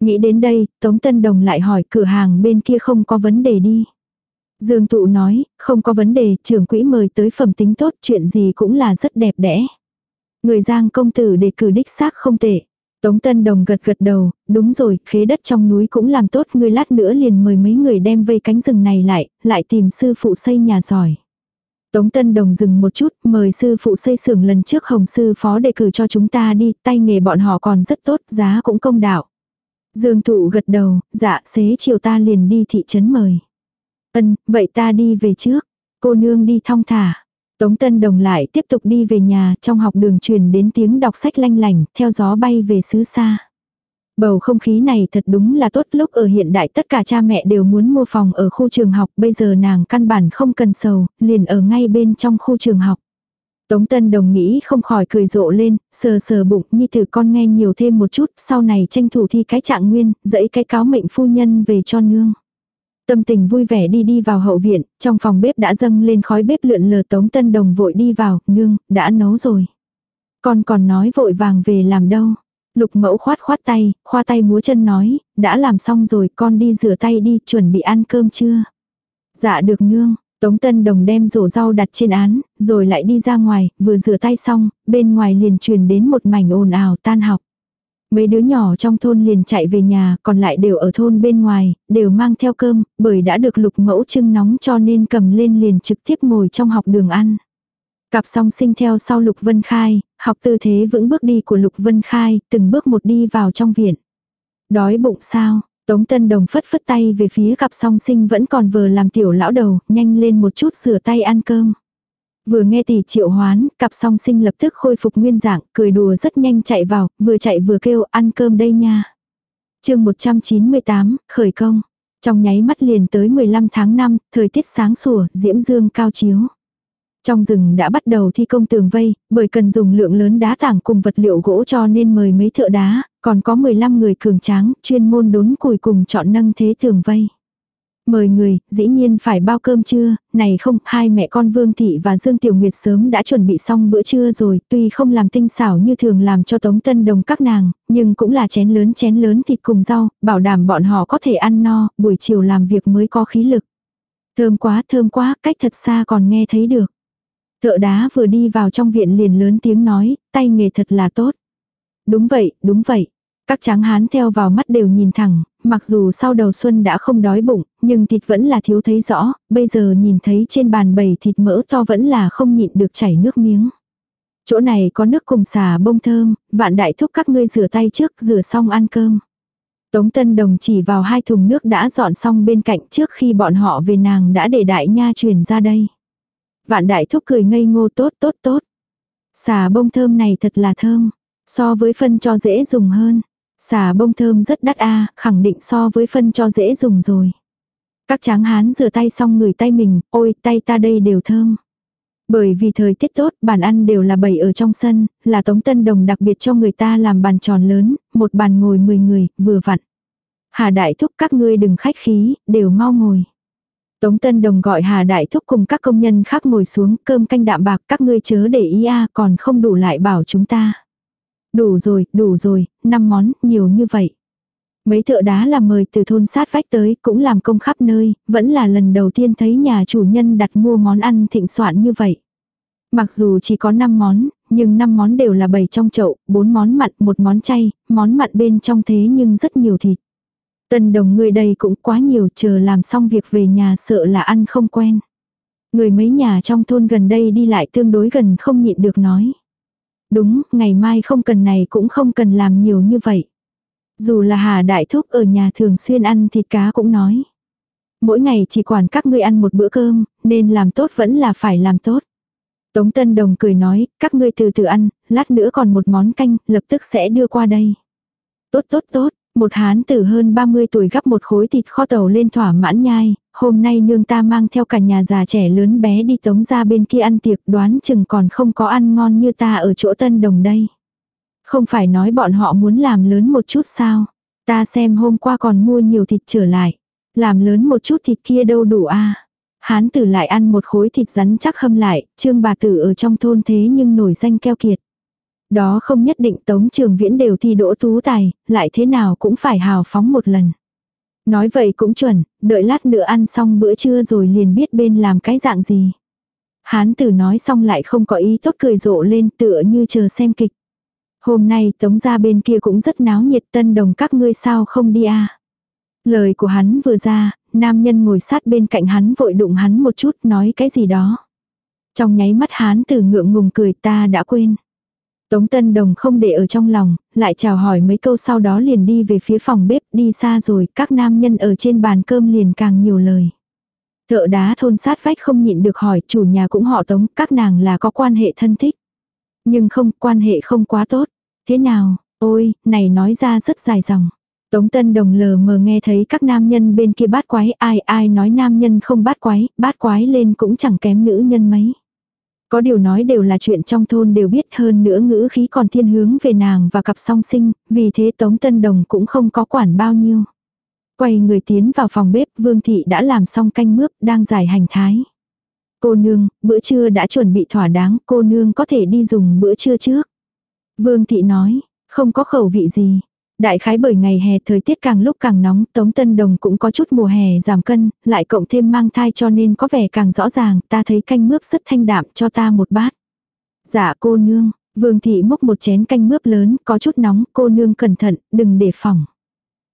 Nghĩ đến đây, Tống Tân Đồng lại hỏi cửa hàng bên kia không có vấn đề đi. Dương Tụ nói, không có vấn đề, trưởng quỹ mời tới phẩm tính tốt, chuyện gì cũng là rất đẹp đẽ. Người giang công tử đề cử đích xác không tệ. Tống Tân Đồng gật gật đầu, đúng rồi, khế đất trong núi cũng làm tốt, người lát nữa liền mời mấy người đem vây cánh rừng này lại, lại tìm sư phụ xây nhà giỏi. Tống Tân Đồng dừng một chút, mời sư phụ xây xưởng lần trước Hồng sư phó đề cử cho chúng ta đi, tay nghề bọn họ còn rất tốt, giá cũng công đạo. Dương Thụ gật đầu, dạ xế chiều ta liền đi thị trấn mời. Ân, vậy ta đi về trước. Cô nương đi thong thả. Tống Tân Đồng lại tiếp tục đi về nhà, trong học đường truyền đến tiếng đọc sách lanh lành, theo gió bay về xứ xa. Bầu không khí này thật đúng là tốt lúc ở hiện đại tất cả cha mẹ đều muốn mua phòng ở khu trường học, bây giờ nàng căn bản không cần sầu, liền ở ngay bên trong khu trường học. Tống Tân Đồng nghĩ không khỏi cười rộ lên, sờ sờ bụng như từ con nghe nhiều thêm một chút, sau này tranh thủ thi cái trạng nguyên, dẫy cái cáo mệnh phu nhân về cho nương. Tâm tình vui vẻ đi đi vào hậu viện, trong phòng bếp đã dâng lên khói bếp lượn lờ Tống Tân Đồng vội đi vào, nương, đã nấu rồi. Con còn nói vội vàng về làm đâu. Lục mẫu khoát khoát tay, khoa tay múa chân nói, đã làm xong rồi con đi rửa tay đi, chuẩn bị ăn cơm chưa? Dạ được nương, Tống Tân Đồng đem rổ rau đặt trên án, rồi lại đi ra ngoài, vừa rửa tay xong, bên ngoài liền truyền đến một mảnh ồn ào tan học. Mấy đứa nhỏ trong thôn liền chạy về nhà, còn lại đều ở thôn bên ngoài, đều mang theo cơm, bởi đã được lục mẫu trưng nóng cho nên cầm lên liền trực tiếp ngồi trong học đường ăn. Cặp song sinh theo sau Lục Vân Khai, học tư thế vững bước đi của Lục Vân Khai, từng bước một đi vào trong viện. Đói bụng sao, Tống Tân Đồng phất phất tay về phía cặp song sinh vẫn còn vừa làm tiểu lão đầu, nhanh lên một chút rửa tay ăn cơm. Vừa nghe tỷ triệu hoán, cặp song sinh lập tức khôi phục nguyên dạng, cười đùa rất nhanh chạy vào, vừa chạy vừa kêu ăn cơm đây nha. chương 198, khởi công. Trong nháy mắt liền tới 15 tháng 5, thời tiết sáng sủa, diễm dương cao chiếu. Trong rừng đã bắt đầu thi công tường vây, bởi cần dùng lượng lớn đá tảng cùng vật liệu gỗ cho nên mời mấy thợ đá, còn có 15 người cường tráng, chuyên môn đốn củi cùng chọn nâng thế tường vây. Mời người, dĩ nhiên phải bao cơm trưa, này không, hai mẹ con Vương Thị và Dương Tiểu Nguyệt sớm đã chuẩn bị xong bữa trưa rồi, tuy không làm tinh xảo như thường làm cho Tống Tân Đồng các nàng, nhưng cũng là chén lớn chén lớn thịt cùng rau, bảo đảm bọn họ có thể ăn no, buổi chiều làm việc mới có khí lực. Thơm quá, thơm quá, cách thật xa còn nghe thấy được. Thợ đá vừa đi vào trong viện liền lớn tiếng nói, tay nghề thật là tốt. Đúng vậy, đúng vậy. Các tráng hán theo vào mắt đều nhìn thẳng, mặc dù sau đầu xuân đã không đói bụng, nhưng thịt vẫn là thiếu thấy rõ, bây giờ nhìn thấy trên bàn bầy thịt mỡ to vẫn là không nhịn được chảy nước miếng. Chỗ này có nước cùng xà bông thơm, vạn đại thúc các ngươi rửa tay trước, rửa xong ăn cơm. Tống Tân Đồng chỉ vào hai thùng nước đã dọn xong bên cạnh trước khi bọn họ về nàng đã để đại nha truyền ra đây. Vạn đại thúc cười ngây ngô tốt tốt tốt. Xà bông thơm này thật là thơm. So với phân cho dễ dùng hơn. Xà bông thơm rất đắt a khẳng định so với phân cho dễ dùng rồi. Các tráng hán rửa tay xong người tay mình, ôi tay ta đây đều thơm. Bởi vì thời tiết tốt, bàn ăn đều là bày ở trong sân, là Tống Tân Đồng đặc biệt cho người ta làm bàn tròn lớn, một bàn ngồi 10 người, vừa vặn. Hà Đại Thúc các ngươi đừng khách khí, đều mau ngồi. Tống Tân Đồng gọi Hà Đại Thúc cùng các công nhân khác ngồi xuống, cơm canh đạm bạc các ngươi chớ để ý a còn không đủ lại bảo chúng ta. Đủ rồi, đủ rồi, năm món, nhiều như vậy. Mấy thợ đá làm mời từ thôn sát vách tới cũng làm công khắp nơi, vẫn là lần đầu tiên thấy nhà chủ nhân đặt mua món ăn thịnh soạn như vậy. Mặc dù chỉ có 5 món, nhưng 5 món đều là bày trong chậu, 4 món mặn, một món chay, món mặn bên trong thế nhưng rất nhiều thịt. Tân đồng người đây cũng quá nhiều chờ làm xong việc về nhà sợ là ăn không quen. Người mấy nhà trong thôn gần đây đi lại tương đối gần không nhịn được nói. Đúng, ngày mai không cần này cũng không cần làm nhiều như vậy. Dù là Hà Đại Thúc ở nhà thường xuyên ăn thịt cá cũng nói. Mỗi ngày chỉ quản các ngươi ăn một bữa cơm, nên làm tốt vẫn là phải làm tốt. Tống Tân Đồng cười nói, các ngươi từ từ ăn, lát nữa còn một món canh, lập tức sẽ đưa qua đây. Tốt tốt tốt, một hán tử hơn 30 tuổi gắp một khối thịt kho tàu lên thỏa mãn nhai, hôm nay nương ta mang theo cả nhà già trẻ lớn bé đi tống ra bên kia ăn tiệc đoán chừng còn không có ăn ngon như ta ở chỗ tân đồng đây. Không phải nói bọn họ muốn làm lớn một chút sao, ta xem hôm qua còn mua nhiều thịt trở lại, làm lớn một chút thịt kia đâu đủ a Hán tử lại ăn một khối thịt rắn chắc hâm lại, trương bà tử ở trong thôn thế nhưng nổi danh keo kiệt. Đó không nhất định tống trường viễn đều thi đỗ tú tài, lại thế nào cũng phải hào phóng một lần. Nói vậy cũng chuẩn, đợi lát nữa ăn xong bữa trưa rồi liền biết bên làm cái dạng gì. Hán tử nói xong lại không có ý tốt cười rộ lên tựa như chờ xem kịch. Hôm nay tống ra bên kia cũng rất náo nhiệt tân đồng các ngươi sao không đi à. Lời của hắn vừa ra, nam nhân ngồi sát bên cạnh hắn vội đụng hắn một chút nói cái gì đó. Trong nháy mắt hán tử ngượng ngùng cười ta đã quên. Tống Tân Đồng không để ở trong lòng, lại chào hỏi mấy câu sau đó liền đi về phía phòng bếp, đi xa rồi, các nam nhân ở trên bàn cơm liền càng nhiều lời. Thợ đá thôn sát vách không nhịn được hỏi, chủ nhà cũng họ Tống, các nàng là có quan hệ thân thích. Nhưng không, quan hệ không quá tốt. Thế nào, ôi, này nói ra rất dài dòng. Tống Tân Đồng lờ mờ nghe thấy các nam nhân bên kia bát quái, ai ai nói nam nhân không bát quái, bát quái lên cũng chẳng kém nữ nhân mấy. Có điều nói đều là chuyện trong thôn đều biết hơn nữa ngữ khí còn thiên hướng về nàng và cặp song sinh, vì thế Tống Tân Đồng cũng không có quản bao nhiêu. Quay người tiến vào phòng bếp, Vương Thị đã làm xong canh mướp, đang giải hành thái. Cô nương, bữa trưa đã chuẩn bị thỏa đáng, cô nương có thể đi dùng bữa trưa trước. Vương Thị nói, không có khẩu vị gì, Đại khái bởi ngày hè thời tiết càng lúc càng nóng, Tống Tân Đồng cũng có chút mùa hè giảm cân, lại cộng thêm mang thai cho nên có vẻ càng rõ ràng, ta thấy canh mướp rất thanh đạm cho ta một bát. Dạ cô nương, Vương Thị múc một chén canh mướp lớn, có chút nóng, cô nương cẩn thận, đừng để phòng.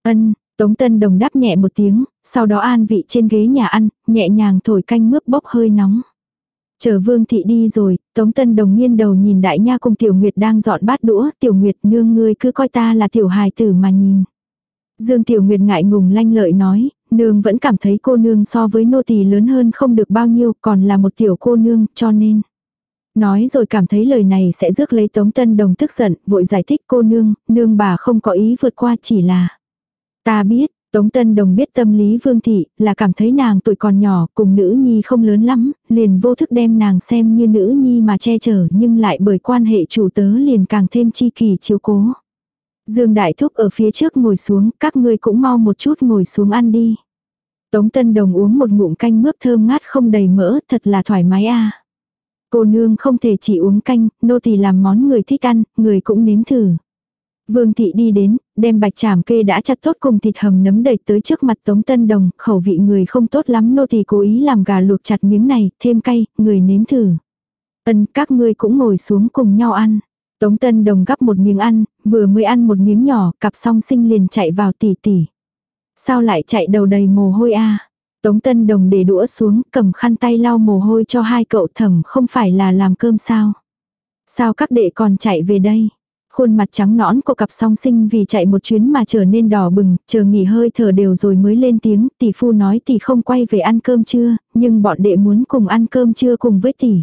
Ân, Tống Tân Đồng đáp nhẹ một tiếng, sau đó an vị trên ghế nhà ăn, nhẹ nhàng thổi canh mướp bốc hơi nóng. Chờ Vương Thị đi rồi, Tống Tân Đồng nghiêng đầu nhìn Đại Nha cùng Tiểu Nguyệt đang dọn bát đũa, Tiểu Nguyệt nương ngươi cứ coi ta là Tiểu hài tử mà nhìn. Dương Tiểu Nguyệt ngại ngùng lanh lợi nói, nương vẫn cảm thấy cô nương so với nô tỳ lớn hơn không được bao nhiêu, còn là một tiểu cô nương, cho nên. Nói rồi cảm thấy lời này sẽ rước lấy Tống Tân Đồng tức giận, vội giải thích cô nương, nương bà không có ý vượt qua chỉ là. Ta biết, Tống Tân Đồng biết tâm lý Vương Thị là cảm thấy nàng tuổi còn nhỏ cùng nữ nhi không lớn lắm, liền vô thức đem nàng xem như nữ nhi mà che chở nhưng lại bởi quan hệ chủ tớ liền càng thêm chi kỳ chiếu cố. Dương Đại Thúc ở phía trước ngồi xuống, các ngươi cũng mau một chút ngồi xuống ăn đi. Tống Tân Đồng uống một ngụm canh mướp thơm ngát không đầy mỡ, thật là thoải mái a. Cô nương không thể chỉ uống canh, nô tỳ làm món người thích ăn, người cũng nếm thử. Vương thị đi đến, đem bạch chảm kê đã chặt tốt cùng thịt hầm nấm đầy tới trước mặt Tống Tân Đồng, khẩu vị người không tốt lắm nô thì cố ý làm gà luộc chặt miếng này, thêm cay, người nếm thử. Ân, các ngươi cũng ngồi xuống cùng nhau ăn. Tống Tân Đồng gắp một miếng ăn, vừa mới ăn một miếng nhỏ, cặp song sinh liền chạy vào tỉ tỉ. Sao lại chạy đầu đầy mồ hôi a? Tống Tân Đồng để đũa xuống, cầm khăn tay lau mồ hôi cho hai cậu thầm không phải là làm cơm sao? Sao các đệ còn chạy về đây? Khuôn mặt trắng nõn của cặp song sinh vì chạy một chuyến mà trở nên đỏ bừng, chờ nghỉ hơi thở đều rồi mới lên tiếng, tỷ phu nói tỷ không quay về ăn cơm trưa, nhưng bọn đệ muốn cùng ăn cơm trưa cùng với tỷ.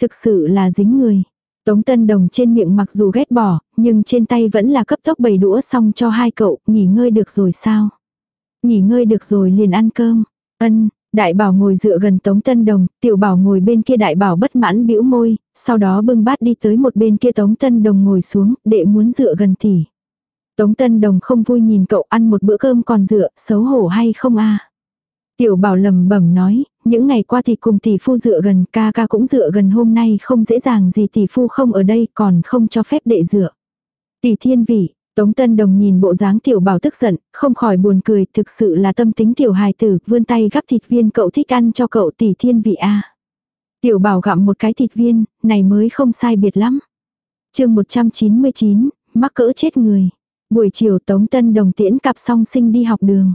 Thực sự là dính người. Tống Tân Đồng trên miệng mặc dù ghét bỏ, nhưng trên tay vẫn là cấp tốc bày đũa xong cho hai cậu, nghỉ ngơi được rồi sao? Nghỉ ngơi được rồi liền ăn cơm. Ân, đại bảo ngồi dựa gần Tống Tân Đồng, tiểu bảo ngồi bên kia đại bảo bất mãn bĩu môi, sau đó bưng bát đi tới một bên kia Tống Tân Đồng ngồi xuống, đệ muốn dựa gần tỷ. Tống Tân Đồng không vui nhìn cậu ăn một bữa cơm còn dựa, xấu hổ hay không a? Tiểu bảo lầm bẩm nói, những ngày qua thì cùng tỷ phu dựa gần, ca ca cũng dựa gần hôm nay không dễ dàng gì tỷ phu không ở đây còn không cho phép đệ dựa. Tỷ thiên vị, Tống Tân Đồng nhìn bộ dáng tiểu bảo tức giận, không khỏi buồn cười, thực sự là tâm tính tiểu hài tử, vươn tay gắp thịt viên cậu thích ăn cho cậu tỷ thiên vị a. Tiểu bảo gặm một cái thịt viên, này mới không sai biệt lắm. chương 199, mắc cỡ chết người. Buổi chiều Tống Tân Đồng tiễn cặp song sinh đi học đường.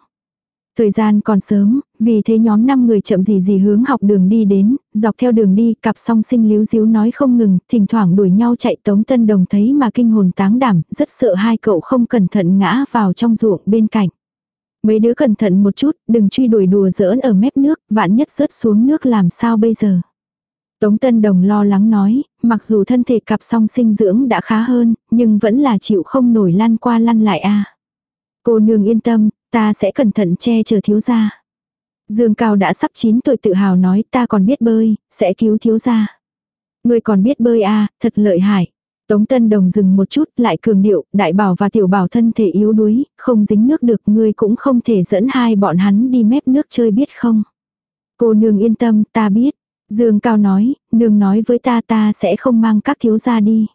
Thời gian còn sớm, vì thế nhóm 5 người chậm gì gì hướng học đường đi đến, dọc theo đường đi, cặp song sinh líu díu nói không ngừng, thỉnh thoảng đuổi nhau chạy Tống Tân Đồng thấy mà kinh hồn táng đảm, rất sợ hai cậu không cẩn thận ngã vào trong ruộng bên cạnh. Mấy đứa cẩn thận một chút, đừng truy đuổi đùa giỡn ở mép nước, vạn nhất rớt xuống nước làm sao bây giờ. Tống Tân Đồng lo lắng nói, mặc dù thân thể cặp song sinh dưỡng đã khá hơn, nhưng vẫn là chịu không nổi lăn qua lăn lại a. Cô nương yên tâm, ta sẽ cẩn thận che chở thiếu gia. Dương Cao đã sắp 9 tuổi tự hào nói ta còn biết bơi, sẽ cứu thiếu gia. Ngươi còn biết bơi à, thật lợi hại. Tống Tân Đồng dừng một chút lại cường điệu, đại bảo và tiểu bảo thân thể yếu đuối, không dính nước được ngươi cũng không thể dẫn hai bọn hắn đi mép nước chơi biết không. Cô nương yên tâm, ta biết. Dương Cao nói, nương nói với ta ta sẽ không mang các thiếu gia đi.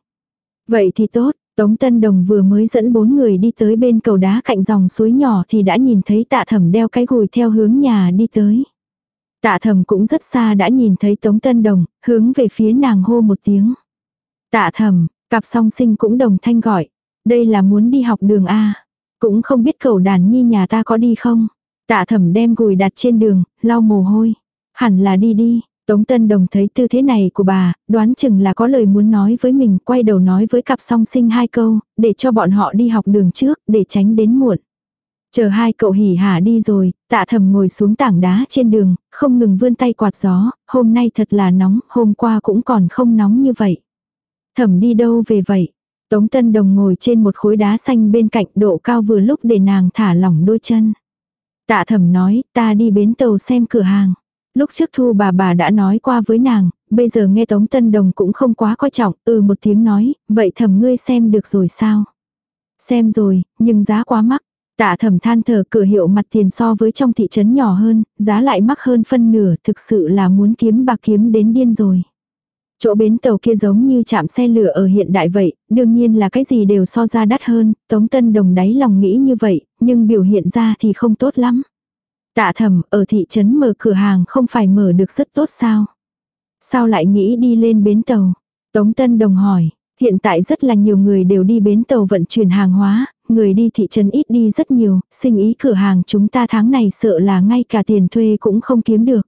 Vậy thì tốt, Tống Tân Đồng vừa mới dẫn bốn người đi tới bên cầu đá cạnh dòng suối nhỏ thì đã nhìn thấy tạ thẩm đeo cái gùi theo hướng nhà đi tới. Tạ thẩm cũng rất xa đã nhìn thấy Tống Tân Đồng, hướng về phía nàng hô một tiếng. Tạ thẩm, cặp song sinh cũng đồng thanh gọi. Đây là muốn đi học đường A. Cũng không biết cầu đàn nhi nhà ta có đi không. Tạ thẩm đem gùi đặt trên đường, lau mồ hôi. Hẳn là đi đi, Tống Tân Đồng thấy tư thế này của bà, đoán chừng là có lời muốn nói với mình, quay đầu nói với cặp song sinh hai câu, để cho bọn họ đi học đường trước, để tránh đến muộn. Chờ hai cậu hỉ hả đi rồi, tạ thầm ngồi xuống tảng đá trên đường, không ngừng vươn tay quạt gió, hôm nay thật là nóng, hôm qua cũng còn không nóng như vậy. Thầm đi đâu về vậy? Tống Tân Đồng ngồi trên một khối đá xanh bên cạnh độ cao vừa lúc để nàng thả lỏng đôi chân. Tạ thầm nói, ta đi bến tàu xem cửa hàng. Lúc trước thu bà bà đã nói qua với nàng, bây giờ nghe Tống Tân Đồng cũng không quá coi trọng, ừ một tiếng nói, vậy thầm ngươi xem được rồi sao? Xem rồi, nhưng giá quá mắc. Tạ thầm than thở cửa hiệu mặt tiền so với trong thị trấn nhỏ hơn, giá lại mắc hơn phân nửa, thực sự là muốn kiếm bạc kiếm đến điên rồi. Chỗ bến tàu kia giống như chạm xe lửa ở hiện đại vậy, đương nhiên là cái gì đều so ra đắt hơn, Tống Tân Đồng đáy lòng nghĩ như vậy, nhưng biểu hiện ra thì không tốt lắm. Tạ thầm, ở thị trấn mở cửa hàng không phải mở được rất tốt sao? Sao lại nghĩ đi lên bến tàu? Tống Tân Đồng hỏi, hiện tại rất là nhiều người đều đi bến tàu vận chuyển hàng hóa, người đi thị trấn ít đi rất nhiều, sinh ý cửa hàng chúng ta tháng này sợ là ngay cả tiền thuê cũng không kiếm được.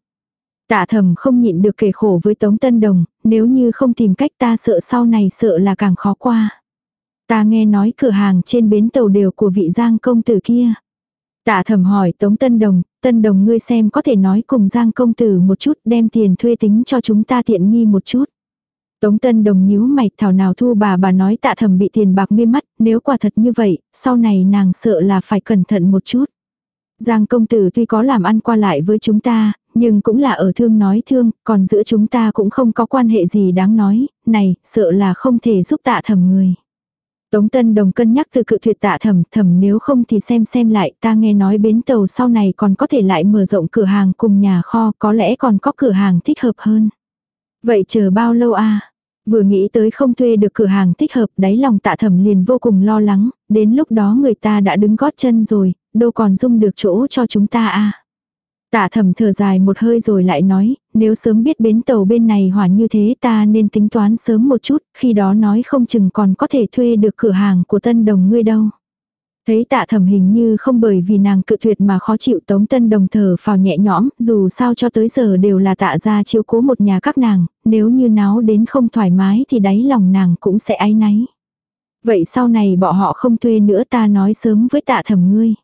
Tạ thầm không nhịn được kể khổ với Tống Tân Đồng, nếu như không tìm cách ta sợ sau này sợ là càng khó qua. Ta nghe nói cửa hàng trên bến tàu đều của vị giang công tử kia. Tạ thầm hỏi Tống Tân Đồng, Tân Đồng ngươi xem có thể nói cùng Giang công tử một chút đem tiền thuê tính cho chúng ta tiện nghi một chút. Tống Tân Đồng nhíu mày thảo nào thu bà bà nói tạ thầm bị tiền bạc mê mắt, nếu quả thật như vậy, sau này nàng sợ là phải cẩn thận một chút. Giang công tử tuy có làm ăn qua lại với chúng ta, nhưng cũng là ở thương nói thương, còn giữa chúng ta cũng không có quan hệ gì đáng nói, này, sợ là không thể giúp tạ thầm người. Tống Tân Đồng cân nhắc từ cự tuyệt tạ thẩm, thẩm nếu không thì xem xem lại, ta nghe nói bến tàu sau này còn có thể lại mở rộng cửa hàng cùng nhà kho, có lẽ còn có cửa hàng thích hợp hơn. Vậy chờ bao lâu à Vừa nghĩ tới không thuê được cửa hàng thích hợp, đáy lòng tạ thẩm liền vô cùng lo lắng, đến lúc đó người ta đã đứng gót chân rồi, đâu còn dung được chỗ cho chúng ta à Tạ thẩm thở dài một hơi rồi lại nói, nếu sớm biết bến tàu bên này hỏa như thế ta nên tính toán sớm một chút, khi đó nói không chừng còn có thể thuê được cửa hàng của tân đồng ngươi đâu. Thấy tạ thẩm hình như không bởi vì nàng cự tuyệt mà khó chịu tống tân đồng thở phào nhẹ nhõm, dù sao cho tới giờ đều là tạ ra chiếu cố một nhà các nàng, nếu như náo đến không thoải mái thì đáy lòng nàng cũng sẽ áy náy. Vậy sau này bọn họ không thuê nữa ta nói sớm với tạ thẩm ngươi.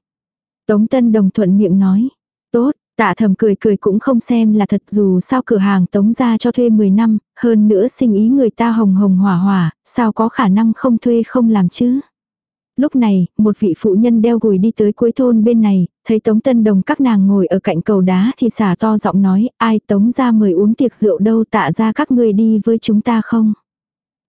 Tống tân đồng thuận miệng nói, tốt, Tạ thầm cười cười cũng không xem là thật dù sao cửa hàng tống ra cho thuê 10 năm, hơn nữa sinh ý người ta hồng hồng hỏa hỏa, sao có khả năng không thuê không làm chứ. Lúc này, một vị phụ nhân đeo gùi đi tới cuối thôn bên này, thấy Tống Tân Đồng các nàng ngồi ở cạnh cầu đá thì xả to giọng nói, ai Tống ra mời uống tiệc rượu đâu tạ ra các người đi với chúng ta không.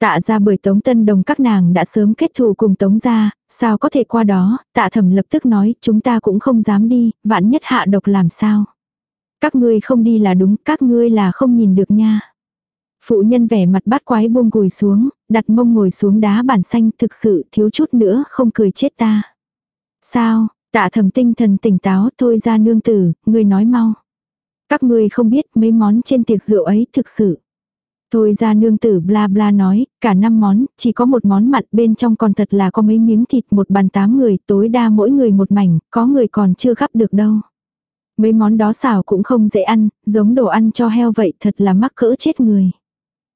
Tạ ra bởi Tống Tân Đồng các nàng đã sớm kết thù cùng Tống ra, sao có thể qua đó, tạ thẩm lập tức nói, chúng ta cũng không dám đi, vạn nhất hạ độc làm sao. Các ngươi không đi là đúng, các ngươi là không nhìn được nha. Phụ nhân vẻ mặt bát quái buông gùi xuống, đặt mông ngồi xuống đá bản xanh thực sự thiếu chút nữa không cười chết ta. Sao, tạ thẩm tinh thần tỉnh táo thôi ra nương tử, ngươi nói mau. Các ngươi không biết mấy món trên tiệc rượu ấy thực sự. Thôi ra nương tử bla bla nói, cả năm món, chỉ có một món mặn bên trong còn thật là có mấy miếng thịt một bàn tám người, tối đa mỗi người một mảnh, có người còn chưa gắp được đâu. Mấy món đó xào cũng không dễ ăn, giống đồ ăn cho heo vậy thật là mắc cỡ chết người.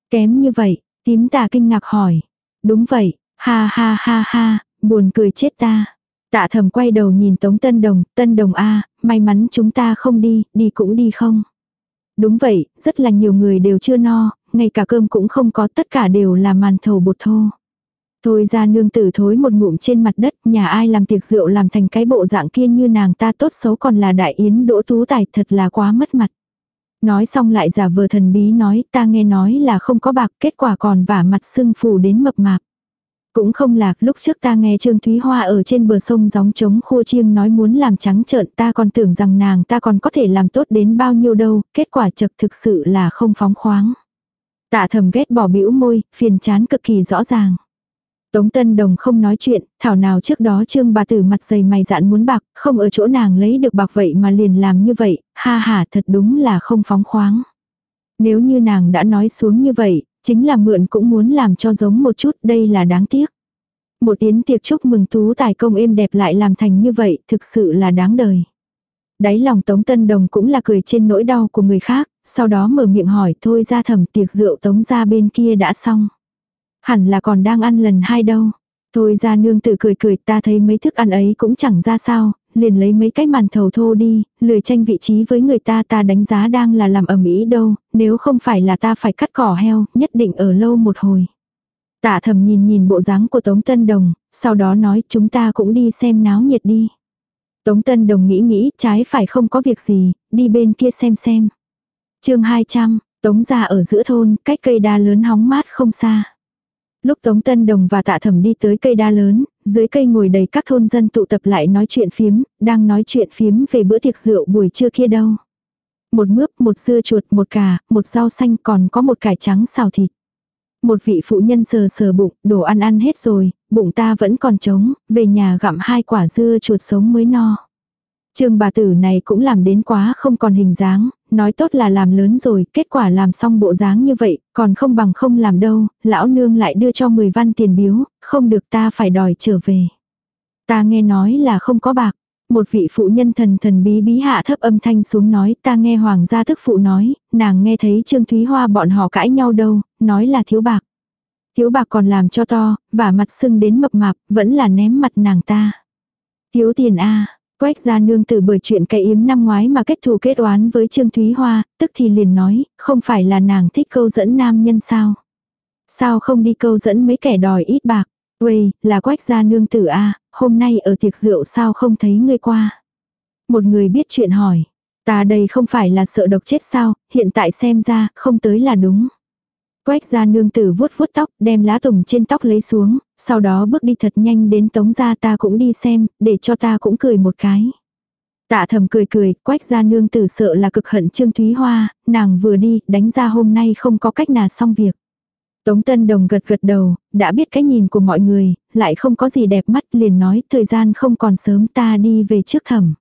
Kém như vậy, tím tà kinh ngạc hỏi. Đúng vậy, ha ha ha ha, buồn cười chết ta. Tạ thầm quay đầu nhìn Tống Tân Đồng, Tân Đồng A, may mắn chúng ta không đi, đi cũng đi không. Đúng vậy, rất là nhiều người đều chưa no, ngay cả cơm cũng không có tất cả đều là màn thầu bột thô. Thôi ra nương tử thối một ngụm trên mặt đất, nhà ai làm tiệc rượu làm thành cái bộ dạng kia như nàng ta tốt xấu còn là đại yến đỗ tú tài thật là quá mất mặt. Nói xong lại giả vờ thần bí nói ta nghe nói là không có bạc kết quả còn vả mặt sưng phù đến mập mạp. Cũng không lạc lúc trước ta nghe Trương Thúy Hoa ở trên bờ sông gióng trống khua chiêng nói muốn làm trắng trợn ta còn tưởng rằng nàng ta còn có thể làm tốt đến bao nhiêu đâu, kết quả chật thực sự là không phóng khoáng. Tạ thầm ghét bỏ bĩu môi, phiền chán cực kỳ rõ ràng. Tống Tân Đồng không nói chuyện, thảo nào trước đó trương bà tử mặt dày mày dạn muốn bạc, không ở chỗ nàng lấy được bạc vậy mà liền làm như vậy, ha ha thật đúng là không phóng khoáng. Nếu như nàng đã nói xuống như vậy, chính là mượn cũng muốn làm cho giống một chút, đây là đáng tiếc. Một yến tiệc chúc mừng tú tài công êm đẹp lại làm thành như vậy, thực sự là đáng đời. Đáy lòng Tống Tân Đồng cũng là cười trên nỗi đau của người khác, sau đó mở miệng hỏi thôi ra thẩm tiệc rượu Tống ra bên kia đã xong. Hẳn là còn đang ăn lần hai đâu. Thôi ra nương tự cười cười ta thấy mấy thức ăn ấy cũng chẳng ra sao, liền lấy mấy cái màn thầu thô đi, lười tranh vị trí với người ta ta đánh giá đang là làm ẩm ý đâu, nếu không phải là ta phải cắt cỏ heo, nhất định ở lâu một hồi. Tạ thầm nhìn nhìn bộ dáng của Tống Tân Đồng, sau đó nói chúng ta cũng đi xem náo nhiệt đi. Tống Tân Đồng nghĩ nghĩ, trái phải không có việc gì, đi bên kia xem xem chương 200, Tống ra ở giữa thôn, cách cây đa lớn hóng mát không xa. Lúc Tống Tân Đồng và Tạ Thẩm đi tới cây đa lớn, dưới cây ngồi đầy các thôn dân tụ tập lại nói chuyện phiếm, đang nói chuyện phiếm về bữa tiệc rượu buổi trưa kia đâu. Một mướp, một dưa chuột, một cà, một rau xanh còn có một cải trắng xào thịt. Một vị phụ nhân sờ sờ bụng, đồ ăn ăn hết rồi, bụng ta vẫn còn trống, về nhà gặm hai quả dưa chuột sống mới no. Trương bà tử này cũng làm đến quá không còn hình dáng, nói tốt là làm lớn rồi, kết quả làm xong bộ dáng như vậy, còn không bằng không làm đâu, lão nương lại đưa cho 10 văn tiền biếu, không được ta phải đòi trở về. Ta nghe nói là không có bạc. Một vị phụ nhân thần thần bí bí hạ thấp âm thanh xuống nói ta nghe hoàng gia thức phụ nói, nàng nghe thấy Trương Thúy Hoa bọn họ cãi nhau đâu, nói là thiếu bạc. Thiếu bạc còn làm cho to, và mặt sưng đến mập mạp, vẫn là ném mặt nàng ta. Thiếu tiền a Quách gia nương tử bởi chuyện cây yếm năm ngoái mà kết thù kết oán với Trương Thúy Hoa, tức thì liền nói, không phải là nàng thích câu dẫn nam nhân sao. Sao không đi câu dẫn mấy kẻ đòi ít bạc. Uầy, là quách gia nương tử a hôm nay ở tiệc rượu sao không thấy ngươi qua. Một người biết chuyện hỏi, ta đây không phải là sợ độc chết sao, hiện tại xem ra, không tới là đúng. Quách gia nương tử vuốt vuốt tóc, đem lá tùng trên tóc lấy xuống, sau đó bước đi thật nhanh đến tống gia ta cũng đi xem, để cho ta cũng cười một cái. Tạ thầm cười cười, quách gia nương tử sợ là cực hận Trương Thúy Hoa, nàng vừa đi, đánh ra hôm nay không có cách nào xong việc. Tống Tân Đồng gật gật đầu, đã biết cái nhìn của mọi người, lại không có gì đẹp mắt liền nói thời gian không còn sớm ta đi về trước thẩm.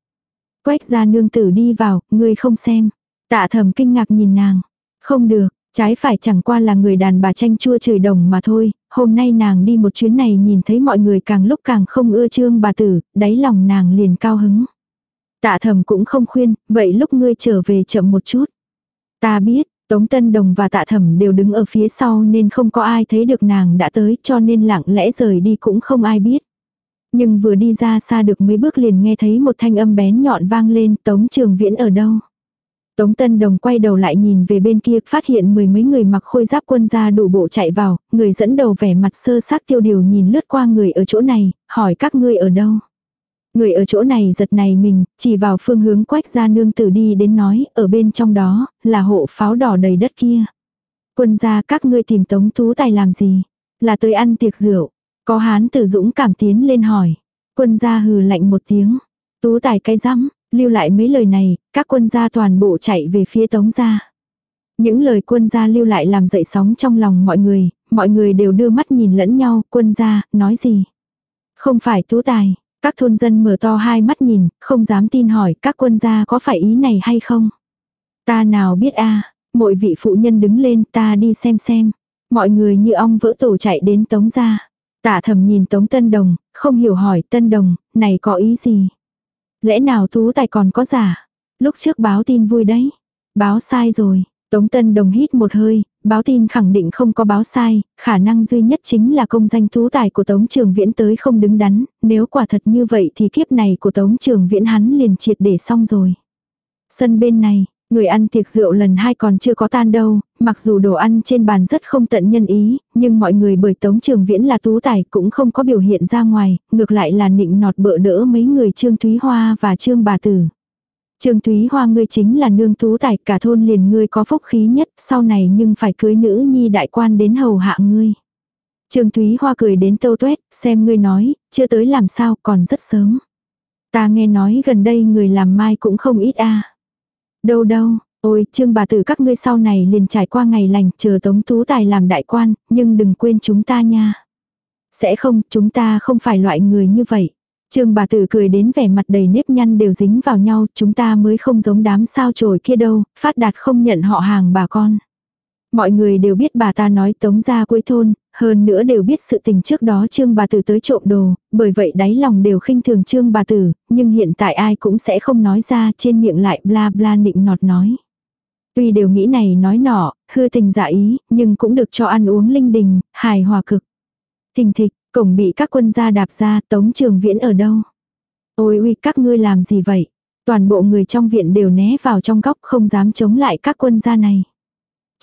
Quách gia nương tử đi vào, ngươi không xem. Tạ thầm kinh ngạc nhìn nàng. Không được, trái phải chẳng qua là người đàn bà tranh chua chửi đồng mà thôi. Hôm nay nàng đi một chuyến này nhìn thấy mọi người càng lúc càng không ưa trương bà tử, đáy lòng nàng liền cao hứng. Tạ thầm cũng không khuyên, vậy lúc ngươi trở về chậm một chút. Ta biết, Tống Tân Đồng và Tạ Thẩm đều đứng ở phía sau nên không có ai thấy được nàng đã tới cho nên lặng lẽ rời đi cũng không ai biết. Nhưng vừa đi ra xa được mấy bước liền nghe thấy một thanh âm bén nhọn vang lên Tống Trường Viễn ở đâu. Tống Tân Đồng quay đầu lại nhìn về bên kia phát hiện mười mấy người mặc khôi giáp quân ra đủ bộ chạy vào, người dẫn đầu vẻ mặt sơ xác tiêu điều nhìn lướt qua người ở chỗ này, hỏi các ngươi ở đâu. Người ở chỗ này giật này mình, chỉ vào phương hướng quách ra nương tử đi đến nói, ở bên trong đó, là hộ pháo đỏ đầy đất kia. Quân gia các ngươi tìm tống tú tài làm gì? Là tới ăn tiệc rượu. Có hán tử dũng cảm tiến lên hỏi. Quân gia hừ lạnh một tiếng. Tú tài cái rắm, lưu lại mấy lời này, các quân gia toàn bộ chạy về phía tống gia. Những lời quân gia lưu lại làm dậy sóng trong lòng mọi người, mọi người đều đưa mắt nhìn lẫn nhau, quân gia, nói gì? Không phải tú tài, các thôn dân mở to hai mắt nhìn, không dám tin hỏi các quân gia có phải ý này hay không. Ta nào biết a mỗi vị phụ nhân đứng lên ta đi xem xem. Mọi người như ong vỡ tổ chạy đến tống gia. Tạ thầm nhìn tống tân đồng, không hiểu hỏi tân đồng, này có ý gì. Lẽ nào tú tài còn có giả. Lúc trước báo tin vui đấy. Báo sai rồi. Tống Tân Đồng hít một hơi, báo tin khẳng định không có báo sai, khả năng duy nhất chính là công danh tú tài của Tống Trường Viễn tới không đứng đắn, nếu quả thật như vậy thì kiếp này của Tống Trường Viễn hắn liền triệt để xong rồi. Sân bên này, người ăn tiệc rượu lần hai còn chưa có tan đâu, mặc dù đồ ăn trên bàn rất không tận nhân ý, nhưng mọi người bởi Tống Trường Viễn là tú tài cũng không có biểu hiện ra ngoài, ngược lại là nịnh nọt bợ đỡ mấy người Trương Thúy Hoa và Trương Bà Tử. Trương Thúy Hoa ngươi chính là nương tú tài cả thôn liền ngươi có phúc khí nhất, sau này nhưng phải cưới nữ nhi đại quan đến hầu hạ ngươi. Trương Thúy Hoa cười đến tâu tuét, xem ngươi nói, chưa tới làm sao còn rất sớm. Ta nghe nói gần đây người làm mai cũng không ít a. Đâu đâu, ôi trương bà tử các ngươi sau này liền trải qua ngày lành chờ tống tú tài làm đại quan, nhưng đừng quên chúng ta nha. Sẽ không, chúng ta không phải loại người như vậy. Trương bà tử cười đến vẻ mặt đầy nếp nhăn đều dính vào nhau, chúng ta mới không giống đám sao trồi kia đâu, phát đạt không nhận họ hàng bà con. Mọi người đều biết bà ta nói tống ra cuối thôn, hơn nữa đều biết sự tình trước đó trương bà tử tới trộm đồ, bởi vậy đáy lòng đều khinh thường trương bà tử, nhưng hiện tại ai cũng sẽ không nói ra trên miệng lại bla bla nịnh nọt nói. Tuy đều nghĩ này nói nọ, hư tình giả ý, nhưng cũng được cho ăn uống linh đình, hài hòa cực. Tình thịch, Cổng bị các quân gia đạp ra, tống trường viễn ở đâu? Ôi uy các ngươi làm gì vậy? Toàn bộ người trong viện đều né vào trong góc không dám chống lại các quân gia này.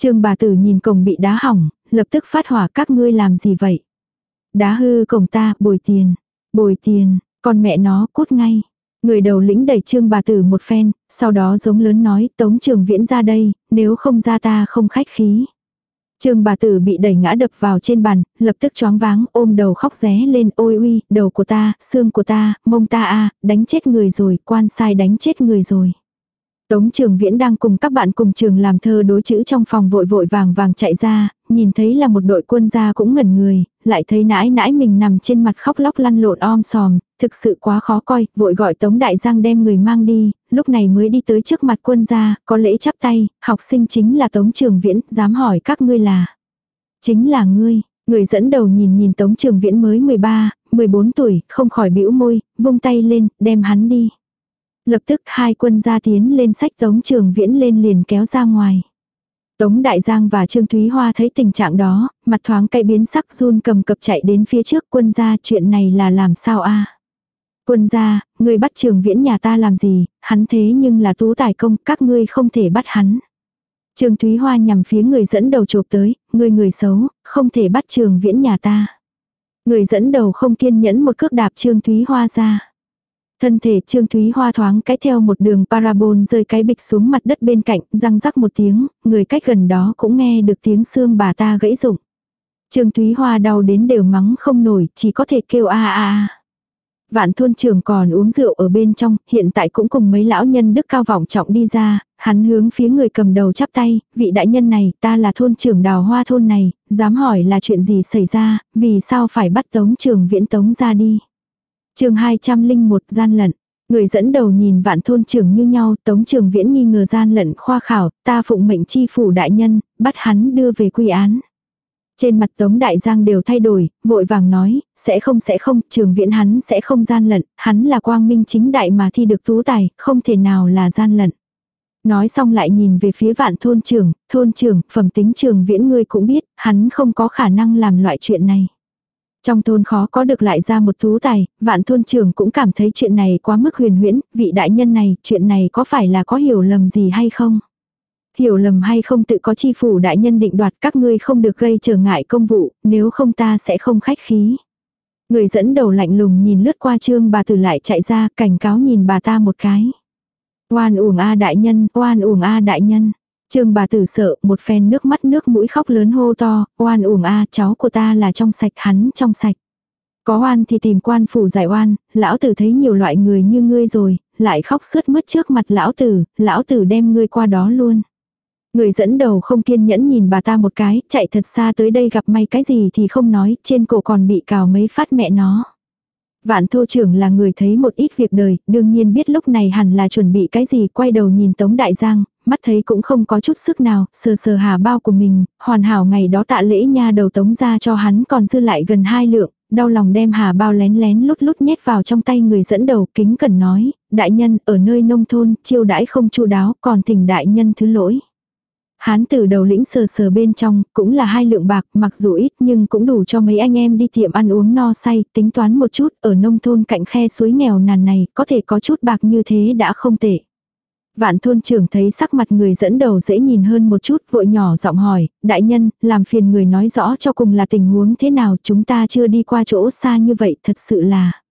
Trương bà tử nhìn cổng bị đá hỏng, lập tức phát hỏa các ngươi làm gì vậy? Đá hư cổng ta, bồi tiền. Bồi tiền, con mẹ nó cút ngay. Người đầu lĩnh đẩy trương bà tử một phen, sau đó giống lớn nói tống trường viễn ra đây, nếu không ra ta không khách khí. Trương bà tử bị đẩy ngã đập vào trên bàn, lập tức choáng váng, ôm đầu khóc ré lên, ôi uy, đầu của ta, xương của ta, mông ta a, đánh chết người rồi, quan sai đánh chết người rồi. Tống Trường Viễn đang cùng các bạn cùng trường làm thơ đối chữ trong phòng vội vội vàng vàng chạy ra, nhìn thấy là một đội quân gia cũng ngẩn người, lại thấy nãi nãi mình nằm trên mặt khóc lóc lăn lộn om sòm, thực sự quá khó coi, vội gọi Tống Đại Giang đem người mang đi, lúc này mới đi tới trước mặt quân gia, có lễ chắp tay, học sinh chính là Tống Trường Viễn, dám hỏi các ngươi là. Chính là ngươi, người dẫn đầu nhìn nhìn Tống Trường Viễn mới 13, 14 tuổi, không khỏi bĩu môi, vung tay lên, đem hắn đi. Lập tức hai quân gia tiến lên sách Tống Trường Viễn lên liền kéo ra ngoài. Tống Đại Giang và Trương Thúy Hoa thấy tình trạng đó, mặt thoáng cay biến sắc run cầm cập chạy đến phía trước quân gia chuyện này là làm sao a Quân gia, người bắt trường viễn nhà ta làm gì, hắn thế nhưng là tú tài công, các ngươi không thể bắt hắn. Trương Thúy Hoa nhằm phía người dẫn đầu chộp tới, người người xấu, không thể bắt trường viễn nhà ta. Người dẫn đầu không kiên nhẫn một cước đạp Trương Thúy Hoa ra. Thân thể Trương Thúy Hoa thoáng cái theo một đường parabol rơi cái bịch xuống mặt đất bên cạnh, răng rắc một tiếng, người cách gần đó cũng nghe được tiếng xương bà ta gãy rụng. Trương Thúy Hoa đau đến đều mắng không nổi, chỉ có thể kêu a a a. Vạn thôn trưởng còn uống rượu ở bên trong, hiện tại cũng cùng mấy lão nhân đức cao vọng trọng đi ra, hắn hướng phía người cầm đầu chắp tay, vị đại nhân này, ta là thôn trưởng đào hoa thôn này, dám hỏi là chuyện gì xảy ra, vì sao phải bắt tống trưởng viễn tống ra đi chương 201 gian lận. Người dẫn đầu nhìn vạn thôn trưởng như nhau, tống trưởng viễn nghi ngờ gian lận khoa khảo, ta phụng mệnh chi phủ đại nhân, bắt hắn đưa về quy án. Trên mặt Tống Đại Giang đều thay đổi, vội vàng nói, sẽ không sẽ không, trường viễn hắn sẽ không gian lận, hắn là quang minh chính đại mà thi được tú tài, không thể nào là gian lận. Nói xong lại nhìn về phía vạn thôn trưởng, thôn trưởng, phẩm tính trường viễn ngươi cũng biết, hắn không có khả năng làm loại chuyện này. Trong thôn khó có được lại ra một thú tài, vạn thôn trưởng cũng cảm thấy chuyện này quá mức huyền huyễn, vị đại nhân này, chuyện này có phải là có hiểu lầm gì hay không? Hiểu lầm hay không tự có chi phủ đại nhân định đoạt các ngươi không được gây trở ngại công vụ, nếu không ta sẽ không khách khí. Người dẫn đầu lạnh lùng nhìn lướt qua trương bà tử lại chạy ra cảnh cáo nhìn bà ta một cái. Oan uổng A đại nhân, oan uổng A đại nhân. Trương bà tử sợ, một phen nước mắt nước mũi khóc lớn hô to, oan uổng A cháu của ta là trong sạch hắn trong sạch. Có oan thì tìm quan phủ giải oan, lão tử thấy nhiều loại người như ngươi rồi, lại khóc sướt mướt trước mặt lão tử, lão tử đem ngươi qua đó luôn. Người dẫn đầu không kiên nhẫn nhìn bà ta một cái, chạy thật xa tới đây gặp may cái gì thì không nói, trên cổ còn bị cào mấy phát mẹ nó. Vạn thô trưởng là người thấy một ít việc đời, đương nhiên biết lúc này hẳn là chuẩn bị cái gì, quay đầu nhìn Tống Đại Giang, mắt thấy cũng không có chút sức nào, sờ sờ hà bao của mình, hoàn hảo ngày đó tạ lễ nha đầu Tống ra cho hắn còn dư lại gần hai lượng, đau lòng đem hà bao lén lén lút lút nhét vào trong tay người dẫn đầu kính cần nói, đại nhân ở nơi nông thôn, chiêu đãi không chu đáo, còn thỉnh đại nhân thứ lỗi. Hán từ đầu lĩnh sờ sờ bên trong, cũng là hai lượng bạc, mặc dù ít nhưng cũng đủ cho mấy anh em đi tiệm ăn uống no say, tính toán một chút, ở nông thôn cạnh khe suối nghèo nàn này, có thể có chút bạc như thế đã không tệ. Vạn thôn trưởng thấy sắc mặt người dẫn đầu dễ nhìn hơn một chút, vội nhỏ giọng hỏi, đại nhân, làm phiền người nói rõ cho cùng là tình huống thế nào, chúng ta chưa đi qua chỗ xa như vậy, thật sự là.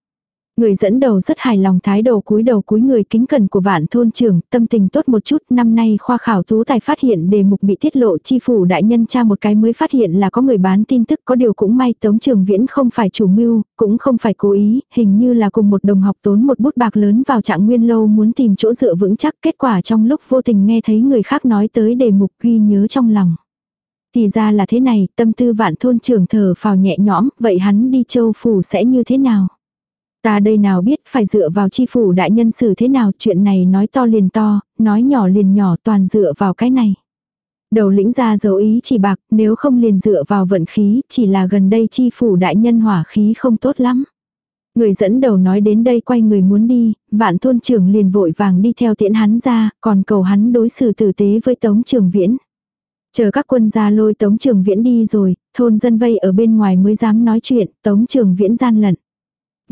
Người dẫn đầu rất hài lòng thái độ cúi đầu cúi người kính cẩn của vạn thôn trưởng, tâm tình tốt một chút, năm nay khoa khảo tú tài phát hiện đề mục bị tiết lộ chi phủ đại nhân tra một cái mới phát hiện là có người bán tin tức có điều cũng may tống trường viễn không phải chủ mưu, cũng không phải cố ý, hình như là cùng một đồng học tốn một bút bạc lớn vào trạng nguyên lâu muốn tìm chỗ dựa vững chắc kết quả trong lúc vô tình nghe thấy người khác nói tới đề mục ghi nhớ trong lòng. Thì ra là thế này, tâm tư vạn thôn trưởng thở phào nhẹ nhõm, vậy hắn đi châu phủ sẽ như thế nào? Ta đây nào biết phải dựa vào chi phủ đại nhân xử thế nào chuyện này nói to liền to, nói nhỏ liền nhỏ toàn dựa vào cái này. Đầu lĩnh ra dấu ý chỉ bạc nếu không liền dựa vào vận khí chỉ là gần đây chi phủ đại nhân hỏa khí không tốt lắm. Người dẫn đầu nói đến đây quay người muốn đi, vạn thôn trưởng liền vội vàng đi theo tiễn hắn ra, còn cầu hắn đối xử tử tế với tống trường viễn. Chờ các quân gia lôi tống trường viễn đi rồi, thôn dân vây ở bên ngoài mới dám nói chuyện, tống trường viễn gian lận.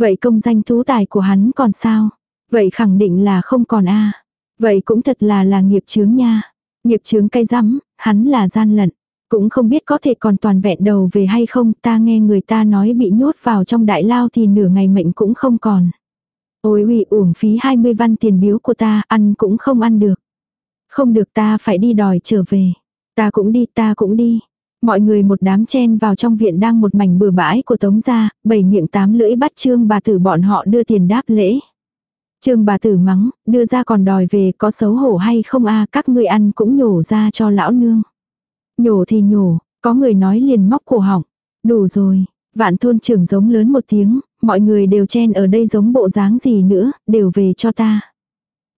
Vậy công danh tú tài của hắn còn sao? Vậy khẳng định là không còn a Vậy cũng thật là là nghiệp chướng nha. Nghiệp chướng cay rắm, hắn là gian lận. Cũng không biết có thể còn toàn vẹn đầu về hay không, ta nghe người ta nói bị nhốt vào trong đại lao thì nửa ngày mệnh cũng không còn. Ôi uy uổng phí 20 văn tiền biếu của ta, ăn cũng không ăn được. Không được ta phải đi đòi trở về. Ta cũng đi, ta cũng đi. Mọi người một đám chen vào trong viện đang một mảnh bừa bãi của tống gia, bảy miệng tám lưỡi bắt trương bà tử bọn họ đưa tiền đáp lễ. Trương bà tử mắng, đưa ra còn đòi về có xấu hổ hay không a các ngươi ăn cũng nhổ ra cho lão nương. Nhổ thì nhổ, có người nói liền móc cổ họng. Đủ rồi, vạn thôn trưởng giống lớn một tiếng, mọi người đều chen ở đây giống bộ dáng gì nữa, đều về cho ta.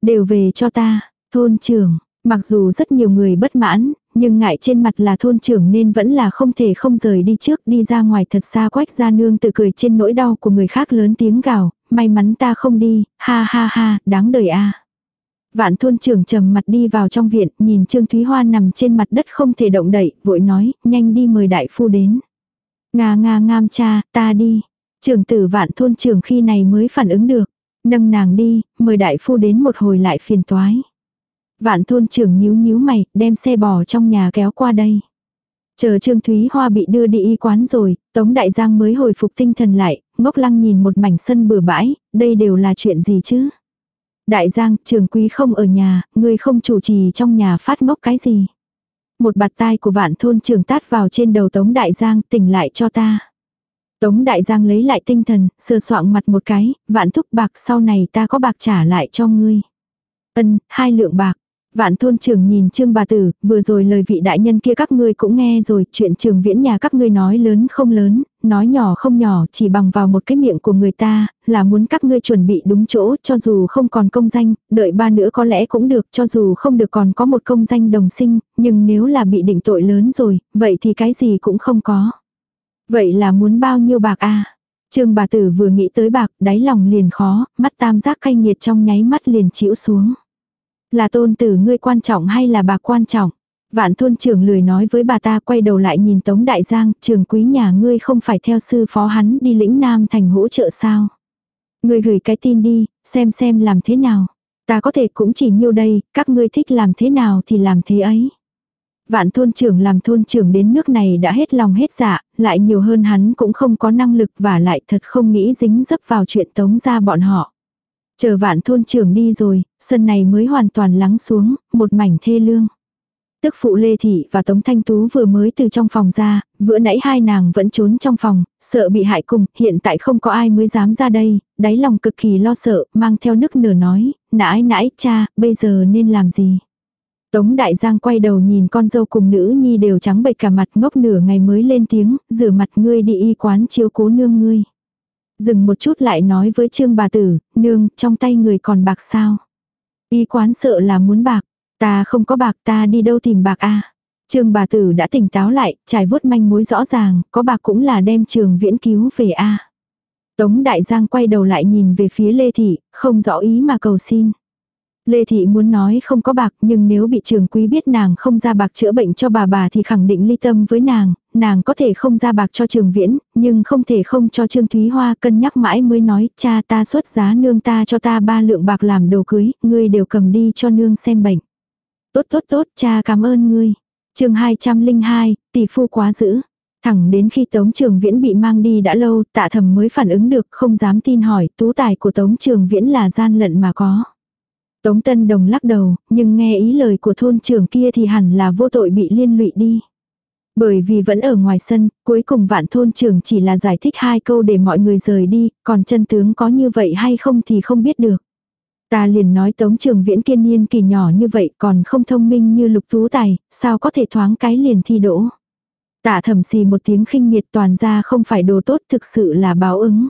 Đều về cho ta, thôn trưởng, mặc dù rất nhiều người bất mãn, nhưng ngại trên mặt là thôn trưởng nên vẫn là không thể không rời đi trước đi ra ngoài thật xa quách ra nương tự cười trên nỗi đau của người khác lớn tiếng gào, may mắn ta không đi, ha ha ha, đáng đời a. Vạn thôn trưởng trầm mặt đi vào trong viện, nhìn Trương Thúy Hoa nằm trên mặt đất không thể động đậy, vội nói, nhanh đi mời đại phu đến. Nga nga ngam cha, ta đi. Trưởng tử vạn thôn trưởng khi này mới phản ứng được. Nâng nàng đi, mời đại phu đến một hồi lại phiền toái. Vạn thôn trưởng nhíu nhíu mày, đem xe bò trong nhà kéo qua đây. Chờ Trương Thúy Hoa bị đưa đi y quán rồi, Tống Đại Giang mới hồi phục tinh thần lại, ngốc lăng nhìn một mảnh sân bừa bãi, đây đều là chuyện gì chứ? Đại giang, trường quý không ở nhà, ngươi không chủ trì trong nhà phát ngốc cái gì? Một bạt tai của vạn thôn trường tát vào trên đầu tống đại giang, tỉnh lại cho ta. Tống đại giang lấy lại tinh thần, sơ soạng mặt một cái, vạn thúc bạc sau này ta có bạc trả lại cho ngươi. Ân, hai lượng bạc. Vạn thôn trưởng nhìn trương bà tử, vừa rồi lời vị đại nhân kia các ngươi cũng nghe rồi, chuyện trường viễn nhà các ngươi nói lớn không lớn, nói nhỏ không nhỏ, chỉ bằng vào một cái miệng của người ta, là muốn các ngươi chuẩn bị đúng chỗ, cho dù không còn công danh, đợi ba nữa có lẽ cũng được, cho dù không được còn có một công danh đồng sinh, nhưng nếu là bị định tội lớn rồi, vậy thì cái gì cũng không có. Vậy là muốn bao nhiêu bạc a Trương bà tử vừa nghĩ tới bạc, đáy lòng liền khó, mắt tam giác cay nghiệt trong nháy mắt liền chịu xuống. Là tôn tử ngươi quan trọng hay là bà quan trọng? Vạn thôn trưởng lười nói với bà ta quay đầu lại nhìn Tống Đại Giang, trường quý nhà ngươi không phải theo sư phó hắn đi lĩnh Nam thành hỗ trợ sao? Ngươi gửi cái tin đi, xem xem làm thế nào. Ta có thể cũng chỉ nhiêu đây, các ngươi thích làm thế nào thì làm thế ấy. Vạn thôn trưởng làm thôn trưởng đến nước này đã hết lòng hết dạ, lại nhiều hơn hắn cũng không có năng lực và lại thật không nghĩ dính dấp vào chuyện tống ra bọn họ. Chờ vạn thôn trưởng đi rồi, sân này mới hoàn toàn lắng xuống, một mảnh thê lương. Tức phụ Lê Thị và Tống Thanh Tú vừa mới từ trong phòng ra, vừa nãy hai nàng vẫn trốn trong phòng, sợ bị hại cùng, hiện tại không có ai mới dám ra đây, đáy lòng cực kỳ lo sợ, mang theo nức nở nói, nãi nãi cha, bây giờ nên làm gì. Tống Đại Giang quay đầu nhìn con dâu cùng nữ nhi đều trắng bệch cả mặt ngốc nửa ngày mới lên tiếng, rửa mặt ngươi đi y quán chiếu cố nương ngươi. Dừng một chút lại nói với trương bà tử, nương, trong tay người còn bạc sao. Y quán sợ là muốn bạc, ta không có bạc ta đi đâu tìm bạc a Trương bà tử đã tỉnh táo lại, trải vuốt manh mối rõ ràng, có bạc cũng là đem trường viễn cứu về a Tống Đại Giang quay đầu lại nhìn về phía Lê Thị, không rõ ý mà cầu xin. Lê Thị muốn nói không có bạc nhưng nếu bị trường quý biết nàng không ra bạc chữa bệnh cho bà bà thì khẳng định ly tâm với nàng, nàng có thể không ra bạc cho trường viễn, nhưng không thể không cho Trương Thúy Hoa cân nhắc mãi mới nói cha ta xuất giá nương ta cho ta ba lượng bạc làm đồ cưới, ngươi đều cầm đi cho nương xem bệnh. Tốt tốt tốt cha cảm ơn ngươi. chương 202, tỷ phu quá dữ. Thẳng đến khi Tống Trường Viễn bị mang đi đã lâu, tạ thầm mới phản ứng được, không dám tin hỏi, tú tài của Tống Trường Viễn là gian lận mà có. Tống Tân Đồng lắc đầu, nhưng nghe ý lời của thôn trưởng kia thì hẳn là vô tội bị liên lụy đi. Bởi vì vẫn ở ngoài sân, cuối cùng vạn thôn trưởng chỉ là giải thích hai câu để mọi người rời đi, còn chân tướng có như vậy hay không thì không biết được. Ta liền nói tống trường viễn kiên niên kỳ nhỏ như vậy còn không thông minh như lục tú tài, sao có thể thoáng cái liền thi đỗ. Tạ thầm xì một tiếng khinh miệt toàn ra không phải đồ tốt thực sự là báo ứng.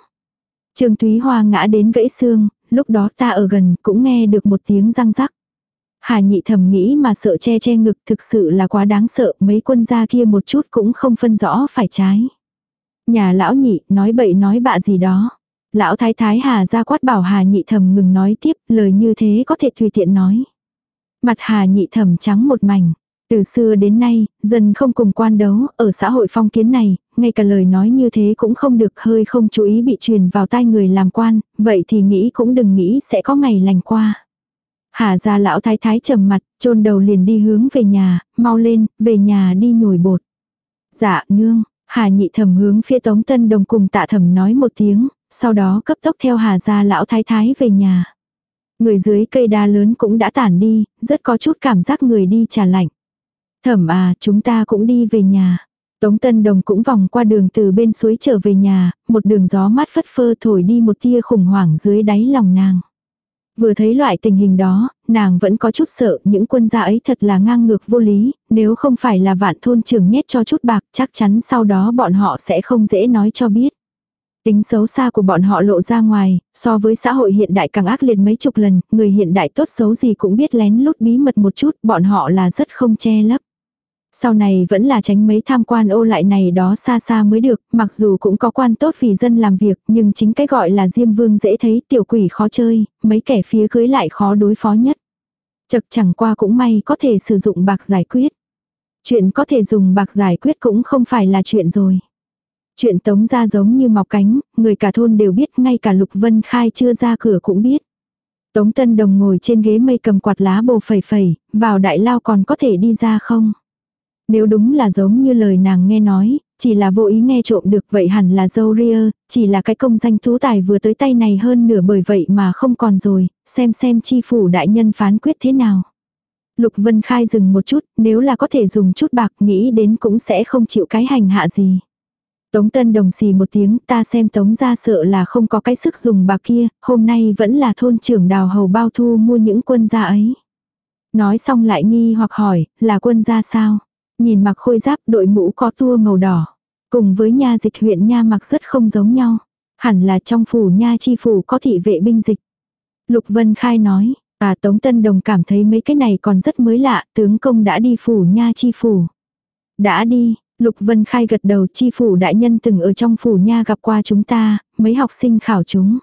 Trương Thúy Hoa ngã đến gãy xương, lúc đó ta ở gần cũng nghe được một tiếng răng rắc. Hà nhị thầm nghĩ mà sợ che che ngực thực sự là quá đáng sợ, mấy quân gia kia một chút cũng không phân rõ phải trái. Nhà lão nhị nói bậy nói bạ gì đó. Lão thái thái hà ra quát bảo hà nhị thầm ngừng nói tiếp, lời như thế có thể tùy tiện nói. Mặt hà nhị thầm trắng một mảnh. Từ xưa đến nay, dân không cùng quan đấu, ở xã hội phong kiến này, ngay cả lời nói như thế cũng không được hơi không chú ý bị truyền vào tai người làm quan, vậy thì nghĩ cũng đừng nghĩ sẽ có ngày lành qua. Hà ra lão thái thái trầm mặt, chôn đầu liền đi hướng về nhà, mau lên, về nhà đi nhồi bột. Dạ, nương, Hà nhị thầm hướng phía tống tân đồng cùng tạ thầm nói một tiếng, sau đó cấp tốc theo hà ra lão thái thái về nhà. Người dưới cây đa lớn cũng đã tản đi, rất có chút cảm giác người đi trà lạnh. Thẩm à, chúng ta cũng đi về nhà. Tống Tân Đồng cũng vòng qua đường từ bên suối trở về nhà, một đường gió mát phất phơ thổi đi một tia khủng hoảng dưới đáy lòng nàng. Vừa thấy loại tình hình đó, nàng vẫn có chút sợ những quân gia ấy thật là ngang ngược vô lý, nếu không phải là vạn thôn trường nhét cho chút bạc chắc chắn sau đó bọn họ sẽ không dễ nói cho biết. Tính xấu xa của bọn họ lộ ra ngoài, so với xã hội hiện đại càng ác liệt mấy chục lần, người hiện đại tốt xấu gì cũng biết lén lút bí mật một chút, bọn họ là rất không che lấp. Sau này vẫn là tránh mấy tham quan ô lại này đó xa xa mới được, mặc dù cũng có quan tốt vì dân làm việc, nhưng chính cái gọi là diêm vương dễ thấy tiểu quỷ khó chơi, mấy kẻ phía cưới lại khó đối phó nhất. Chật chẳng qua cũng may có thể sử dụng bạc giải quyết. Chuyện có thể dùng bạc giải quyết cũng không phải là chuyện rồi. Chuyện tống ra giống như mọc cánh, người cả thôn đều biết, ngay cả Lục Vân Khai chưa ra cửa cũng biết. Tống Tân Đồng ngồi trên ghế mây cầm quạt lá bồ phẩy phẩy, vào đại lao còn có thể đi ra không? Nếu đúng là giống như lời nàng nghe nói, chỉ là vô ý nghe trộm được vậy hẳn là dâu ria, chỉ là cái công danh tú tài vừa tới tay này hơn nửa bởi vậy mà không còn rồi, xem xem chi phủ đại nhân phán quyết thế nào. Lục Vân Khai dừng một chút, nếu là có thể dùng chút bạc nghĩ đến cũng sẽ không chịu cái hành hạ gì. Tống Tân Đồng xì một tiếng, ta xem Tống ra sợ là không có cái sức dùng bạc kia, hôm nay vẫn là thôn trưởng đào hầu bao thu mua những quân gia ấy. Nói xong lại nghi hoặc hỏi, là quân gia sao? Nhìn mặc khôi giáp đội mũ có tua màu đỏ. Cùng với nha dịch huyện nha mặc rất không giống nhau. Hẳn là trong phủ nha chi phủ có thị vệ binh dịch. Lục Vân Khai nói, à Tống Tân Đồng cảm thấy mấy cái này còn rất mới lạ, tướng công đã đi phủ nha chi phủ. Đã đi, Lục Vân Khai gật đầu chi phủ đại nhân từng ở trong phủ nha gặp qua chúng ta, mấy học sinh khảo chúng.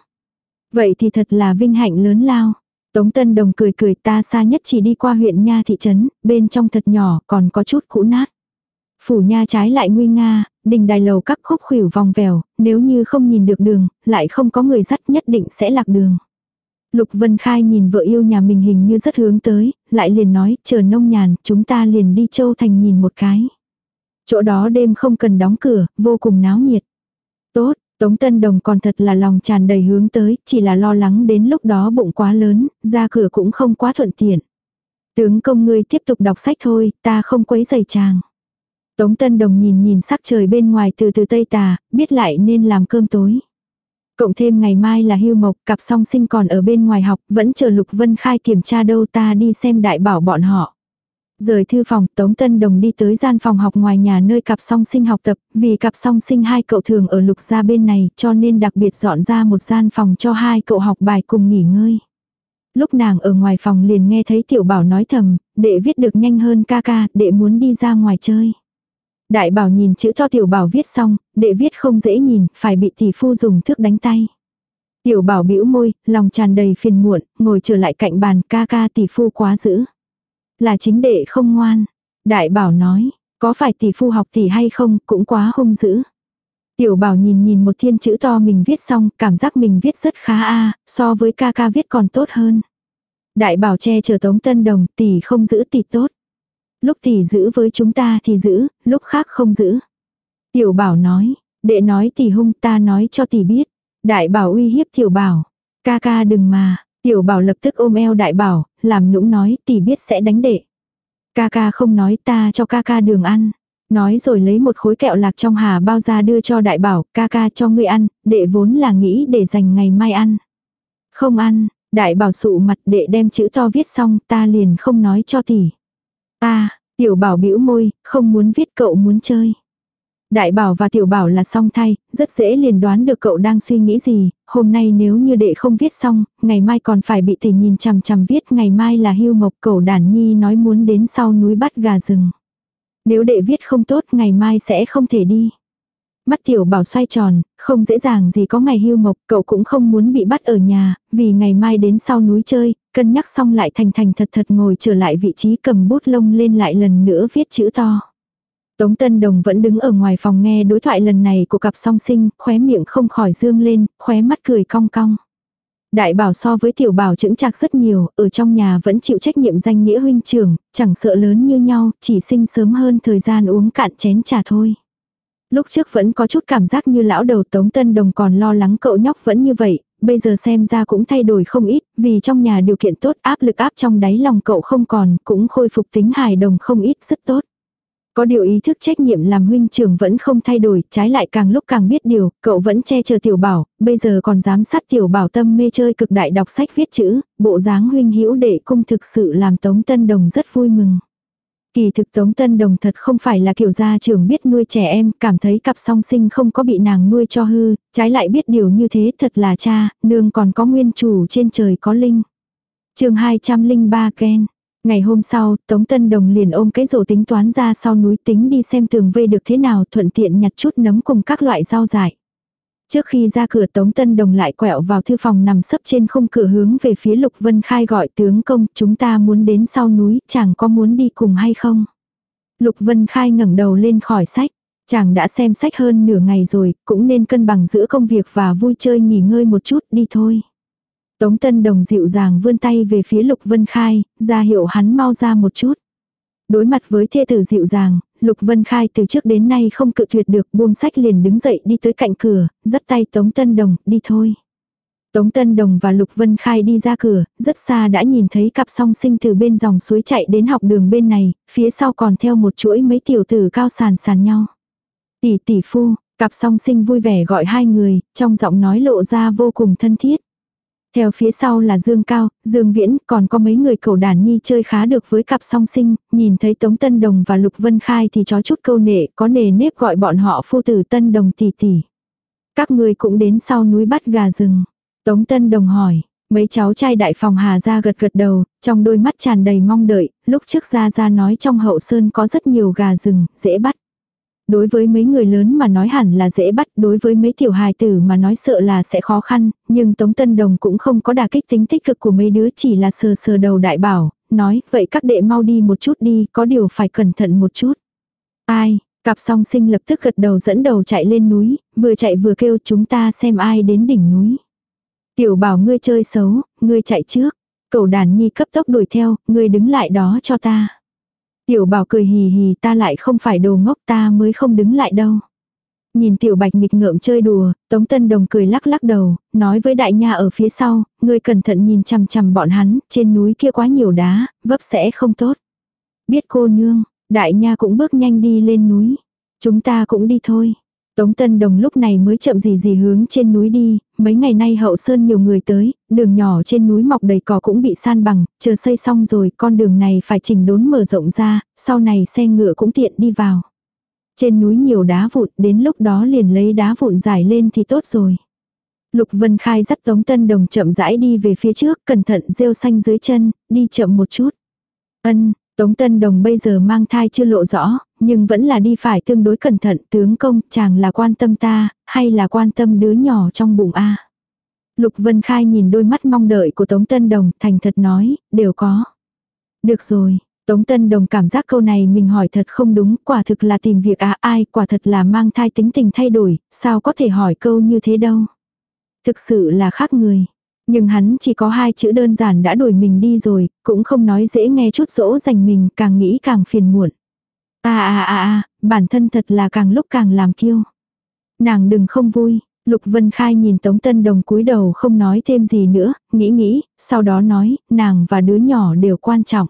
Vậy thì thật là vinh hạnh lớn lao. Tống Tân Đồng cười cười ta xa nhất chỉ đi qua huyện Nha thị trấn, bên trong thật nhỏ còn có chút cũ nát. Phủ Nha trái lại nguy nga, đình đài lầu các khúc khỉu vòng vèo, nếu như không nhìn được đường, lại không có người dắt nhất định sẽ lạc đường. Lục Vân Khai nhìn vợ yêu nhà mình hình như rất hướng tới, lại liền nói, chờ nông nhàn, chúng ta liền đi châu thành nhìn một cái. Chỗ đó đêm không cần đóng cửa, vô cùng náo nhiệt. Tốt, Tống Tân Đồng còn thật là lòng tràn đầy hướng tới, chỉ là lo lắng đến lúc đó bụng quá lớn, ra cửa cũng không quá thuận tiện. Tướng công ngươi tiếp tục đọc sách thôi, ta không quấy giày chàng. Tống Tân Đồng nhìn nhìn sắc trời bên ngoài từ từ tây tà, biết lại nên làm cơm tối. Cộng thêm ngày mai là hưu mộc, cặp song sinh còn ở bên ngoài học, vẫn chờ Lục Vân Khai kiểm tra đâu ta đi xem đại bảo bọn họ. Rời thư phòng, Tống Tân Đồng đi tới gian phòng học ngoài nhà nơi cặp song sinh học tập, vì cặp song sinh hai cậu thường ở lục gia bên này, cho nên đặc biệt dọn ra một gian phòng cho hai cậu học bài cùng nghỉ ngơi. Lúc nàng ở ngoài phòng liền nghe thấy tiểu bảo nói thầm, đệ viết được nhanh hơn ca ca, đệ muốn đi ra ngoài chơi. Đại bảo nhìn chữ to tiểu bảo viết xong, đệ viết không dễ nhìn, phải bị tỷ phu dùng thước đánh tay. Tiểu bảo bĩu môi, lòng tràn đầy phiền muộn, ngồi trở lại cạnh bàn ca ca tỷ phu quá dữ. Là chính đệ không ngoan. Đại bảo nói, có phải tỷ phu học tỷ hay không, cũng quá hung dữ. Tiểu bảo nhìn nhìn một thiên chữ to mình viết xong, cảm giác mình viết rất khá a so với ca ca viết còn tốt hơn. Đại bảo che chở tống tân đồng, tỷ không giữ tỷ tốt. Lúc tỷ giữ với chúng ta thì giữ, lúc khác không giữ. Tiểu bảo nói, đệ nói tỷ hung ta nói cho tỷ biết. Đại bảo uy hiếp tiểu bảo, ca ca đừng mà, Tiểu bảo lập tức ôm eo đại bảo, làm nũng nói tỷ biết sẽ đánh đệ. Ca ca không nói ta cho ca ca đường ăn. Nói rồi lấy một khối kẹo lạc trong hà bao ra đưa cho đại bảo, ca ca cho ngươi ăn, đệ vốn là nghĩ để dành ngày mai ăn. Không ăn, đại bảo sụ mặt đệ đem chữ to viết xong ta liền không nói cho tỷ. Ta, tiểu bảo bĩu môi, không muốn viết cậu muốn chơi. Đại bảo và tiểu bảo là song thay, rất dễ liền đoán được cậu đang suy nghĩ gì, hôm nay nếu như đệ không viết xong, ngày mai còn phải bị tỷ nhìn chằm chằm viết, ngày mai là hưu mộc cậu đàn nhi nói muốn đến sau núi bắt gà rừng. Nếu đệ viết không tốt, ngày mai sẽ không thể đi. Mắt tiểu bảo xoay tròn, không dễ dàng gì có ngày hưu mộc, cậu cũng không muốn bị bắt ở nhà, vì ngày mai đến sau núi chơi, cân nhắc xong lại thành thành thật thật ngồi trở lại vị trí cầm bút lông lên lại lần nữa viết chữ to. Tống Tân Đồng vẫn đứng ở ngoài phòng nghe đối thoại lần này của cặp song sinh, khóe miệng không khỏi dương lên, khóe mắt cười cong cong. Đại bảo so với tiểu bảo chững chạc rất nhiều, ở trong nhà vẫn chịu trách nhiệm danh nghĩa huynh trưởng, chẳng sợ lớn như nhau, chỉ sinh sớm hơn thời gian uống cạn chén trà thôi. Lúc trước vẫn có chút cảm giác như lão đầu Tống Tân Đồng còn lo lắng cậu nhóc vẫn như vậy, bây giờ xem ra cũng thay đổi không ít, vì trong nhà điều kiện tốt áp lực áp trong đáy lòng cậu không còn, cũng khôi phục tính hài đồng không ít rất tốt. Có điều ý thức trách nhiệm làm huynh trưởng vẫn không thay đổi, trái lại càng lúc càng biết điều, cậu vẫn che chở tiểu bảo, bây giờ còn giám sát tiểu bảo tâm mê chơi cực đại đọc sách viết chữ, bộ dáng huynh hữu đệ cung thực sự làm Tống Tân Đồng rất vui mừng. Kỳ thực Tống Tân Đồng thật không phải là kiểu gia trưởng biết nuôi trẻ em, cảm thấy cặp song sinh không có bị nàng nuôi cho hư, trái lại biết điều như thế thật là cha, nương còn có nguyên chủ trên trời có linh. chương 203 Ken Ngày hôm sau, Tống Tân Đồng liền ôm cái rổ tính toán ra sau núi tính đi xem tường vây được thế nào thuận tiện nhặt chút nấm cùng các loại rau dại. Trước khi ra cửa Tống Tân Đồng lại quẹo vào thư phòng nằm sấp trên khung cửa hướng về phía Lục Vân Khai gọi tướng công chúng ta muốn đến sau núi chàng có muốn đi cùng hay không. Lục Vân Khai ngẩng đầu lên khỏi sách. Chàng đã xem sách hơn nửa ngày rồi, cũng nên cân bằng giữa công việc và vui chơi nghỉ ngơi một chút đi thôi. Tống Tân Đồng dịu dàng vươn tay về phía Lục Vân Khai, ra hiệu hắn mau ra một chút. Đối mặt với thê tử dịu dàng, Lục Vân Khai từ trước đến nay không cự tuyệt được buông sách liền đứng dậy đi tới cạnh cửa, dắt tay Tống Tân Đồng, đi thôi. Tống Tân Đồng và Lục Vân Khai đi ra cửa, rất xa đã nhìn thấy cặp song sinh từ bên dòng suối chạy đến học đường bên này, phía sau còn theo một chuỗi mấy tiểu tử cao sàn sàn nhau. Tỷ tỷ phu, cặp song sinh vui vẻ gọi hai người, trong giọng nói lộ ra vô cùng thân thiết. Theo phía sau là Dương Cao, Dương Viễn, còn có mấy người cầu đàn nhi chơi khá được với cặp song sinh, nhìn thấy Tống Tân Đồng và Lục Vân Khai thì chó chút câu nệ, có nề nếp gọi bọn họ phu tử Tân Đồng tỷ tỷ. Các người cũng đến sau núi bắt gà rừng. Tống Tân Đồng hỏi, mấy cháu trai đại phòng Hà ra gật gật đầu, trong đôi mắt tràn đầy mong đợi, lúc trước ra ra nói trong hậu sơn có rất nhiều gà rừng, dễ bắt. Đối với mấy người lớn mà nói hẳn là dễ bắt, đối với mấy tiểu hài tử mà nói sợ là sẽ khó khăn, nhưng Tống Tân Đồng cũng không có đà kích tính tích cực của mấy đứa chỉ là sờ sờ đầu đại bảo, nói, vậy các đệ mau đi một chút đi, có điều phải cẩn thận một chút. Ai, cặp song sinh lập tức gật đầu dẫn đầu chạy lên núi, vừa chạy vừa kêu chúng ta xem ai đến đỉnh núi. Tiểu bảo ngươi chơi xấu, ngươi chạy trước. Cậu đàn nhi cấp tốc đuổi theo, ngươi đứng lại đó cho ta. Tiểu bảo cười hì hì ta lại không phải đồ ngốc ta mới không đứng lại đâu. Nhìn tiểu bạch nghịch ngợm chơi đùa, Tống Tân Đồng cười lắc lắc đầu, nói với đại nha ở phía sau, ngươi cẩn thận nhìn chằm chằm bọn hắn, trên núi kia quá nhiều đá, vấp sẽ không tốt. Biết cô nương, đại nha cũng bước nhanh đi lên núi. Chúng ta cũng đi thôi. Tống Tân Đồng lúc này mới chậm gì gì hướng trên núi đi, mấy ngày nay hậu sơn nhiều người tới, đường nhỏ trên núi mọc đầy cỏ cũng bị san bằng, chờ xây xong rồi con đường này phải chỉnh đốn mở rộng ra, sau này xe ngựa cũng tiện đi vào. Trên núi nhiều đá vụn, đến lúc đó liền lấy đá vụn giải lên thì tốt rồi. Lục Vân Khai dắt Tống Tân Đồng chậm rãi đi về phía trước, cẩn thận rêu xanh dưới chân, đi chậm một chút. Ân, Tống Tân Đồng bây giờ mang thai chưa lộ rõ, nhưng vẫn là đi phải tương đối cẩn thận tướng công, chàng là quan tâm ta, hay là quan tâm đứa nhỏ trong bụng a Lục Vân Khai nhìn đôi mắt mong đợi của Tống Tân Đồng, thành thật nói, đều có. Được rồi, Tống Tân Đồng cảm giác câu này mình hỏi thật không đúng, quả thực là tìm việc à ai, quả thật là mang thai tính tình thay đổi, sao có thể hỏi câu như thế đâu. Thực sự là khác người. Nhưng hắn chỉ có hai chữ đơn giản đã đuổi mình đi rồi, cũng không nói dễ nghe chút dỗ dành mình, càng nghĩ càng phiền muộn. À à à à, bản thân thật là càng lúc càng làm kiêu. Nàng đừng không vui, Lục Vân Khai nhìn Tống Tân Đồng cúi đầu không nói thêm gì nữa, nghĩ nghĩ, sau đó nói, nàng và đứa nhỏ đều quan trọng.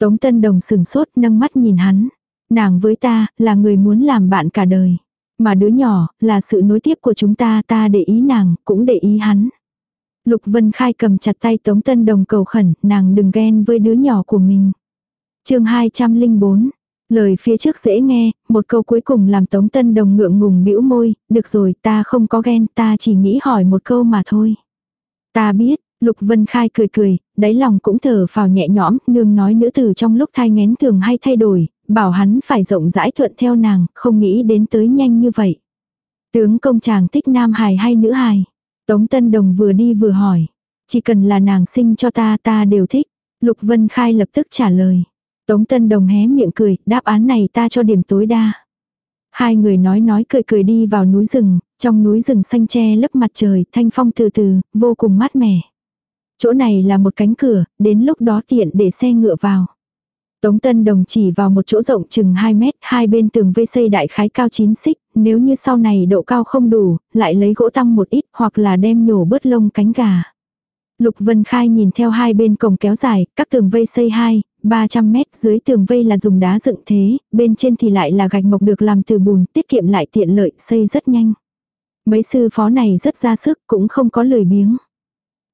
Tống Tân Đồng sừng sốt nâng mắt nhìn hắn. Nàng với ta, là người muốn làm bạn cả đời. Mà đứa nhỏ, là sự nối tiếp của chúng ta, ta để ý nàng, cũng để ý hắn. Lục Vân Khai cầm chặt tay Tống Tân Đồng cầu khẩn, nàng đừng ghen với đứa nhỏ của mình. chương 204, lời phía trước dễ nghe, một câu cuối cùng làm Tống Tân Đồng ngượng ngùng bĩu môi, được rồi ta không có ghen, ta chỉ nghĩ hỏi một câu mà thôi. Ta biết, Lục Vân Khai cười cười, đáy lòng cũng thở phào nhẹ nhõm, nương nói nữ tử trong lúc thai ngén thường hay thay đổi, bảo hắn phải rộng rãi thuận theo nàng, không nghĩ đến tới nhanh như vậy. Tướng công chàng thích nam hài hay nữ hài? Tống Tân Đồng vừa đi vừa hỏi. Chỉ cần là nàng sinh cho ta ta đều thích. Lục Vân Khai lập tức trả lời. Tống Tân Đồng hé miệng cười, đáp án này ta cho điểm tối đa. Hai người nói nói cười cười đi vào núi rừng, trong núi rừng xanh che lấp mặt trời, thanh phong từ từ, vô cùng mát mẻ. Chỗ này là một cánh cửa, đến lúc đó tiện để xe ngựa vào. Tống Tân Đồng chỉ vào một chỗ rộng chừng 2 mét, hai bên tường vây xây đại khái cao 9 xích, nếu như sau này độ cao không đủ, lại lấy gỗ tăng một ít hoặc là đem nhổ bớt lông cánh gà. Lục Vân Khai nhìn theo hai bên cổng kéo dài, các tường vây xây 2, 300 mét dưới tường vây là dùng đá dựng thế, bên trên thì lại là gạch mộc được làm từ bùn, tiết kiệm lại tiện lợi, xây rất nhanh. Mấy sư phó này rất ra sức, cũng không có lười biếng.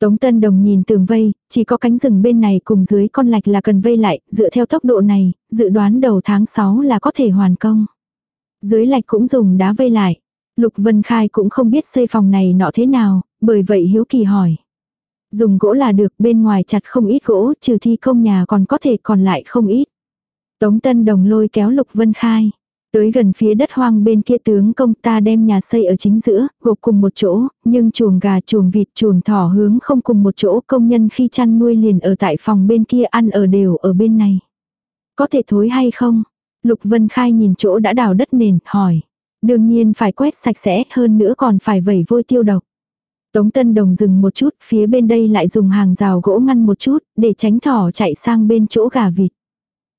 Tống Tân Đồng nhìn tường vây, chỉ có cánh rừng bên này cùng dưới con lạch là cần vây lại, dựa theo tốc độ này, dự đoán đầu tháng 6 là có thể hoàn công. Dưới lạch cũng dùng đá vây lại. Lục Vân Khai cũng không biết xây phòng này nọ thế nào, bởi vậy hiếu kỳ hỏi. Dùng gỗ là được, bên ngoài chặt không ít gỗ, trừ thi công nhà còn có thể còn lại không ít. Tống Tân Đồng lôi kéo Lục Vân Khai. Tới gần phía đất hoang bên kia tướng công ta đem nhà xây ở chính giữa, gộp cùng một chỗ, nhưng chuồng gà chuồng vịt chuồng thỏ hướng không cùng một chỗ công nhân khi chăn nuôi liền ở tại phòng bên kia ăn ở đều ở bên này. Có thể thối hay không? Lục Vân Khai nhìn chỗ đã đào đất nền, hỏi. Đương nhiên phải quét sạch sẽ hơn nữa còn phải vẩy vôi tiêu độc. Tống Tân Đồng dừng một chút, phía bên đây lại dùng hàng rào gỗ ngăn một chút, để tránh thỏ chạy sang bên chỗ gà vịt.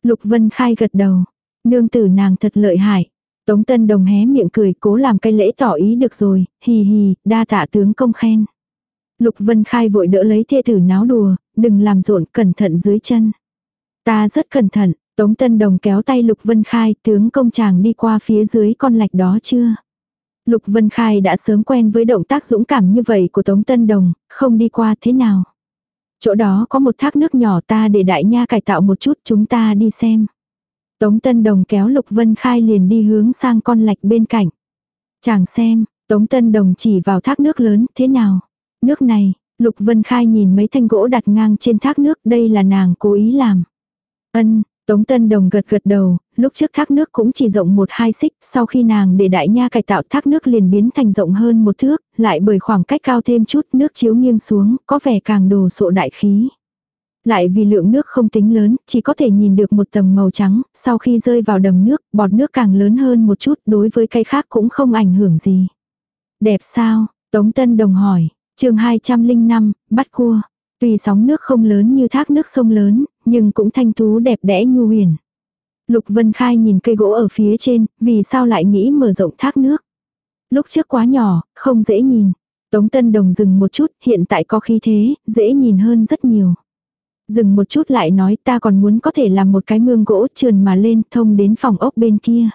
Lục Vân Khai gật đầu. Nương tử nàng thật lợi hại. Tống Tân Đồng hé miệng cười cố làm cái lễ tỏ ý được rồi, hì hì, đa tạ tướng công khen. Lục Vân Khai vội đỡ lấy thê tử náo đùa, đừng làm rộn, cẩn thận dưới chân. Ta rất cẩn thận, Tống Tân Đồng kéo tay Lục Vân Khai, tướng công chàng đi qua phía dưới con lạch đó chưa? Lục Vân Khai đã sớm quen với động tác dũng cảm như vậy của Tống Tân Đồng, không đi qua thế nào. Chỗ đó có một thác nước nhỏ ta để đại nha cải tạo một chút chúng ta đi xem. Tống Tân Đồng kéo Lục Vân Khai liền đi hướng sang con lạch bên cạnh. Chàng xem, Tống Tân Đồng chỉ vào thác nước lớn, thế nào? Nước này, Lục Vân Khai nhìn mấy thanh gỗ đặt ngang trên thác nước, đây là nàng cố ý làm. Ân, Tống Tân Đồng gật gật đầu, lúc trước thác nước cũng chỉ rộng một hai xích, sau khi nàng để đại nha cải tạo thác nước liền biến thành rộng hơn một thước, lại bởi khoảng cách cao thêm chút nước chiếu nghiêng xuống, có vẻ càng đồ sộ đại khí. Lại vì lượng nước không tính lớn, chỉ có thể nhìn được một tầng màu trắng, sau khi rơi vào đầm nước, bọt nước càng lớn hơn một chút, đối với cây khác cũng không ảnh hưởng gì. Đẹp sao? Tống Tân Đồng hỏi, chương 205, bắt cua. Tuy sóng nước không lớn như thác nước sông lớn, nhưng cũng thanh tú đẹp đẽ nhu huyền. Lục Vân Khai nhìn cây gỗ ở phía trên, vì sao lại nghĩ mở rộng thác nước. Lúc trước quá nhỏ, không dễ nhìn. Tống Tân Đồng dừng một chút, hiện tại có khí thế, dễ nhìn hơn rất nhiều. Dừng một chút lại nói ta còn muốn có thể làm một cái mương gỗ trườn mà lên thông đến phòng ốc bên kia.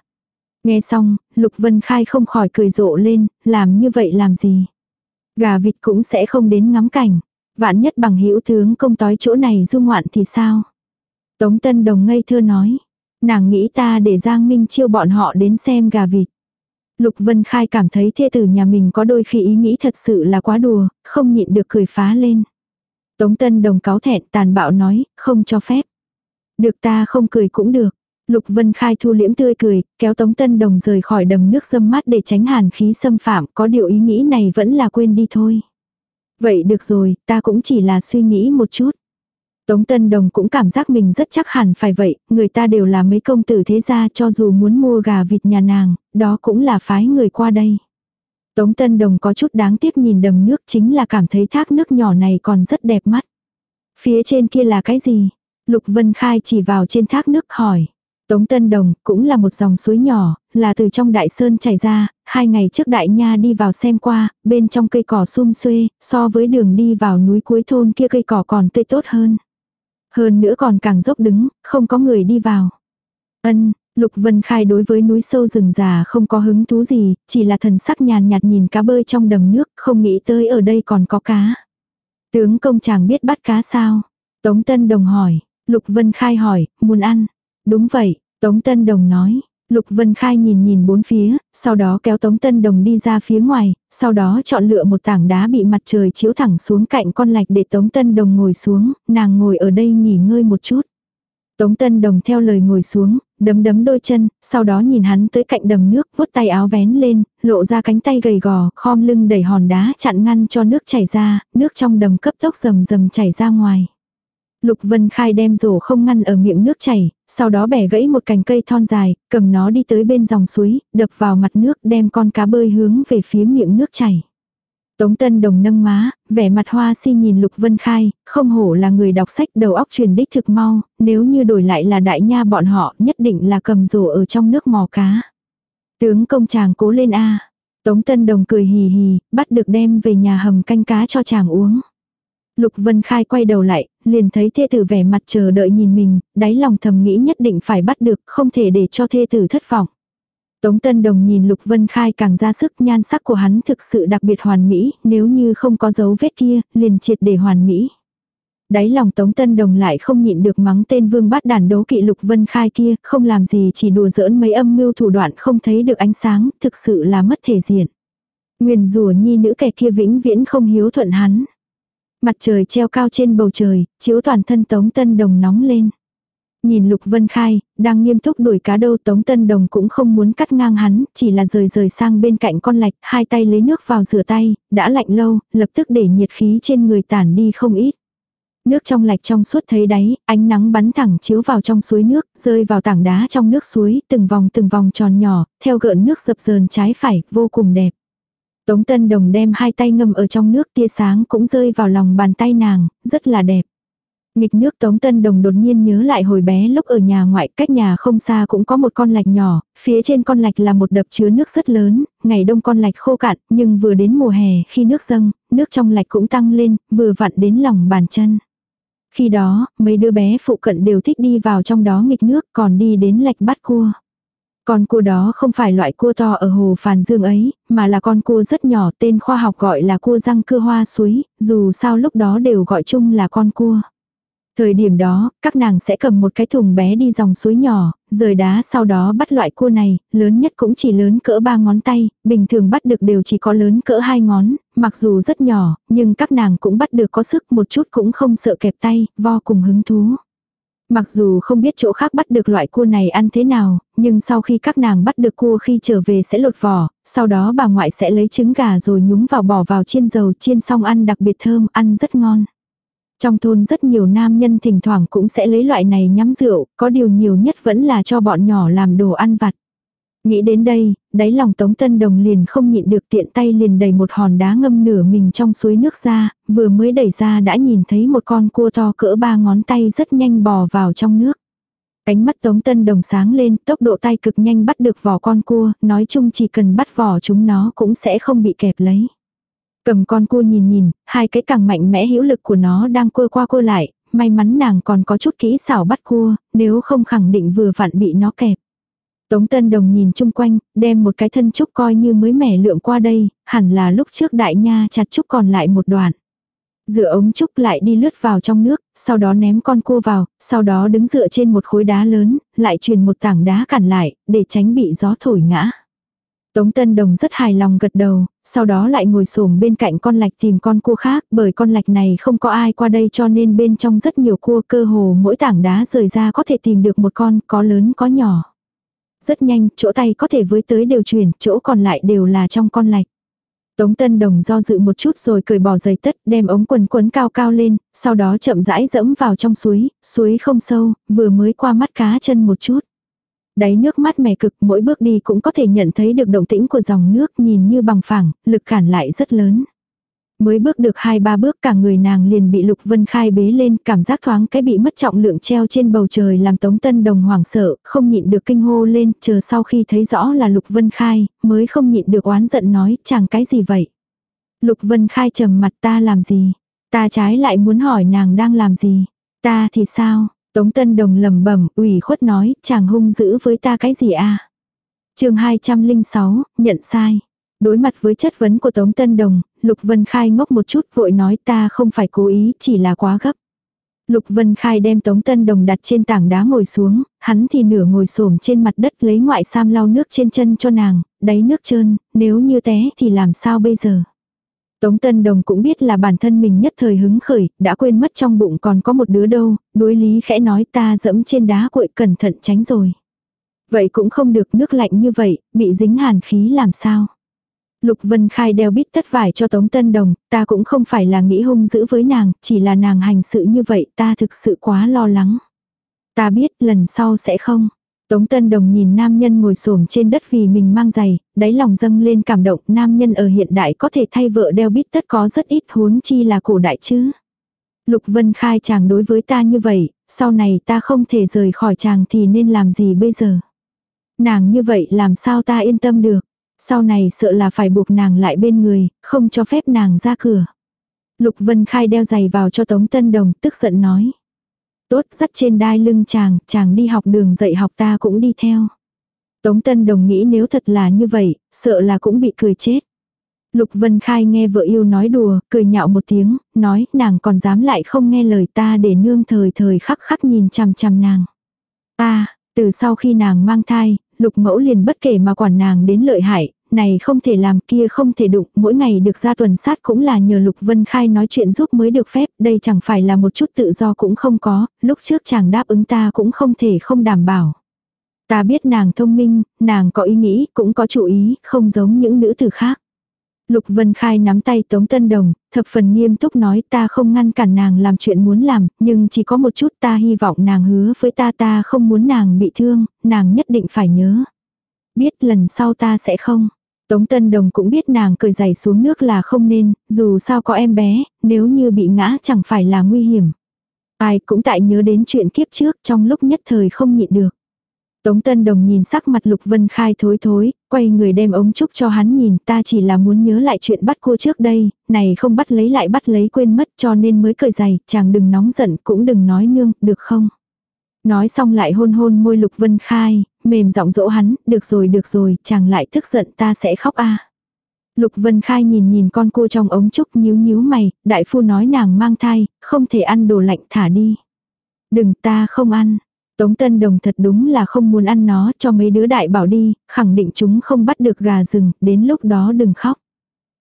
Nghe xong, Lục Vân Khai không khỏi cười rộ lên, làm như vậy làm gì. Gà vịt cũng sẽ không đến ngắm cảnh. Vạn nhất bằng hữu tướng công tói chỗ này dung ngoạn thì sao? Tống Tân Đồng ngây thơ nói. Nàng nghĩ ta để Giang Minh chiêu bọn họ đến xem gà vịt. Lục Vân Khai cảm thấy thê tử nhà mình có đôi khi ý nghĩ thật sự là quá đùa, không nhịn được cười phá lên. Tống Tân Đồng cáo thẹn tàn bạo nói, không cho phép. Được ta không cười cũng được. Lục Vân Khai thu liễm tươi cười, kéo Tống Tân Đồng rời khỏi đầm nước dâm mát để tránh hàn khí xâm phạm, có điều ý nghĩ này vẫn là quên đi thôi. Vậy được rồi, ta cũng chỉ là suy nghĩ một chút. Tống Tân Đồng cũng cảm giác mình rất chắc hẳn phải vậy, người ta đều là mấy công tử thế gia cho dù muốn mua gà vịt nhà nàng, đó cũng là phái người qua đây. Tống Tân Đồng có chút đáng tiếc nhìn đầm nước chính là cảm thấy thác nước nhỏ này còn rất đẹp mắt. Phía trên kia là cái gì? Lục Vân Khai chỉ vào trên thác nước hỏi. Tống Tân Đồng cũng là một dòng suối nhỏ, là từ trong đại sơn chảy ra, hai ngày trước đại nha đi vào xem qua, bên trong cây cỏ sum xuê, so với đường đi vào núi cuối thôn kia cây cỏ còn tươi tốt hơn. Hơn nữa còn càng dốc đứng, không có người đi vào. Ân, Lục Vân Khai đối với núi sâu rừng già không có hứng thú gì, chỉ là thần sắc nhàn nhạt nhìn cá bơi trong đầm nước, không nghĩ tới ở đây còn có cá. Tướng công chàng biết bắt cá sao? Tống Tân Đồng hỏi, Lục Vân Khai hỏi, muốn ăn. Đúng vậy, Tống Tân Đồng nói. Lục Vân Khai nhìn nhìn bốn phía, sau đó kéo Tống Tân Đồng đi ra phía ngoài, sau đó chọn lựa một tảng đá bị mặt trời chiếu thẳng xuống cạnh con lạch để Tống Tân Đồng ngồi xuống, nàng ngồi ở đây nghỉ ngơi một chút. Tống Tân Đồng theo lời ngồi xuống, đấm đấm đôi chân, sau đó nhìn hắn tới cạnh đầm nước, vuốt tay áo vén lên, lộ ra cánh tay gầy gò, khom lưng đẩy hòn đá chặn ngăn cho nước chảy ra, nước trong đầm cấp tốc rầm rầm chảy ra ngoài. Lục Vân Khai đem rổ không ngăn ở miệng nước chảy, sau đó bẻ gãy một cành cây thon dài, cầm nó đi tới bên dòng suối, đập vào mặt nước đem con cá bơi hướng về phía miệng nước chảy. Tống Tân Đồng nâng má, vẻ mặt hoa si nhìn Lục Vân Khai, không hổ là người đọc sách đầu óc truyền đích thực mau, nếu như đổi lại là đại nha bọn họ nhất định là cầm rổ ở trong nước mò cá. Tướng công chàng cố lên a Tống Tân Đồng cười hì hì, bắt được đem về nhà hầm canh cá cho chàng uống. Lục Vân Khai quay đầu lại, liền thấy thê tử vẻ mặt chờ đợi nhìn mình, đáy lòng thầm nghĩ nhất định phải bắt được, không thể để cho thê tử thất vọng. Tống Tân Đồng nhìn Lục Vân Khai càng ra sức nhan sắc của hắn thực sự đặc biệt hoàn mỹ, nếu như không có dấu vết kia, liền triệt để hoàn mỹ. Đáy lòng Tống Tân Đồng lại không nhịn được mắng tên vương bát đàn đấu kỵ Lục Vân Khai kia, không làm gì chỉ đùa giỡn mấy âm mưu thủ đoạn không thấy được ánh sáng, thực sự là mất thể diện. Nguyền rủa nhi nữ kẻ kia vĩnh viễn không hiếu thuận hắn. Mặt trời treo cao trên bầu trời, chiếu toàn thân Tống Tân Đồng nóng lên. Nhìn Lục Vân Khai, đang nghiêm túc đuổi cá đâu Tống Tân Đồng cũng không muốn cắt ngang hắn, chỉ là rời rời sang bên cạnh con lạch, hai tay lấy nước vào rửa tay, đã lạnh lâu, lập tức để nhiệt khí trên người tản đi không ít. Nước trong lạch trong suốt thấy đáy, ánh nắng bắn thẳng chiếu vào trong suối nước, rơi vào tảng đá trong nước suối, từng vòng từng vòng tròn nhỏ, theo gợn nước dập dờn trái phải, vô cùng đẹp. Tống Tân Đồng đem hai tay ngâm ở trong nước tia sáng cũng rơi vào lòng bàn tay nàng, rất là đẹp. Nghịch nước Tống Tân Đồng đột nhiên nhớ lại hồi bé lúc ở nhà ngoại cách nhà không xa cũng có một con lạch nhỏ, phía trên con lạch là một đập chứa nước rất lớn, ngày đông con lạch khô cạn, nhưng vừa đến mùa hè khi nước dâng, nước trong lạch cũng tăng lên, vừa vặn đến lòng bàn chân. Khi đó, mấy đứa bé phụ cận đều thích đi vào trong đó nghịch nước còn đi đến lạch bắt cua. Con cua đó không phải loại cua to ở hồ Phàn Dương ấy, mà là con cua rất nhỏ tên khoa học gọi là cua răng cưa hoa suối, dù sao lúc đó đều gọi chung là con cua. Thời điểm đó, các nàng sẽ cầm một cái thùng bé đi dòng suối nhỏ, rời đá sau đó bắt loại cua này, lớn nhất cũng chỉ lớn cỡ ba ngón tay, bình thường bắt được đều chỉ có lớn cỡ hai ngón, mặc dù rất nhỏ, nhưng các nàng cũng bắt được có sức một chút cũng không sợ kẹp tay, vo cùng hứng thú. Mặc dù không biết chỗ khác bắt được loại cua này ăn thế nào, nhưng sau khi các nàng bắt được cua khi trở về sẽ lột vỏ, sau đó bà ngoại sẽ lấy trứng gà rồi nhúng vào bỏ vào chiên dầu chiên xong ăn đặc biệt thơm, ăn rất ngon. Trong thôn rất nhiều nam nhân thỉnh thoảng cũng sẽ lấy loại này nhắm rượu, có điều nhiều nhất vẫn là cho bọn nhỏ làm đồ ăn vặt. Nghĩ đến đây, đáy lòng Tống Tân Đồng liền không nhịn được tiện tay liền đầy một hòn đá ngâm nửa mình trong suối nước ra, vừa mới đẩy ra đã nhìn thấy một con cua to cỡ ba ngón tay rất nhanh bò vào trong nước. Cánh mắt Tống Tân Đồng sáng lên, tốc độ tay cực nhanh bắt được vỏ con cua, nói chung chỉ cần bắt vỏ chúng nó cũng sẽ không bị kẹp lấy. Cầm con cua nhìn nhìn, hai cái càng mạnh mẽ hữu lực của nó đang cua qua cua lại, may mắn nàng còn có chút kỹ xảo bắt cua, nếu không khẳng định vừa vặn bị nó kẹp. Tống Tân Đồng nhìn chung quanh, đem một cái thân trúc coi như mới mẻ lượm qua đây, hẳn là lúc trước đại nha chặt trúc còn lại một đoạn. Dựa ống trúc lại đi lướt vào trong nước, sau đó ném con cua vào, sau đó đứng dựa trên một khối đá lớn, lại truyền một tảng đá cản lại, để tránh bị gió thổi ngã. Tống Tân Đồng rất hài lòng gật đầu, sau đó lại ngồi xổm bên cạnh con lạch tìm con cua khác, bởi con lạch này không có ai qua đây cho nên bên trong rất nhiều cua cơ hồ mỗi tảng đá rời ra có thể tìm được một con, có lớn có nhỏ. Rất nhanh, chỗ tay có thể với tới đều chuyển, chỗ còn lại đều là trong con lạch. Tống Tân Đồng do dự một chút rồi cởi bỏ giày tất, đem ống quần quấn cao cao lên, sau đó chậm rãi dẫm vào trong suối, suối không sâu, vừa mới qua mắt cá chân một chút. Đáy nước mắt mẻ cực, mỗi bước đi cũng có thể nhận thấy được động tĩnh của dòng nước nhìn như bằng phẳng, lực cản lại rất lớn. Mới bước được hai ba bước cả người nàng liền bị Lục Vân Khai bế lên, cảm giác thoáng cái bị mất trọng lượng treo trên bầu trời làm Tống Tân Đồng hoảng sợ, không nhịn được kinh hô lên, chờ sau khi thấy rõ là Lục Vân Khai, mới không nhịn được oán giận nói, chàng cái gì vậy? Lục Vân Khai trầm mặt ta làm gì? Ta trái lại muốn hỏi nàng đang làm gì? Ta thì sao? Tống Tân Đồng lầm bẩm ủy khuất nói, chàng hung dữ với ta cái gì à? chương 206, nhận sai. Đối mặt với chất vấn của Tống Tân Đồng, Lục Vân Khai ngốc một chút vội nói ta không phải cố ý, chỉ là quá gấp. Lục Vân Khai đem Tống Tân Đồng đặt trên tảng đá ngồi xuống, hắn thì nửa ngồi xổm trên mặt đất lấy ngoại sam lau nước trên chân cho nàng, đáy nước trơn, nếu như té thì làm sao bây giờ. Tống Tân Đồng cũng biết là bản thân mình nhất thời hứng khởi, đã quên mất trong bụng còn có một đứa đâu, đối lý khẽ nói ta dẫm trên đá cuội cẩn thận tránh rồi. Vậy cũng không được nước lạnh như vậy, bị dính hàn khí làm sao. Lục Vân Khai đeo bít tất vải cho Tống Tân Đồng, ta cũng không phải là nghĩ hung dữ với nàng, chỉ là nàng hành sự như vậy ta thực sự quá lo lắng. Ta biết lần sau sẽ không. Tống Tân Đồng nhìn nam nhân ngồi xổm trên đất vì mình mang giày, đáy lòng dâng lên cảm động, nam nhân ở hiện đại có thể thay vợ đeo bít tất có rất ít huống chi là cổ đại chứ. Lục Vân Khai chàng đối với ta như vậy, sau này ta không thể rời khỏi chàng thì nên làm gì bây giờ. Nàng như vậy làm sao ta yên tâm được. Sau này sợ là phải buộc nàng lại bên người, không cho phép nàng ra cửa. Lục Vân Khai đeo giày vào cho Tống Tân Đồng, tức giận nói. Tốt, dắt trên đai lưng chàng, chàng đi học đường dạy học ta cũng đi theo. Tống Tân Đồng nghĩ nếu thật là như vậy, sợ là cũng bị cười chết. Lục Vân Khai nghe vợ yêu nói đùa, cười nhạo một tiếng, nói nàng còn dám lại không nghe lời ta để nương thời thời khắc khắc nhìn chằm chằm nàng. Ta, từ sau khi nàng mang thai, lục mẫu liền bất kể mà quản nàng đến lợi hại, này không thể làm kia không thể đụng, mỗi ngày được ra tuần sát cũng là nhờ Lục Vân Khai nói chuyện giúp mới được phép, đây chẳng phải là một chút tự do cũng không có, lúc trước chàng đáp ứng ta cũng không thể không đảm bảo. Ta biết nàng thông minh, nàng có ý nghĩ, cũng có chủ ý, không giống những nữ tử khác. Lục Vân Khai nắm tay Tống Tân Đồng, thập phần nghiêm túc nói ta không ngăn cản nàng làm chuyện muốn làm, nhưng chỉ có một chút ta hy vọng nàng hứa với ta ta không muốn nàng bị thương, nàng nhất định phải nhớ. Biết lần sau ta sẽ không. Tống Tân Đồng cũng biết nàng cởi giày xuống nước là không nên, dù sao có em bé, nếu như bị ngã chẳng phải là nguy hiểm. Ai cũng tại nhớ đến chuyện kiếp trước trong lúc nhất thời không nhịn được. Tống Tân Đồng nhìn sắc mặt Lục Vân Khai thối thối, quay người đem ống trúc cho hắn nhìn ta chỉ là muốn nhớ lại chuyện bắt cô trước đây, này không bắt lấy lại bắt lấy quên mất cho nên mới cởi giày, chàng đừng nóng giận cũng đừng nói nương, được không? Nói xong lại hôn hôn môi Lục Vân Khai, mềm giọng dỗ hắn, được rồi được rồi, chàng lại tức giận ta sẽ khóc a Lục Vân Khai nhìn nhìn con cua trong ống trúc nhíu nhíu mày, đại phu nói nàng mang thai, không thể ăn đồ lạnh thả đi. Đừng ta không ăn. Tống Tân Đồng thật đúng là không muốn ăn nó cho mấy đứa đại bảo đi, khẳng định chúng không bắt được gà rừng, đến lúc đó đừng khóc.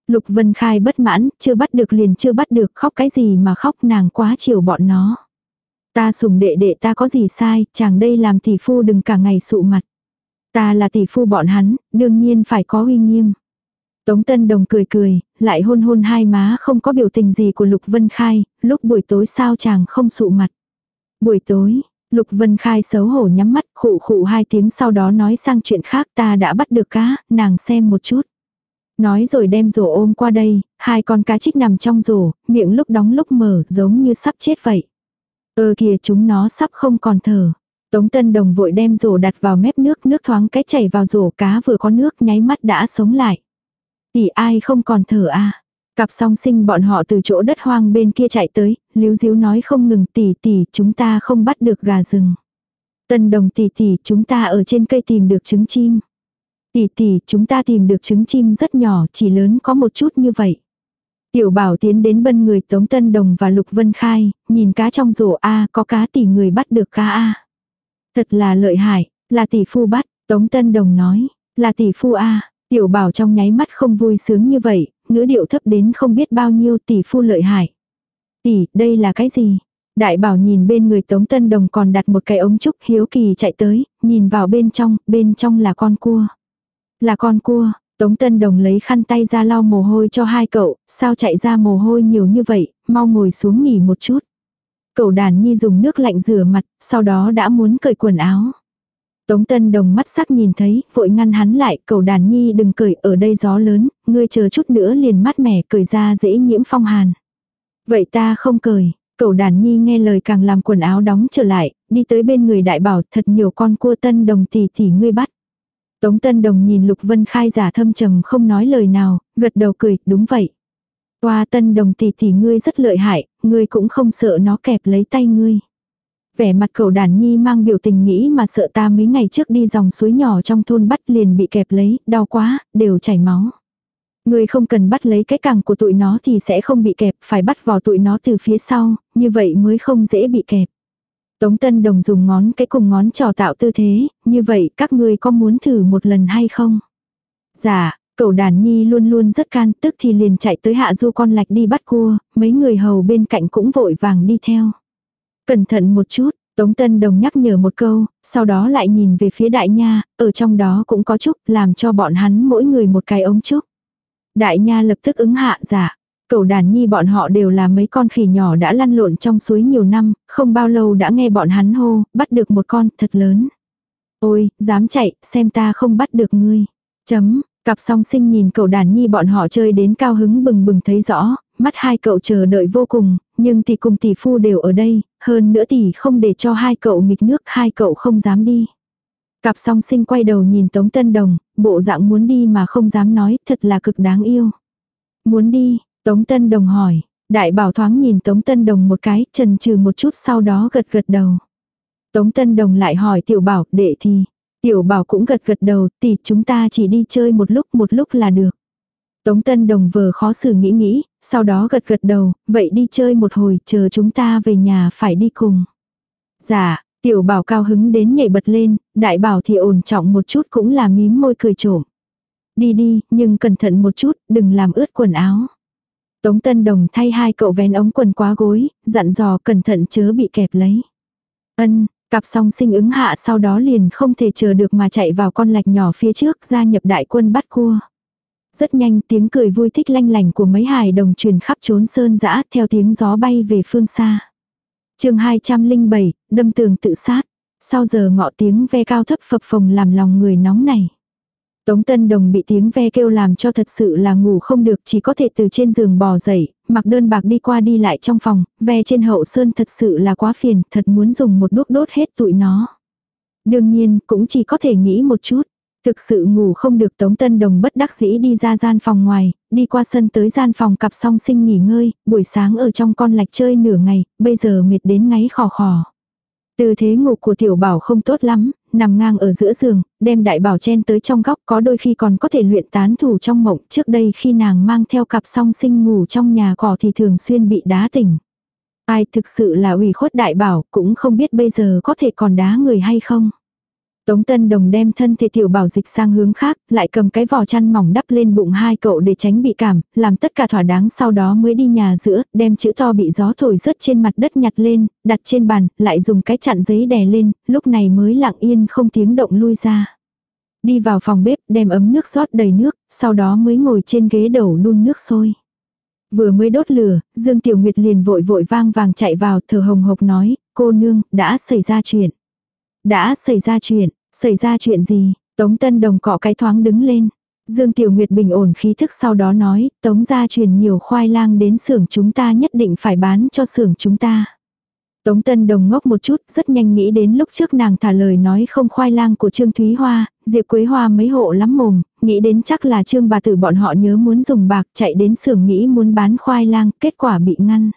Lục Vân Khai bất mãn, chưa bắt được liền chưa bắt được khóc cái gì mà khóc nàng quá chiều bọn nó. Ta sùng đệ đệ ta có gì sai, chàng đây làm tỷ phu đừng cả ngày sụ mặt. Ta là tỷ phu bọn hắn, đương nhiên phải có uy nghiêm. Tống Tân Đồng cười cười, lại hôn hôn hai má không có biểu tình gì của Lục Vân Khai, lúc buổi tối sao chàng không sụ mặt. Buổi tối, Lục Vân Khai xấu hổ nhắm mắt khụ khụ hai tiếng sau đó nói sang chuyện khác ta đã bắt được cá, nàng xem một chút. Nói rồi đem rổ ôm qua đây, hai con cá trích nằm trong rổ, miệng lúc đóng lúc mở giống như sắp chết vậy. Ơ kìa chúng nó sắp không còn thở. Tống Tân Đồng vội đem rổ đặt vào mép nước, nước thoáng cái chảy vào rổ cá vừa có nước nháy mắt đã sống lại. Tỷ ai không còn thở à. Cặp song sinh bọn họ từ chỗ đất hoang bên kia chạy tới, liếu diếu nói không ngừng tỷ tỷ chúng ta không bắt được gà rừng. Tân đồng tỷ tỷ chúng ta ở trên cây tìm được trứng chim. Tỷ tỷ chúng ta tìm được trứng chim rất nhỏ chỉ lớn có một chút như vậy. Tiểu bảo tiến đến bên người Tống Tân Đồng và Lục Vân Khai, nhìn cá trong rổ A có cá tỷ người bắt được cá A. Thật là lợi hại, là tỷ phu bắt, Tống Tân Đồng nói, là tỷ phu A. Tiểu bảo trong nháy mắt không vui sướng như vậy, ngữ điệu thấp đến không biết bao nhiêu tỷ phu lợi hại. Tỷ, đây là cái gì? Đại bảo nhìn bên người Tống Tân Đồng còn đặt một cái ống trúc hiếu kỳ chạy tới, nhìn vào bên trong, bên trong là con cua. Là con cua, Tống Tân Đồng lấy khăn tay ra lau mồ hôi cho hai cậu, sao chạy ra mồ hôi nhiều như vậy, mau ngồi xuống nghỉ một chút. Cậu đàn nhi dùng nước lạnh rửa mặt, sau đó đã muốn cởi quần áo. Tống Tân Đồng mắt sắc nhìn thấy, vội ngăn hắn lại, cậu đàn nhi đừng cởi, ở đây gió lớn, ngươi chờ chút nữa liền mát mẻ, cởi ra dễ nhiễm phong hàn. Vậy ta không cởi, cậu đàn nhi nghe lời càng làm quần áo đóng trở lại, đi tới bên người đại bảo, thật nhiều con cua Tân Đồng tỷ tỷ ngươi bắt. Tống Tân Đồng nhìn Lục Vân Khai giả thâm trầm không nói lời nào, gật đầu cười, đúng vậy. Qua Tân Đồng tỷ tỷ ngươi rất lợi hại, ngươi cũng không sợ nó kẹp lấy tay ngươi. Vẻ mặt cậu đàn nhi mang biểu tình nghĩ mà sợ ta mấy ngày trước đi dòng suối nhỏ trong thôn bắt liền bị kẹp lấy, đau quá, đều chảy máu. Ngươi không cần bắt lấy cái càng của tụi nó thì sẽ không bị kẹp, phải bắt vào tụi nó từ phía sau, như vậy mới không dễ bị kẹp. Tống Tân Đồng dùng ngón cái cùng ngón trò tạo tư thế, như vậy các ngươi có muốn thử một lần hay không? Dạ, cậu đàn nhi luôn luôn rất can tức thì liền chạy tới hạ du con lạch đi bắt cua, mấy người hầu bên cạnh cũng vội vàng đi theo. Cẩn thận một chút, Tống Tân Đồng nhắc nhở một câu, sau đó lại nhìn về phía đại nha, ở trong đó cũng có trúc, làm cho bọn hắn mỗi người một cái ống trúc. Đại nha lập tức ứng hạ giả. Cậu đàn nhi bọn họ đều là mấy con khỉ nhỏ đã lăn lộn trong suối nhiều năm, không bao lâu đã nghe bọn hắn hô, bắt được một con thật lớn. Ôi, dám chạy, xem ta không bắt được ngươi. Chấm, cặp song sinh nhìn cậu đàn nhi bọn họ chơi đến cao hứng bừng bừng thấy rõ, mắt hai cậu chờ đợi vô cùng, nhưng tỷ cùng tỷ phu đều ở đây, hơn nữa tỷ không để cho hai cậu nghịch nước, hai cậu không dám đi. Cặp song sinh quay đầu nhìn Tống Tân Đồng, bộ dạng muốn đi mà không dám nói, thật là cực đáng yêu. Muốn đi, Tống Tân Đồng hỏi, đại bảo thoáng nhìn Tống Tân Đồng một cái, trần trừ một chút sau đó gật gật đầu. Tống Tân Đồng lại hỏi tiểu bảo, đệ thì. Tiểu bảo cũng gật gật đầu, tỷ chúng ta chỉ đi chơi một lúc một lúc là được. Tống Tân Đồng vờ khó xử nghĩ nghĩ, sau đó gật gật đầu, vậy đi chơi một hồi, chờ chúng ta về nhà phải đi cùng. Dạ, tiểu bảo cao hứng đến nhảy bật lên, đại bảo thì ổn trọng một chút cũng là mím môi cười trộm. Đi đi, nhưng cẩn thận một chút, đừng làm ướt quần áo. Tống Tân Đồng thay hai cậu vén ống quần quá gối, dặn dò cẩn thận chớ bị kẹp lấy. Ân, cặp song sinh ứng hạ sau đó liền không thể chờ được mà chạy vào con lạch nhỏ phía trước gia nhập đại quân bắt cua. Rất nhanh tiếng cười vui thích lanh lành của mấy hài đồng truyền khắp trốn sơn dã theo tiếng gió bay về phương xa. chương 207, đâm tường tự sát. Sau giờ ngọ tiếng ve cao thấp phập phồng làm lòng người nóng này. Tống Tân Đồng bị tiếng ve kêu làm cho thật sự là ngủ không được chỉ có thể từ trên giường bò dậy, mặc đơn bạc đi qua đi lại trong phòng, ve trên hậu sơn thật sự là quá phiền, thật muốn dùng một đuốc đốt hết tụi nó. Đương nhiên, cũng chỉ có thể nghĩ một chút. Thực sự ngủ không được Tống Tân Đồng bất đắc dĩ đi ra gian phòng ngoài, đi qua sân tới gian phòng cặp song sinh nghỉ ngơi, buổi sáng ở trong con lạch chơi nửa ngày, bây giờ mệt đến ngáy khò khò. Tư thế ngủ của tiểu bảo không tốt lắm, nằm ngang ở giữa giường, đem đại bảo chen tới trong góc có đôi khi còn có thể luyện tán thủ trong mộng trước đây khi nàng mang theo cặp song sinh ngủ trong nhà cỏ thì thường xuyên bị đá tỉnh. Ai thực sự là ủy khuất đại bảo cũng không biết bây giờ có thể còn đá người hay không. Tống Tân Đồng đem thân thể tiểu bảo dịch sang hướng khác, lại cầm cái vỏ chăn mỏng đắp lên bụng hai cậu để tránh bị cảm, làm tất cả thỏa đáng sau đó mới đi nhà giữa, đem chữ to bị gió thổi rớt trên mặt đất nhặt lên, đặt trên bàn, lại dùng cái chặn giấy đè lên, lúc này mới lặng yên không tiếng động lui ra. Đi vào phòng bếp, đem ấm nước rót đầy nước, sau đó mới ngồi trên ghế đầu đun nước sôi. Vừa mới đốt lửa, Dương Tiểu Nguyệt liền vội vội vang vàng chạy vào, thở hồng hộc nói, cô nương, đã xảy ra chuyện. Đã xảy ra chuyện, Xảy ra chuyện gì? Tống Tân Đồng cọ cái thoáng đứng lên. Dương Tiểu Nguyệt bình ổn khí thức sau đó nói, Tống gia truyền nhiều khoai lang đến xưởng chúng ta nhất định phải bán cho xưởng chúng ta. Tống Tân Đồng ngốc một chút, rất nhanh nghĩ đến lúc trước nàng thả lời nói không khoai lang của Trương Thúy Hoa, Diệp Quế Hoa mấy hộ lắm mồm, nghĩ đến chắc là Trương bà tử bọn họ nhớ muốn dùng bạc chạy đến xưởng nghĩ muốn bán khoai lang, kết quả bị ngăn.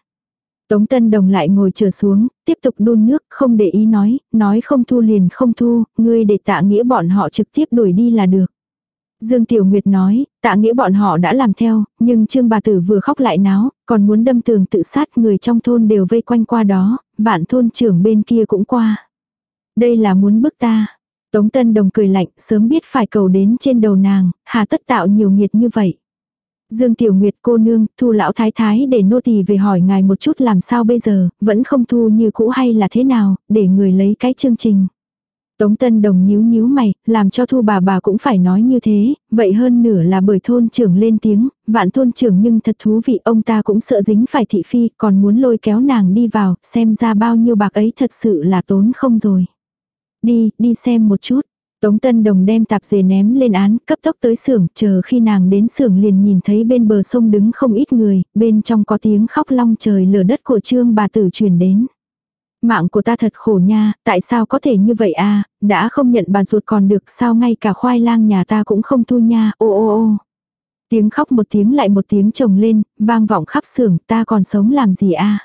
Tống Tân Đồng lại ngồi chờ xuống, tiếp tục đun nước, không để ý nói, nói không thu liền không thu, ngươi để tạ nghĩa bọn họ trực tiếp đuổi đi là được. Dương Tiểu Nguyệt nói, tạ nghĩa bọn họ đã làm theo, nhưng Trương bà tử vừa khóc lại náo, còn muốn đâm tường tự sát người trong thôn đều vây quanh qua đó, vạn thôn trưởng bên kia cũng qua. Đây là muốn bức ta. Tống Tân Đồng cười lạnh, sớm biết phải cầu đến trên đầu nàng, hà tất tạo nhiều nghiệt như vậy. Dương Tiểu Nguyệt cô nương, thu lão thái thái để nô tỳ về hỏi ngài một chút làm sao bây giờ, vẫn không thu như cũ hay là thế nào, để người lấy cái chương trình. Tống Tân Đồng nhíu nhíu mày, làm cho thu bà bà cũng phải nói như thế, vậy hơn nửa là bởi thôn trưởng lên tiếng, vạn thôn trưởng nhưng thật thú vị ông ta cũng sợ dính phải thị phi, còn muốn lôi kéo nàng đi vào, xem ra bao nhiêu bạc ấy thật sự là tốn không rồi. Đi, đi xem một chút. Tống Tân Đồng đem tạp dề ném lên án, cấp tốc tới xưởng, chờ khi nàng đến xưởng liền nhìn thấy bên bờ sông đứng không ít người, bên trong có tiếng khóc long trời lở đất của trương bà tử truyền đến. Mạng của ta thật khổ nha, tại sao có thể như vậy a đã không nhận bà ruột còn được sao ngay cả khoai lang nhà ta cũng không thu nha, ô ô ô. Tiếng khóc một tiếng lại một tiếng chồng lên, vang vọng khắp xưởng, ta còn sống làm gì a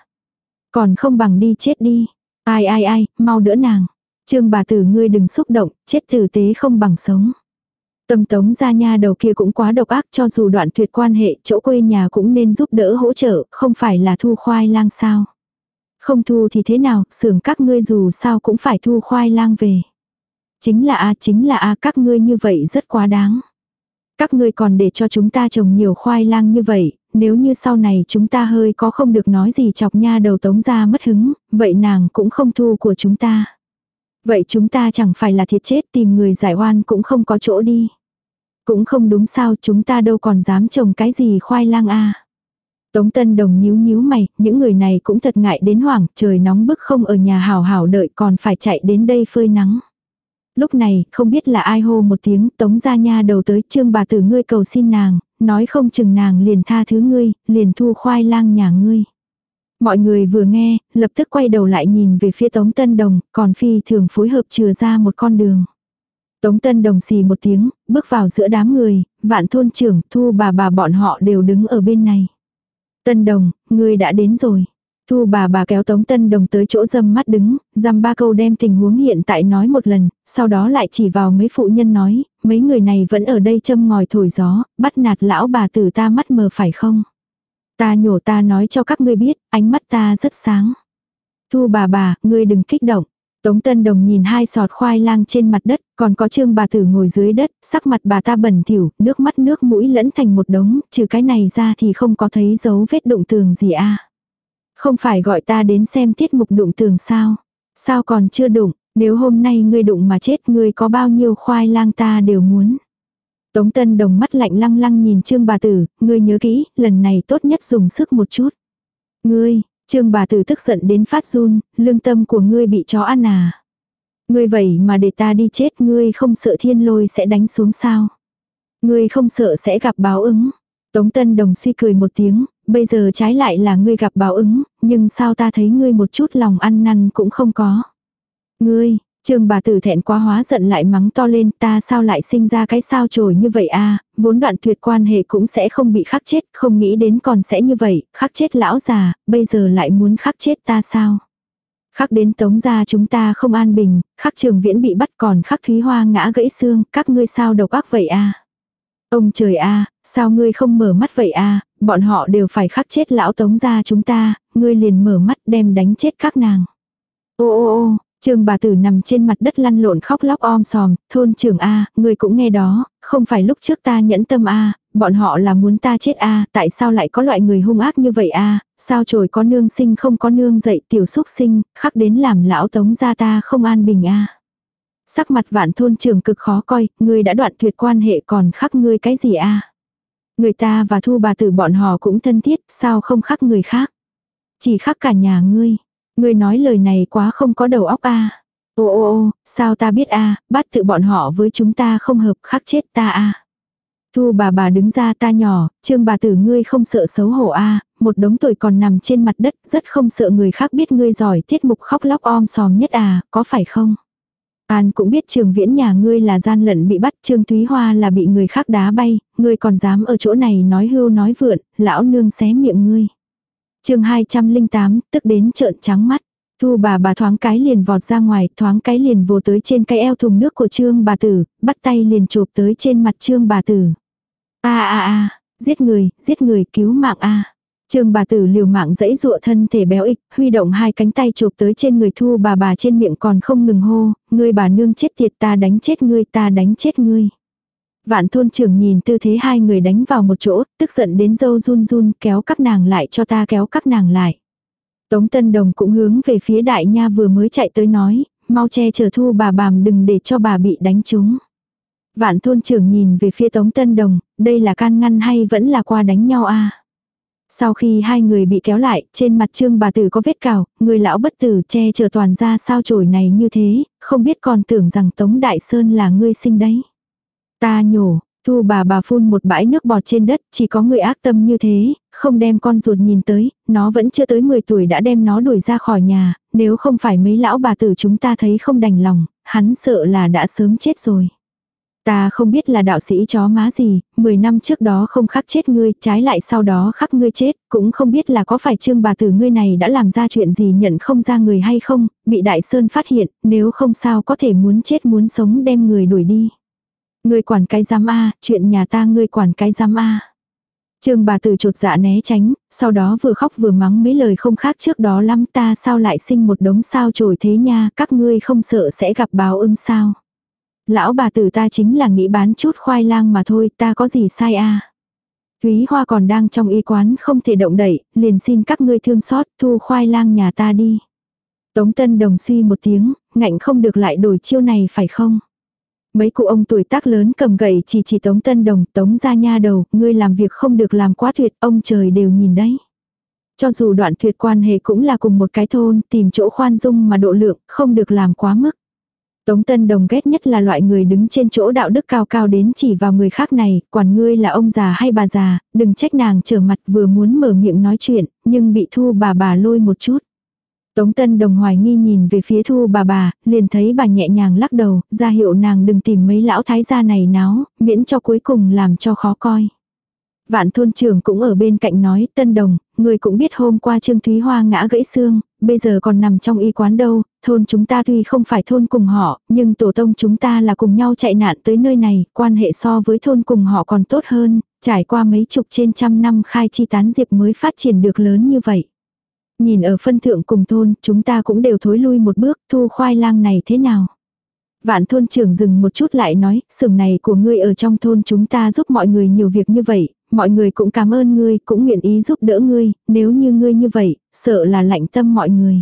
Còn không bằng đi chết đi. Ai ai ai, mau đỡ nàng. Trương bà tử ngươi đừng xúc động, chết tử tế không bằng sống. Tâm tống gia nha đầu kia cũng quá độc ác cho dù đoạn tuyệt quan hệ chỗ quê nhà cũng nên giúp đỡ hỗ trợ, không phải là thu khoai lang sao. Không thu thì thế nào, xưởng các ngươi dù sao cũng phải thu khoai lang về. Chính là a chính là a các ngươi như vậy rất quá đáng. Các ngươi còn để cho chúng ta trồng nhiều khoai lang như vậy, nếu như sau này chúng ta hơi có không được nói gì chọc nha đầu tống ra mất hứng, vậy nàng cũng không thu của chúng ta. Vậy chúng ta chẳng phải là thiệt chết tìm người giải oan cũng không có chỗ đi. Cũng không đúng sao chúng ta đâu còn dám trồng cái gì khoai lang a Tống Tân Đồng nhíu nhíu mày, những người này cũng thật ngại đến hoảng, trời nóng bức không ở nhà hào hào đợi còn phải chạy đến đây phơi nắng. Lúc này, không biết là ai hô một tiếng, tống ra nha đầu tới trương bà tử ngươi cầu xin nàng, nói không chừng nàng liền tha thứ ngươi, liền thu khoai lang nhà ngươi. Mọi người vừa nghe, lập tức quay đầu lại nhìn về phía Tống Tân Đồng, còn Phi thường phối hợp chừa ra một con đường. Tống Tân Đồng xì một tiếng, bước vào giữa đám người, vạn thôn trưởng, thu bà bà bọn họ đều đứng ở bên này. Tân Đồng, ngươi đã đến rồi. Thu bà bà kéo Tống Tân Đồng tới chỗ dâm mắt đứng, dăm ba câu đem tình huống hiện tại nói một lần, sau đó lại chỉ vào mấy phụ nhân nói, mấy người này vẫn ở đây châm ngòi thổi gió, bắt nạt lão bà tử ta mắt mờ phải không? Ta nhổ ta nói cho các ngươi biết, ánh mắt ta rất sáng. Thu bà bà, ngươi đừng kích động. Tống Tân Đồng nhìn hai sọt khoai lang trên mặt đất, còn có trương bà tử ngồi dưới đất, sắc mặt bà ta bẩn thỉu, nước mắt nước mũi lẫn thành một đống, trừ cái này ra thì không có thấy dấu vết đụng tường gì a. Không phải gọi ta đến xem tiết mục đụng tường sao? Sao còn chưa đụng, nếu hôm nay ngươi đụng mà chết ngươi có bao nhiêu khoai lang ta đều muốn. Tống Tân Đồng mắt lạnh lăng lăng nhìn Trương bà tử, ngươi nhớ kỹ, lần này tốt nhất dùng sức một chút. Ngươi, Trương bà tử tức giận đến phát run, lương tâm của ngươi bị chó ăn à. Ngươi vậy mà để ta đi chết ngươi không sợ thiên lôi sẽ đánh xuống sao. Ngươi không sợ sẽ gặp báo ứng. Tống Tân Đồng suy cười một tiếng, bây giờ trái lại là ngươi gặp báo ứng, nhưng sao ta thấy ngươi một chút lòng ăn năn cũng không có. Ngươi, Trương bà tử thẹn quá hóa giận lại mắng to lên ta sao lại sinh ra cái sao trồi như vậy a vốn đoạn tuyệt quan hệ cũng sẽ không bị khắc chết, không nghĩ đến còn sẽ như vậy, khắc chết lão già, bây giờ lại muốn khắc chết ta sao. Khắc đến tống gia chúng ta không an bình, khắc trường viễn bị bắt còn khắc thúy hoa ngã gãy xương, các ngươi sao độc ác vậy a Ông trời a sao ngươi không mở mắt vậy a bọn họ đều phải khắc chết lão tống gia chúng ta, ngươi liền mở mắt đem đánh chết các nàng. Ô ô ô, Trương bà tử nằm trên mặt đất lăn lộn khóc lóc om sòm, thôn trưởng A, người cũng nghe đó, không phải lúc trước ta nhẫn tâm A, bọn họ là muốn ta chết A, tại sao lại có loại người hung ác như vậy A, sao trồi có nương sinh không có nương dậy tiểu xúc sinh, khắc đến làm lão tống gia ta không an bình A. Sắc mặt vạn thôn trưởng cực khó coi, người đã đoạn tuyệt quan hệ còn khắc ngươi cái gì A. Người ta và thu bà tử bọn họ cũng thân thiết, sao không khắc người khác. Chỉ khắc cả nhà ngươi. Ngươi nói lời này quá không có đầu óc a. Ô ô ô, sao ta biết a, bắt tự bọn họ với chúng ta không hợp khắc chết ta a. Thu bà bà đứng ra ta nhỏ, trương bà tử ngươi không sợ xấu hổ a, một đống tuổi còn nằm trên mặt đất, rất không sợ người khác biết ngươi giỏi tiết mục khóc lóc om sòm nhất à, có phải không? An cũng biết trường viễn nhà ngươi là gian lận bị bắt, trương Thúy Hoa là bị người khác đá bay, ngươi còn dám ở chỗ này nói hưu nói vượn, lão nương xé miệng ngươi chương 208, tức đến trợn trắng mắt. Thu bà bà thoáng cái liền vọt ra ngoài, thoáng cái liền vồ tới trên cái eo thùng nước của trương bà tử, bắt tay liền chụp tới trên mặt trương bà tử. a a a giết người, giết người, cứu mạng a Trương bà tử liều mạng dẫy dụa thân thể béo ích, huy động hai cánh tay chụp tới trên người thu bà bà trên miệng còn không ngừng hô, ngươi bà nương chết tiệt ta đánh chết ngươi ta đánh chết ngươi. Vạn thôn trưởng nhìn tư thế hai người đánh vào một chỗ, tức giận đến dâu run run kéo các nàng lại cho ta kéo các nàng lại. Tống Tân Đồng cũng hướng về phía đại nha vừa mới chạy tới nói, mau che chở thu bà bàm đừng để cho bà bị đánh trúng. Vạn thôn trưởng nhìn về phía Tống Tân Đồng, đây là can ngăn hay vẫn là qua đánh nhau a Sau khi hai người bị kéo lại, trên mặt trương bà tử có vết cào, người lão bất tử che chở toàn ra sao chổi này như thế, không biết còn tưởng rằng Tống Đại Sơn là ngươi sinh đấy. Ta nhổ, thu bà bà phun một bãi nước bọt trên đất, chỉ có người ác tâm như thế, không đem con ruột nhìn tới, nó vẫn chưa tới 10 tuổi đã đem nó đuổi ra khỏi nhà, nếu không phải mấy lão bà tử chúng ta thấy không đành lòng, hắn sợ là đã sớm chết rồi. Ta không biết là đạo sĩ chó má gì, 10 năm trước đó không khắc chết ngươi, trái lại sau đó khắc ngươi chết, cũng không biết là có phải trương bà tử ngươi này đã làm ra chuyện gì nhận không ra người hay không, bị đại sơn phát hiện, nếu không sao có thể muốn chết muốn sống đem người đuổi đi. Ngươi quản cái giám a, chuyện nhà ta ngươi quản cái giám a. Trương bà tử trột dạ né tránh, sau đó vừa khóc vừa mắng mấy lời không khác trước đó lắm ta sao lại sinh một đống sao trồi thế nha, các ngươi không sợ sẽ gặp báo ứng sao. Lão bà tử ta chính là nghĩ bán chút khoai lang mà thôi, ta có gì sai a Thúy Hoa còn đang trong y quán không thể động đậy, liền xin các ngươi thương xót thu khoai lang nhà ta đi. Tống Tân Đồng suy một tiếng, ngạnh không được lại đổi chiêu này phải không? Mấy cụ ông tuổi tác lớn cầm gậy chỉ chỉ tống tân đồng, tống ra nha đầu, ngươi làm việc không được làm quá tuyệt, ông trời đều nhìn đấy. Cho dù đoạn tuyệt quan hệ cũng là cùng một cái thôn, tìm chỗ khoan dung mà độ lượng, không được làm quá mức. Tống Tân Đồng ghét nhất là loại người đứng trên chỗ đạo đức cao cao đến chỉ vào người khác này, quản ngươi là ông già hay bà già, đừng trách nàng trở mặt vừa muốn mở miệng nói chuyện, nhưng bị thu bà bà lôi một chút. Tống Tân Đồng hoài nghi nhìn về phía thu bà bà, liền thấy bà nhẹ nhàng lắc đầu, ra hiệu nàng đừng tìm mấy lão thái gia này náo, miễn cho cuối cùng làm cho khó coi. Vạn thôn trưởng cũng ở bên cạnh nói, Tân Đồng, người cũng biết hôm qua Trương Thúy Hoa ngã gãy xương, bây giờ còn nằm trong y quán đâu, thôn chúng ta tuy không phải thôn cùng họ, nhưng tổ tông chúng ta là cùng nhau chạy nạn tới nơi này, quan hệ so với thôn cùng họ còn tốt hơn, trải qua mấy chục trên trăm năm khai chi tán diệp mới phát triển được lớn như vậy. Nhìn ở phân thượng cùng thôn, chúng ta cũng đều thối lui một bước, thu khoai lang này thế nào? Vạn thôn trưởng dừng một chút lại nói, sừng này của ngươi ở trong thôn chúng ta giúp mọi người nhiều việc như vậy, mọi người cũng cảm ơn ngươi, cũng nguyện ý giúp đỡ ngươi, nếu như ngươi như vậy, sợ là lạnh tâm mọi người.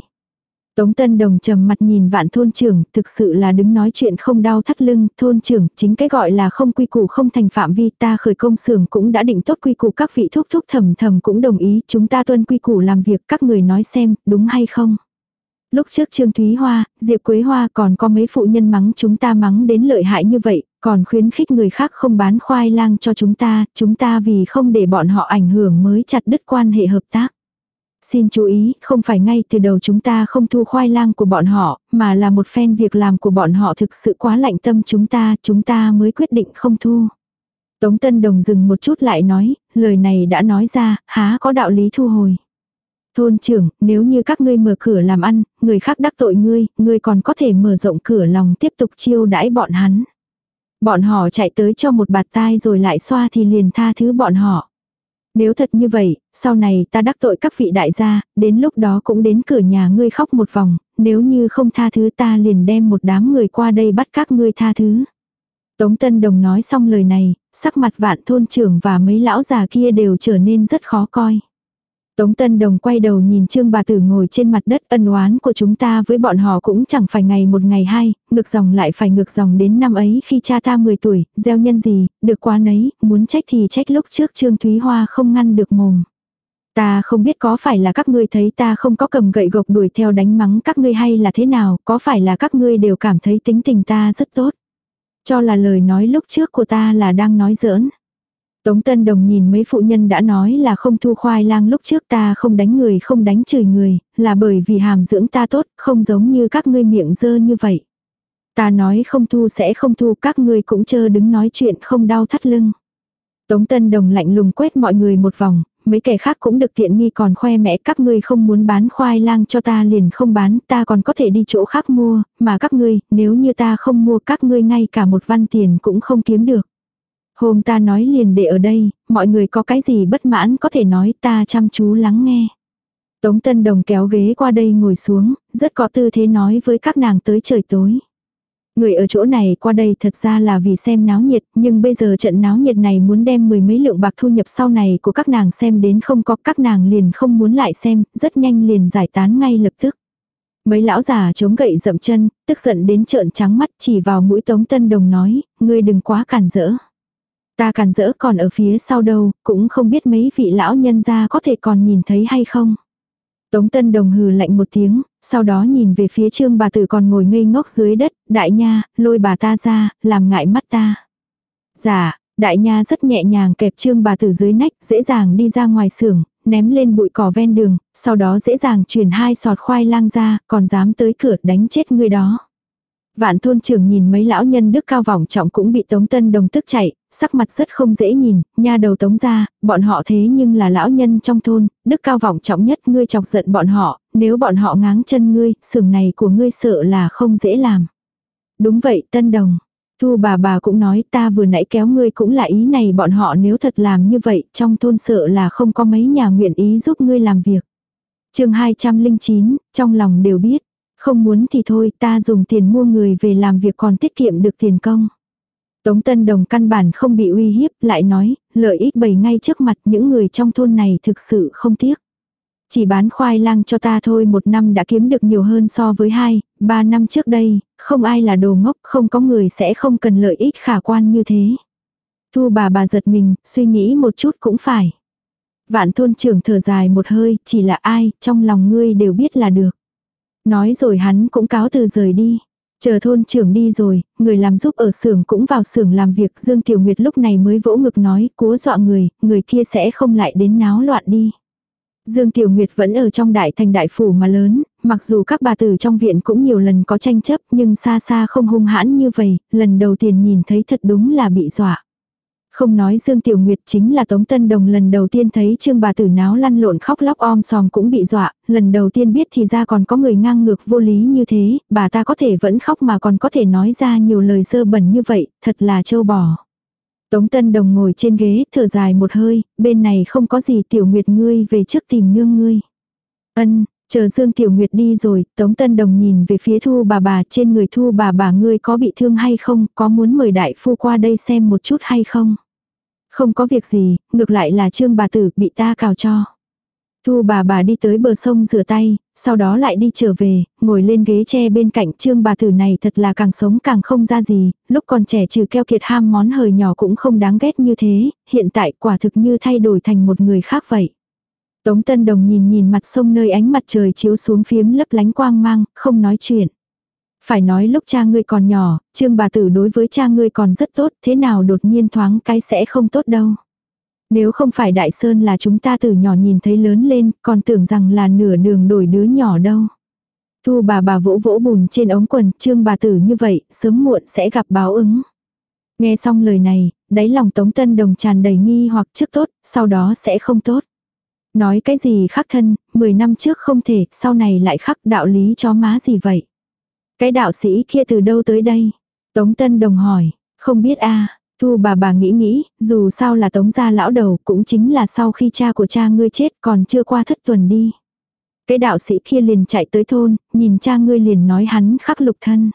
Tống Tân Đồng trầm mặt nhìn vạn thôn trưởng, thực sự là đứng nói chuyện không đau thắt lưng, thôn trưởng, chính cái gọi là không quy củ không thành phạm vi ta khởi công xưởng cũng đã định tốt quy củ các vị thúc thúc thầm thầm cũng đồng ý, chúng ta tuân quy củ làm việc các người nói xem, đúng hay không. Lúc trước Trương Thúy Hoa, Diệp Quế Hoa còn có mấy phụ nhân mắng chúng ta mắng đến lợi hại như vậy, còn khuyến khích người khác không bán khoai lang cho chúng ta, chúng ta vì không để bọn họ ảnh hưởng mới chặt đứt quan hệ hợp tác. Xin chú ý, không phải ngay từ đầu chúng ta không thu khoai lang của bọn họ, mà là một phen việc làm của bọn họ thực sự quá lạnh tâm chúng ta, chúng ta mới quyết định không thu. Tống Tân Đồng dừng một chút lại nói, lời này đã nói ra, há có đạo lý thu hồi. Thôn trưởng, nếu như các ngươi mở cửa làm ăn, người khác đắc tội ngươi, ngươi còn có thể mở rộng cửa lòng tiếp tục chiêu đãi bọn hắn. Bọn họ chạy tới cho một bạt tai rồi lại xoa thì liền tha thứ bọn họ. Nếu thật như vậy, sau này ta đắc tội các vị đại gia, đến lúc đó cũng đến cửa nhà ngươi khóc một vòng, nếu như không tha thứ ta liền đem một đám người qua đây bắt các ngươi tha thứ. Tống Tân Đồng nói xong lời này, sắc mặt vạn thôn trưởng và mấy lão già kia đều trở nên rất khó coi. Tống Tân Đồng quay đầu nhìn Trương bà tử ngồi trên mặt đất ân oán của chúng ta với bọn họ cũng chẳng phải ngày một ngày hai, ngược dòng lại phải ngược dòng đến năm ấy khi cha ta 10 tuổi, gieo nhân gì, được quá nấy, muốn trách thì trách lúc trước Trương Thúy Hoa không ngăn được mồm. Ta không biết có phải là các ngươi thấy ta không có cầm gậy gộc đuổi theo đánh mắng các ngươi hay là thế nào, có phải là các ngươi đều cảm thấy tính tình ta rất tốt. Cho là lời nói lúc trước của ta là đang nói giỡn. Tống Tân Đồng nhìn mấy phụ nhân đã nói là không thu khoai lang lúc trước ta không đánh người không đánh chửi người, là bởi vì hàm dưỡng ta tốt, không giống như các ngươi miệng dơ như vậy. Ta nói không thu sẽ không thu các ngươi cũng chơ đứng nói chuyện không đau thắt lưng. Tống Tân Đồng lạnh lùng quét mọi người một vòng, mấy kẻ khác cũng được tiện nghi còn khoe mẽ các ngươi không muốn bán khoai lang cho ta liền không bán, ta còn có thể đi chỗ khác mua, mà các ngươi, nếu như ta không mua các ngươi ngay cả một văn tiền cũng không kiếm được. Hôm ta nói liền để ở đây, mọi người có cái gì bất mãn có thể nói ta chăm chú lắng nghe. Tống Tân Đồng kéo ghế qua đây ngồi xuống, rất có tư thế nói với các nàng tới trời tối. Người ở chỗ này qua đây thật ra là vì xem náo nhiệt, nhưng bây giờ trận náo nhiệt này muốn đem mười mấy lượng bạc thu nhập sau này của các nàng xem đến không có các nàng liền không muốn lại xem, rất nhanh liền giải tán ngay lập tức. Mấy lão già chống gậy dậm chân, tức giận đến trợn trắng mắt chỉ vào mũi Tống Tân Đồng nói, ngươi đừng quá cản rỡ. Ta cản rỡ còn ở phía sau đâu, cũng không biết mấy vị lão nhân gia có thể còn nhìn thấy hay không. Tống Tân Đồng hừ lạnh một tiếng, sau đó nhìn về phía trương bà tử còn ngồi ngây ngốc dưới đất, đại nha, lôi bà ta ra, làm ngại mắt ta. Dạ, đại nha rất nhẹ nhàng kẹp trương bà tử dưới nách, dễ dàng đi ra ngoài xưởng, ném lên bụi cỏ ven đường, sau đó dễ dàng chuyển hai sọt khoai lang ra, còn dám tới cửa đánh chết người đó. Vạn thôn trưởng nhìn mấy lão nhân đức cao vọng trọng cũng bị Tống Tân Đồng tức chạy, sắc mặt rất không dễ nhìn, nha đầu Tống ra, bọn họ thế nhưng là lão nhân trong thôn, đức cao vọng trọng nhất ngươi chọc giận bọn họ, nếu bọn họ ngáng chân ngươi, sừng này của ngươi sợ là không dễ làm. Đúng vậy Tân Đồng. Thu bà bà cũng nói ta vừa nãy kéo ngươi cũng là ý này bọn họ nếu thật làm như vậy trong thôn sợ là không có mấy nhà nguyện ý giúp ngươi làm việc. chương 209, trong lòng đều biết. Không muốn thì thôi ta dùng tiền mua người về làm việc còn tiết kiệm được tiền công. Tống Tân Đồng căn bản không bị uy hiếp, lại nói, lợi ích bày ngay trước mặt những người trong thôn này thực sự không tiếc. Chỉ bán khoai lang cho ta thôi một năm đã kiếm được nhiều hơn so với hai, ba năm trước đây, không ai là đồ ngốc, không có người sẽ không cần lợi ích khả quan như thế. Thu bà bà giật mình, suy nghĩ một chút cũng phải. Vạn thôn trưởng thở dài một hơi, chỉ là ai, trong lòng ngươi đều biết là được. Nói rồi hắn cũng cáo từ rời đi. Chờ thôn trưởng đi rồi, người làm giúp ở xưởng cũng vào xưởng làm việc. Dương Tiểu Nguyệt lúc này mới vỗ ngực nói, cố dọa người, người kia sẽ không lại đến náo loạn đi. Dương Tiểu Nguyệt vẫn ở trong đại thành đại phủ mà lớn, mặc dù các bà tử trong viện cũng nhiều lần có tranh chấp nhưng xa xa không hung hãn như vậy, lần đầu tiên nhìn thấy thật đúng là bị dọa. Không nói Dương Tiểu Nguyệt chính là Tống Tân Đồng lần đầu tiên thấy Trương bà tử náo lăn lộn khóc lóc om sòm cũng bị dọa, lần đầu tiên biết thì ra còn có người ngang ngược vô lý như thế, bà ta có thể vẫn khóc mà còn có thể nói ra nhiều lời dơ bẩn như vậy, thật là trâu bò. Tống Tân Đồng ngồi trên ghế, thở dài một hơi, bên này không có gì Tiểu Nguyệt ngươi về trước tìm nương ngươi. Ân, chờ Dương Tiểu Nguyệt đi rồi, Tống Tân Đồng nhìn về phía thu bà bà trên người thu bà bà ngươi có bị thương hay không, có muốn mời đại phu qua đây xem một chút hay không. Không có việc gì, ngược lại là trương bà tử bị ta cào cho. Thu bà bà đi tới bờ sông rửa tay, sau đó lại đi trở về, ngồi lên ghế tre bên cạnh trương bà tử này thật là càng sống càng không ra gì, lúc còn trẻ trừ keo kiệt ham món hời nhỏ cũng không đáng ghét như thế, hiện tại quả thực như thay đổi thành một người khác vậy. Tống Tân Đồng nhìn nhìn mặt sông nơi ánh mặt trời chiếu xuống phiếm lấp lánh quang mang, không nói chuyện. Phải nói lúc cha ngươi còn nhỏ, trương bà tử đối với cha ngươi còn rất tốt, thế nào đột nhiên thoáng cái sẽ không tốt đâu. Nếu không phải Đại Sơn là chúng ta từ nhỏ nhìn thấy lớn lên, còn tưởng rằng là nửa đường đổi đứa nhỏ đâu. Thu bà bà vỗ vỗ bùn trên ống quần, trương bà tử như vậy, sớm muộn sẽ gặp báo ứng. Nghe xong lời này, đáy lòng Tống Tân Đồng tràn đầy nghi hoặc trước tốt, sau đó sẽ không tốt. Nói cái gì khắc thân, 10 năm trước không thể, sau này lại khắc đạo lý cho má gì vậy. Cái đạo sĩ kia từ đâu tới đây? Tống Tân Đồng hỏi, không biết a Thu bà bà nghĩ nghĩ, dù sao là tống gia lão đầu cũng chính là sau khi cha của cha ngươi chết còn chưa qua thất tuần đi. Cái đạo sĩ kia liền chạy tới thôn, nhìn cha ngươi liền nói hắn khắc lục thân.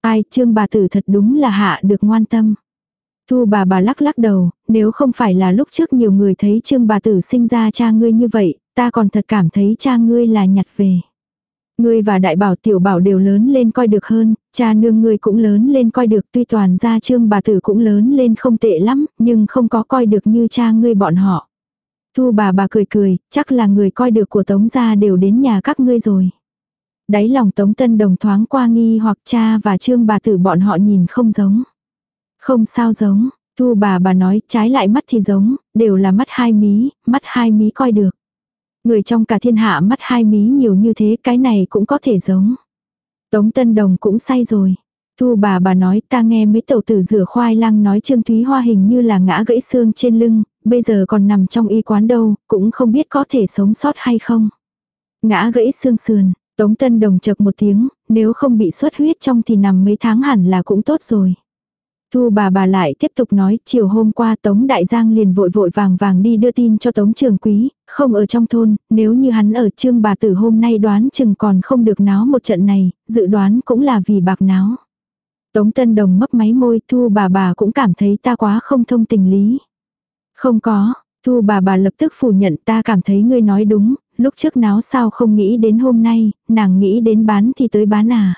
Ai trương bà tử thật đúng là hạ được ngoan tâm. Thu bà bà lắc lắc đầu, nếu không phải là lúc trước nhiều người thấy trương bà tử sinh ra cha ngươi như vậy, ta còn thật cảm thấy cha ngươi là nhặt về. Ngươi và đại bảo tiểu bảo đều lớn lên coi được hơn, cha nương ngươi cũng lớn lên coi được tuy toàn gia trương bà tử cũng lớn lên không tệ lắm, nhưng không có coi được như cha ngươi bọn họ. Thu bà bà cười cười, chắc là người coi được của tống gia đều đến nhà các ngươi rồi. Đáy lòng tống tân đồng thoáng qua nghi hoặc cha và trương bà tử bọn họ nhìn không giống. Không sao giống, thu bà bà nói trái lại mắt thì giống, đều là mắt hai mí, mắt hai mí coi được. Người trong cả thiên hạ mắt hai mí nhiều như thế cái này cũng có thể giống. Tống Tân Đồng cũng say rồi. Thu bà bà nói ta nghe mấy tàu tử rửa khoai lang nói Trương Thúy Hoa hình như là ngã gãy xương trên lưng, bây giờ còn nằm trong y quán đâu, cũng không biết có thể sống sót hay không. Ngã gãy xương sườn, Tống Tân Đồng chật một tiếng, nếu không bị xuất huyết trong thì nằm mấy tháng hẳn là cũng tốt rồi. Thu bà bà lại tiếp tục nói, chiều hôm qua Tống Đại Giang liền vội vội vàng vàng đi đưa tin cho Tống Trường Quý, không ở trong thôn, nếu như hắn ở trương bà tử hôm nay đoán chừng còn không được náo một trận này, dự đoán cũng là vì bạc náo. Tống Tân Đồng mấp máy môi, Thu bà bà cũng cảm thấy ta quá không thông tình lý. Không có, Thu bà bà lập tức phủ nhận ta cảm thấy ngươi nói đúng, lúc trước náo sao không nghĩ đến hôm nay, nàng nghĩ đến bán thì tới bán à.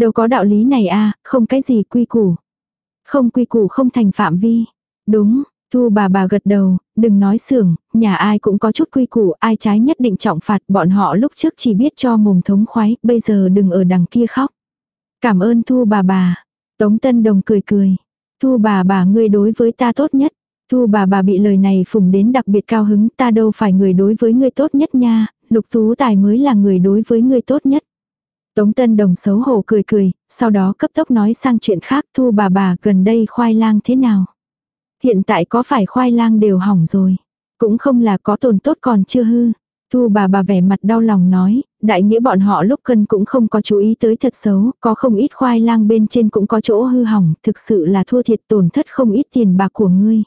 Đâu có đạo lý này a không cái gì quy củ. Không quy củ không thành phạm vi. Đúng, Thu bà bà gật đầu, đừng nói sưởng, nhà ai cũng có chút quy củ, ai trái nhất định trọng phạt, bọn họ lúc trước chỉ biết cho mồm thống khoái, bây giờ đừng ở đằng kia khóc. Cảm ơn Thu bà bà. Tống Tân Đồng cười cười. Thu bà bà ngươi đối với ta tốt nhất. Thu bà bà bị lời này phùng đến đặc biệt cao hứng, ta đâu phải người đối với ngươi tốt nhất nha, lục tú tài mới là người đối với ngươi tốt nhất. Tống Tân Đồng xấu hổ cười cười, sau đó cấp tốc nói sang chuyện khác thu bà bà gần đây khoai lang thế nào. Hiện tại có phải khoai lang đều hỏng rồi. Cũng không là có tồn tốt còn chưa hư. Thu bà bà vẻ mặt đau lòng nói, đại nghĩa bọn họ lúc cân cũng không có chú ý tới thật xấu, có không ít khoai lang bên trên cũng có chỗ hư hỏng, thực sự là thua thiệt tổn thất không ít tiền bạc của ngươi.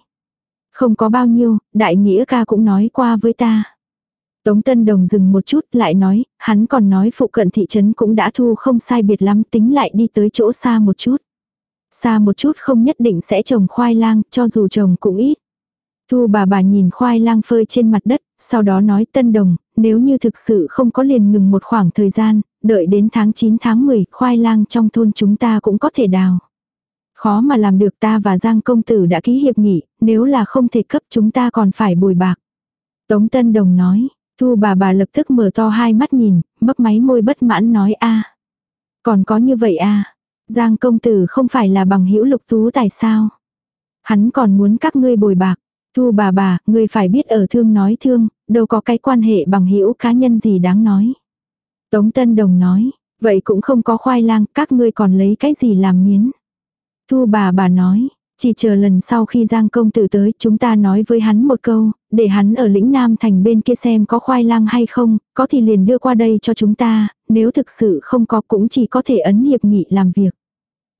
Không có bao nhiêu, đại nghĩa ca cũng nói qua với ta. Tống Tân Đồng dừng một chút lại nói, hắn còn nói phụ cận thị trấn cũng đã thu không sai biệt lắm tính lại đi tới chỗ xa một chút. Xa một chút không nhất định sẽ trồng khoai lang, cho dù trồng cũng ít. Thu bà bà nhìn khoai lang phơi trên mặt đất, sau đó nói Tân Đồng, nếu như thực sự không có liền ngừng một khoảng thời gian, đợi đến tháng 9 tháng 10, khoai lang trong thôn chúng ta cũng có thể đào. Khó mà làm được ta và Giang công tử đã ký hiệp nghị, nếu là không thể cấp chúng ta còn phải bồi bạc. Tống Tân Đồng nói, Thu bà bà lập tức mở to hai mắt nhìn, mấp máy môi bất mãn nói a Còn có như vậy a Giang công tử không phải là bằng hữu lục tú tài sao? Hắn còn muốn các ngươi bồi bạc. Thu bà bà, ngươi phải biết ở thương nói thương, đâu có cái quan hệ bằng hữu cá nhân gì đáng nói. Tống Tân Đồng nói, vậy cũng không có khoai lang, các ngươi còn lấy cái gì làm miến. Thu bà bà nói, chỉ chờ lần sau khi Giang công tử tới chúng ta nói với hắn một câu, để hắn ở lĩnh Nam thành bên kia xem có khoai lang hay không, có thì liền đưa qua đây cho chúng ta, nếu thực sự không có cũng chỉ có thể ấn hiệp nghị làm việc.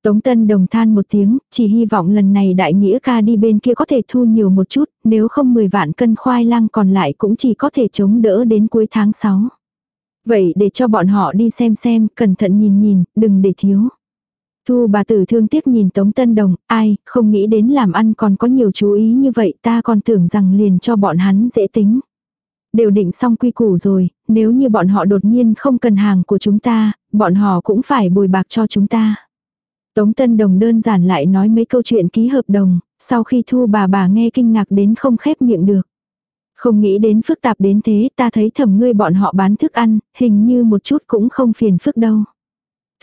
Tống Tân đồng than một tiếng, chỉ hy vọng lần này đại nghĩa ca đi bên kia có thể thu nhiều một chút, nếu không 10 vạn cân khoai lang còn lại cũng chỉ có thể chống đỡ đến cuối tháng 6. Vậy để cho bọn họ đi xem xem, cẩn thận nhìn nhìn, đừng để thiếu. Thu bà tử thương tiếc nhìn Tống Tân Đồng, ai, không nghĩ đến làm ăn còn có nhiều chú ý như vậy ta còn tưởng rằng liền cho bọn hắn dễ tính. Đều định xong quy củ rồi, nếu như bọn họ đột nhiên không cần hàng của chúng ta, bọn họ cũng phải bồi bạc cho chúng ta. Tống Tân Đồng đơn giản lại nói mấy câu chuyện ký hợp đồng, sau khi thu bà bà nghe kinh ngạc đến không khép miệng được. Không nghĩ đến phức tạp đến thế, ta thấy thầm ngươi bọn họ bán thức ăn, hình như một chút cũng không phiền phức đâu.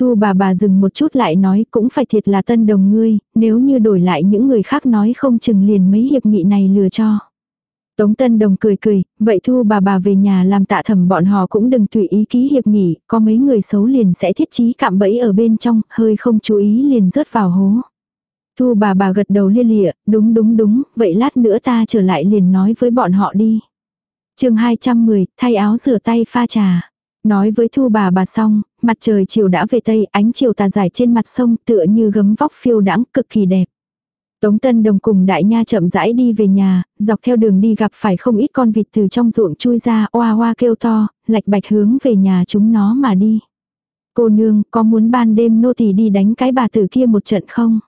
Thu bà bà dừng một chút lại nói cũng phải thiệt là tân đồng ngươi, nếu như đổi lại những người khác nói không chừng liền mấy hiệp nghị này lừa cho. Tống Tân Đồng cười cười, vậy thu bà bà về nhà làm tạ thẩm bọn họ cũng đừng tùy ý ký hiệp nghỉ, có mấy người xấu liền sẽ thiết trí cạm bẫy ở bên trong, hơi không chú ý liền rớt vào hố. Thu bà bà gật đầu lia lịa, đúng đúng đúng, vậy lát nữa ta trở lại liền nói với bọn họ đi. chương 210, thay áo rửa tay pha trà. Nói với thu bà bà xong, mặt trời chiều đã về tây, ánh chiều tà dài trên mặt sông tựa như gấm vóc phiêu đãng cực kỳ đẹp. Tống Tân Đồng cùng đại nha chậm rãi đi về nhà, dọc theo đường đi gặp phải không ít con vịt từ trong ruộng chui ra, oa oa kêu to, lạch bạch hướng về nhà chúng nó mà đi. Cô nương, có muốn ban đêm nô tỳ đi đánh cái bà tử kia một trận không?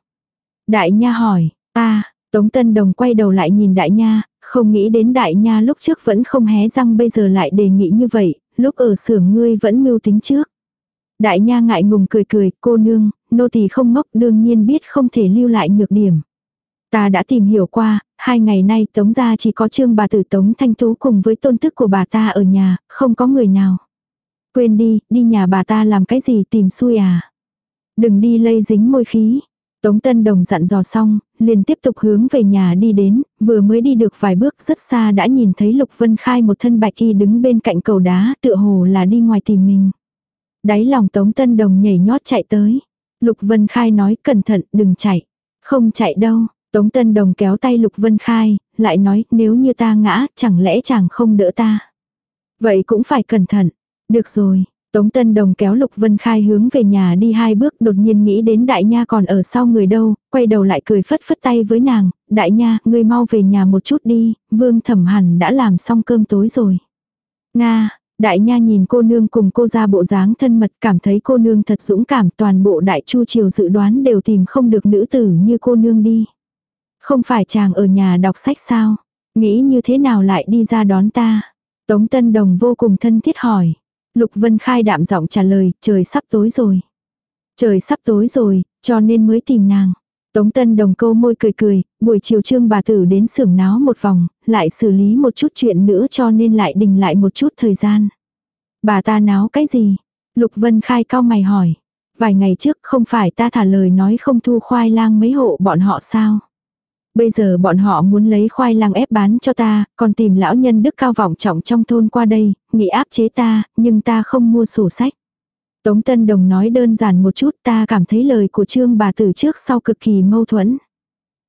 Đại nha hỏi, ta, Tống Tân Đồng quay đầu lại nhìn đại nha, không nghĩ đến đại nha lúc trước vẫn không hé răng bây giờ lại đề nghị như vậy, lúc ở xưởng ngươi vẫn mưu tính trước. Đại nha ngại ngùng cười cười, cô nương, nô tỳ không ngốc đương nhiên biết không thể lưu lại nhược điểm. Ta đã tìm hiểu qua, hai ngày nay tống gia chỉ có trương bà tử tống thanh tú cùng với tôn tức của bà ta ở nhà, không có người nào. Quên đi, đi nhà bà ta làm cái gì tìm xui à. Đừng đi lây dính môi khí. Tống Tân Đồng dặn dò xong, liền tiếp tục hướng về nhà đi đến, vừa mới đi được vài bước rất xa đã nhìn thấy Lục Vân Khai một thân bạch y đứng bên cạnh cầu đá tựa hồ là đi ngoài tìm mình. Đáy lòng Tống Tân Đồng nhảy nhót chạy tới. Lục Vân Khai nói cẩn thận đừng chạy. Không chạy đâu, Tống Tân Đồng kéo tay Lục Vân Khai, lại nói nếu như ta ngã chẳng lẽ chàng không đỡ ta. Vậy cũng phải cẩn thận. Được rồi, Tống Tân Đồng kéo Lục Vân Khai hướng về nhà đi hai bước đột nhiên nghĩ đến đại nha còn ở sau người đâu, quay đầu lại cười phất phất tay với nàng, đại nha, ngươi mau về nhà một chút đi, vương thẩm hẳn đã làm xong cơm tối rồi. Nga, đại nha nhìn cô nương cùng cô ra bộ dáng thân mật cảm thấy cô nương thật dũng cảm toàn bộ đại chu triều dự đoán đều tìm không được nữ tử như cô nương đi. Không phải chàng ở nhà đọc sách sao? Nghĩ như thế nào lại đi ra đón ta? Tống Tân Đồng vô cùng thân thiết hỏi. Lục Vân Khai đạm giọng trả lời, trời sắp tối rồi. Trời sắp tối rồi, cho nên mới tìm nàng. Tống Tân Đồng câu môi cười cười, buổi chiều trương bà tử đến xưởng náo một vòng, lại xử lý một chút chuyện nữa cho nên lại đình lại một chút thời gian. Bà ta náo cái gì? Lục Vân Khai cao mày hỏi. Vài ngày trước không phải ta thả lời nói không thu khoai lang mấy hộ bọn họ sao? Bây giờ bọn họ muốn lấy khoai lang ép bán cho ta, còn tìm lão nhân đức cao vọng trọng trong thôn qua đây, nghĩ áp chế ta, nhưng ta không mua sổ sách. Tống Tân Đồng nói đơn giản một chút ta cảm thấy lời của trương bà tử trước sau cực kỳ mâu thuẫn.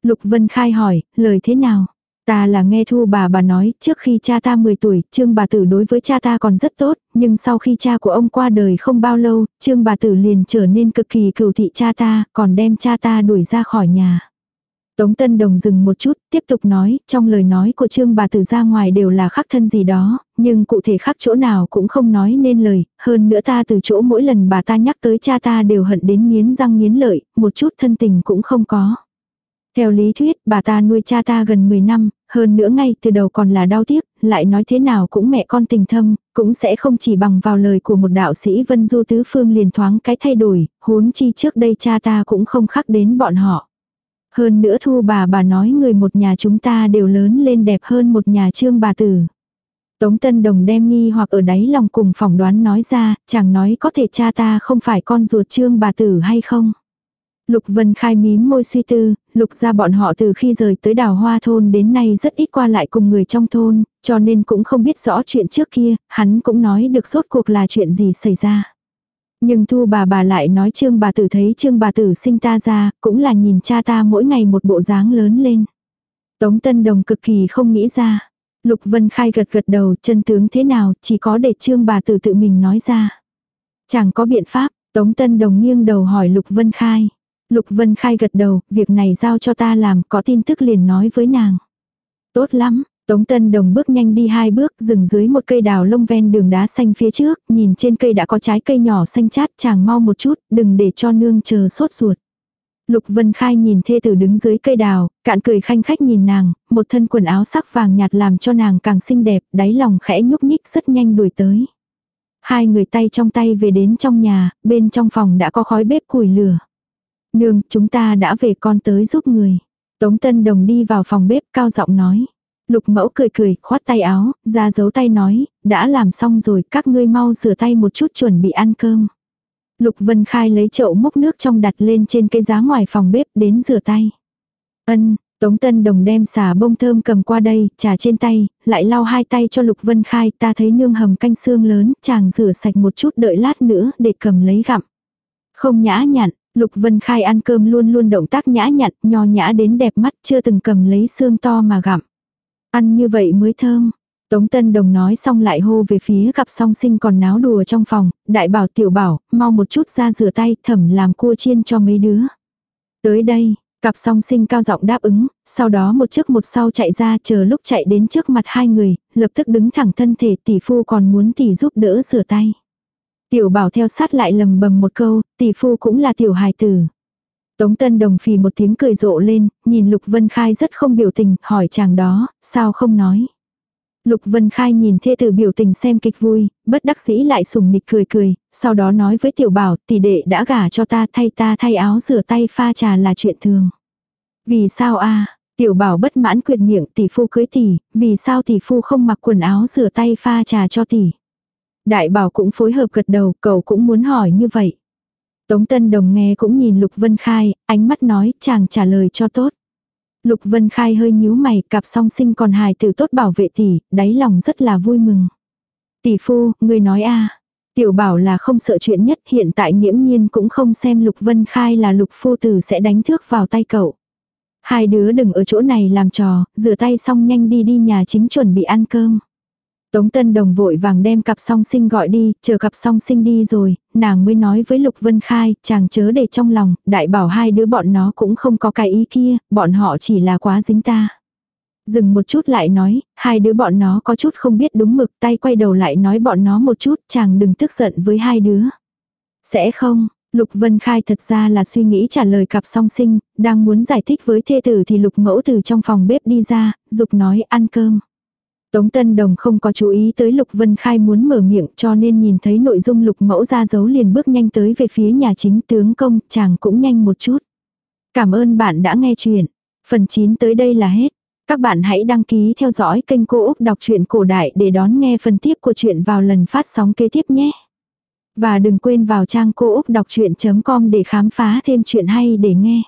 Lục Vân Khai hỏi, lời thế nào? Ta là nghe thu bà bà nói, trước khi cha ta 10 tuổi, trương bà tử đối với cha ta còn rất tốt, nhưng sau khi cha của ông qua đời không bao lâu, trương bà tử liền trở nên cực kỳ cừu thị cha ta, còn đem cha ta đuổi ra khỏi nhà. Tống Tân Đồng dừng một chút, tiếp tục nói, trong lời nói của Trương bà tử ra ngoài đều là khắc thân gì đó, nhưng cụ thể khắc chỗ nào cũng không nói nên lời, hơn nữa ta từ chỗ mỗi lần bà ta nhắc tới cha ta đều hận đến nghiến răng nghiến lợi, một chút thân tình cũng không có. Theo lý thuyết, bà ta nuôi cha ta gần 10 năm, hơn nữa ngay từ đầu còn là đau tiếc, lại nói thế nào cũng mẹ con tình thâm, cũng sẽ không chỉ bằng vào lời của một đạo sĩ Vân Du Tứ Phương liền thoáng cái thay đổi, huống chi trước đây cha ta cũng không khắc đến bọn họ. Hơn nữa thu bà bà nói người một nhà chúng ta đều lớn lên đẹp hơn một nhà trương bà tử. Tống Tân Đồng đem nghi hoặc ở đáy lòng cùng phỏng đoán nói ra, chẳng nói có thể cha ta không phải con ruột trương bà tử hay không. Lục Vân khai mím môi suy tư, lục ra bọn họ từ khi rời tới đảo Hoa Thôn đến nay rất ít qua lại cùng người trong thôn, cho nên cũng không biết rõ chuyện trước kia, hắn cũng nói được rốt cuộc là chuyện gì xảy ra. Nhưng thu bà bà lại nói trương bà tử thấy trương bà tử sinh ta ra, cũng là nhìn cha ta mỗi ngày một bộ dáng lớn lên. Tống Tân Đồng cực kỳ không nghĩ ra. Lục Vân Khai gật gật đầu, chân tướng thế nào, chỉ có để trương bà tử tự mình nói ra. Chẳng có biện pháp, Tống Tân Đồng nghiêng đầu hỏi Lục Vân Khai. Lục Vân Khai gật đầu, việc này giao cho ta làm, có tin tức liền nói với nàng. Tốt lắm, Tống Tân Đồng bước nhanh đi hai bước dừng dưới một cây đào lông ven đường đá xanh phía trước, nhìn trên cây đã có trái cây nhỏ xanh chát chàng mau một chút, đừng để cho nương chờ sốt ruột. Lục Vân Khai nhìn thê tử đứng dưới cây đào, cạn cười khanh khách nhìn nàng, một thân quần áo sắc vàng nhạt làm cho nàng càng xinh đẹp, đáy lòng khẽ nhúc nhích rất nhanh đuổi tới. Hai người tay trong tay về đến trong nhà, bên trong phòng đã có khói bếp củi lửa. Nương, chúng ta đã về con tới giúp người. Tống Tân Đồng đi vào phòng bếp cao giọng nói. Lục mẫu cười cười, khoát tay áo, ra giấu tay nói, đã làm xong rồi, các ngươi mau rửa tay một chút chuẩn bị ăn cơm. Lục Vân Khai lấy chậu múc nước trong đặt lên trên cây giá ngoài phòng bếp đến rửa tay. Ân, Tống Tân Đồng đem xà bông thơm cầm qua đây, trà trên tay, lại lau hai tay cho Lục Vân Khai, ta thấy nương hầm canh xương lớn, chàng rửa sạch một chút đợi lát nữa để cầm lấy gặm. Không nhã nhặn, Lục Vân Khai ăn cơm luôn luôn động tác nhã nhặn, nho nhã đến đẹp mắt, chưa từng cầm lấy xương to mà gặm. Ăn như vậy mới thơm. Tống Tân Đồng nói xong lại hô về phía cặp song sinh còn náo đùa trong phòng, đại bảo tiểu bảo, mau một chút ra rửa tay, thẩm làm cua chiên cho mấy đứa. Tới đây, cặp song sinh cao giọng đáp ứng, sau đó một trước một sau chạy ra chờ lúc chạy đến trước mặt hai người, lập tức đứng thẳng thân thể tỷ phu còn muốn tỷ giúp đỡ rửa tay. Tiểu bảo theo sát lại lầm bầm một câu, tỷ phu cũng là tiểu hài tử. Tống Tân Đồng phì một tiếng cười rộ lên, nhìn Lục Vân Khai rất không biểu tình, hỏi chàng đó, sao không nói. Lục Vân Khai nhìn thê tử biểu tình xem kịch vui, bất đắc dĩ lại sùng nịch cười cười, sau đó nói với tiểu bảo tỷ đệ đã gả cho ta thay ta thay áo rửa tay pha trà là chuyện thường. Vì sao a Tiểu bảo bất mãn quyệt miệng tỷ phu cưới tỷ, vì sao tỷ phu không mặc quần áo rửa tay pha trà cho tỷ. Đại bảo cũng phối hợp gật đầu, cậu cũng muốn hỏi như vậy. Tống Tân Đồng nghe cũng nhìn Lục Vân Khai, ánh mắt nói chàng trả lời cho tốt. Lục Vân Khai hơi nhíu mày, cặp song sinh còn hài tử tốt bảo vệ tỷ, đáy lòng rất là vui mừng. Tỷ phu, người nói a Tiểu bảo là không sợ chuyện nhất hiện tại nghiễm nhiên cũng không xem Lục Vân Khai là Lục phu tử sẽ đánh thước vào tay cậu. Hai đứa đừng ở chỗ này làm trò, rửa tay xong nhanh đi đi nhà chính chuẩn bị ăn cơm. Tống Tân Đồng vội vàng đem cặp song sinh gọi đi, chờ cặp song sinh đi rồi, nàng mới nói với Lục Vân Khai, chàng chớ để trong lòng, đại bảo hai đứa bọn nó cũng không có cái ý kia, bọn họ chỉ là quá dính ta. Dừng một chút lại nói, hai đứa bọn nó có chút không biết đúng mực tay quay đầu lại nói bọn nó một chút, chàng đừng tức giận với hai đứa. Sẽ không, Lục Vân Khai thật ra là suy nghĩ trả lời cặp song sinh, đang muốn giải thích với thê tử thì lục mẫu từ trong phòng bếp đi ra, dục nói ăn cơm. Tống Tân Đồng không có chú ý tới Lục Vân Khai muốn mở miệng cho nên nhìn thấy nội dung Lục Mẫu ra dấu liền bước nhanh tới về phía nhà chính tướng công, chàng cũng nhanh một chút. Cảm ơn bạn đã nghe chuyện. Phần 9 tới đây là hết. Các bạn hãy đăng ký theo dõi kênh Cô Úc Đọc truyện Cổ Đại để đón nghe phần tiếp của chuyện vào lần phát sóng kế tiếp nhé. Và đừng quên vào trang cô úc đọc chuyện.com để khám phá thêm chuyện hay để nghe.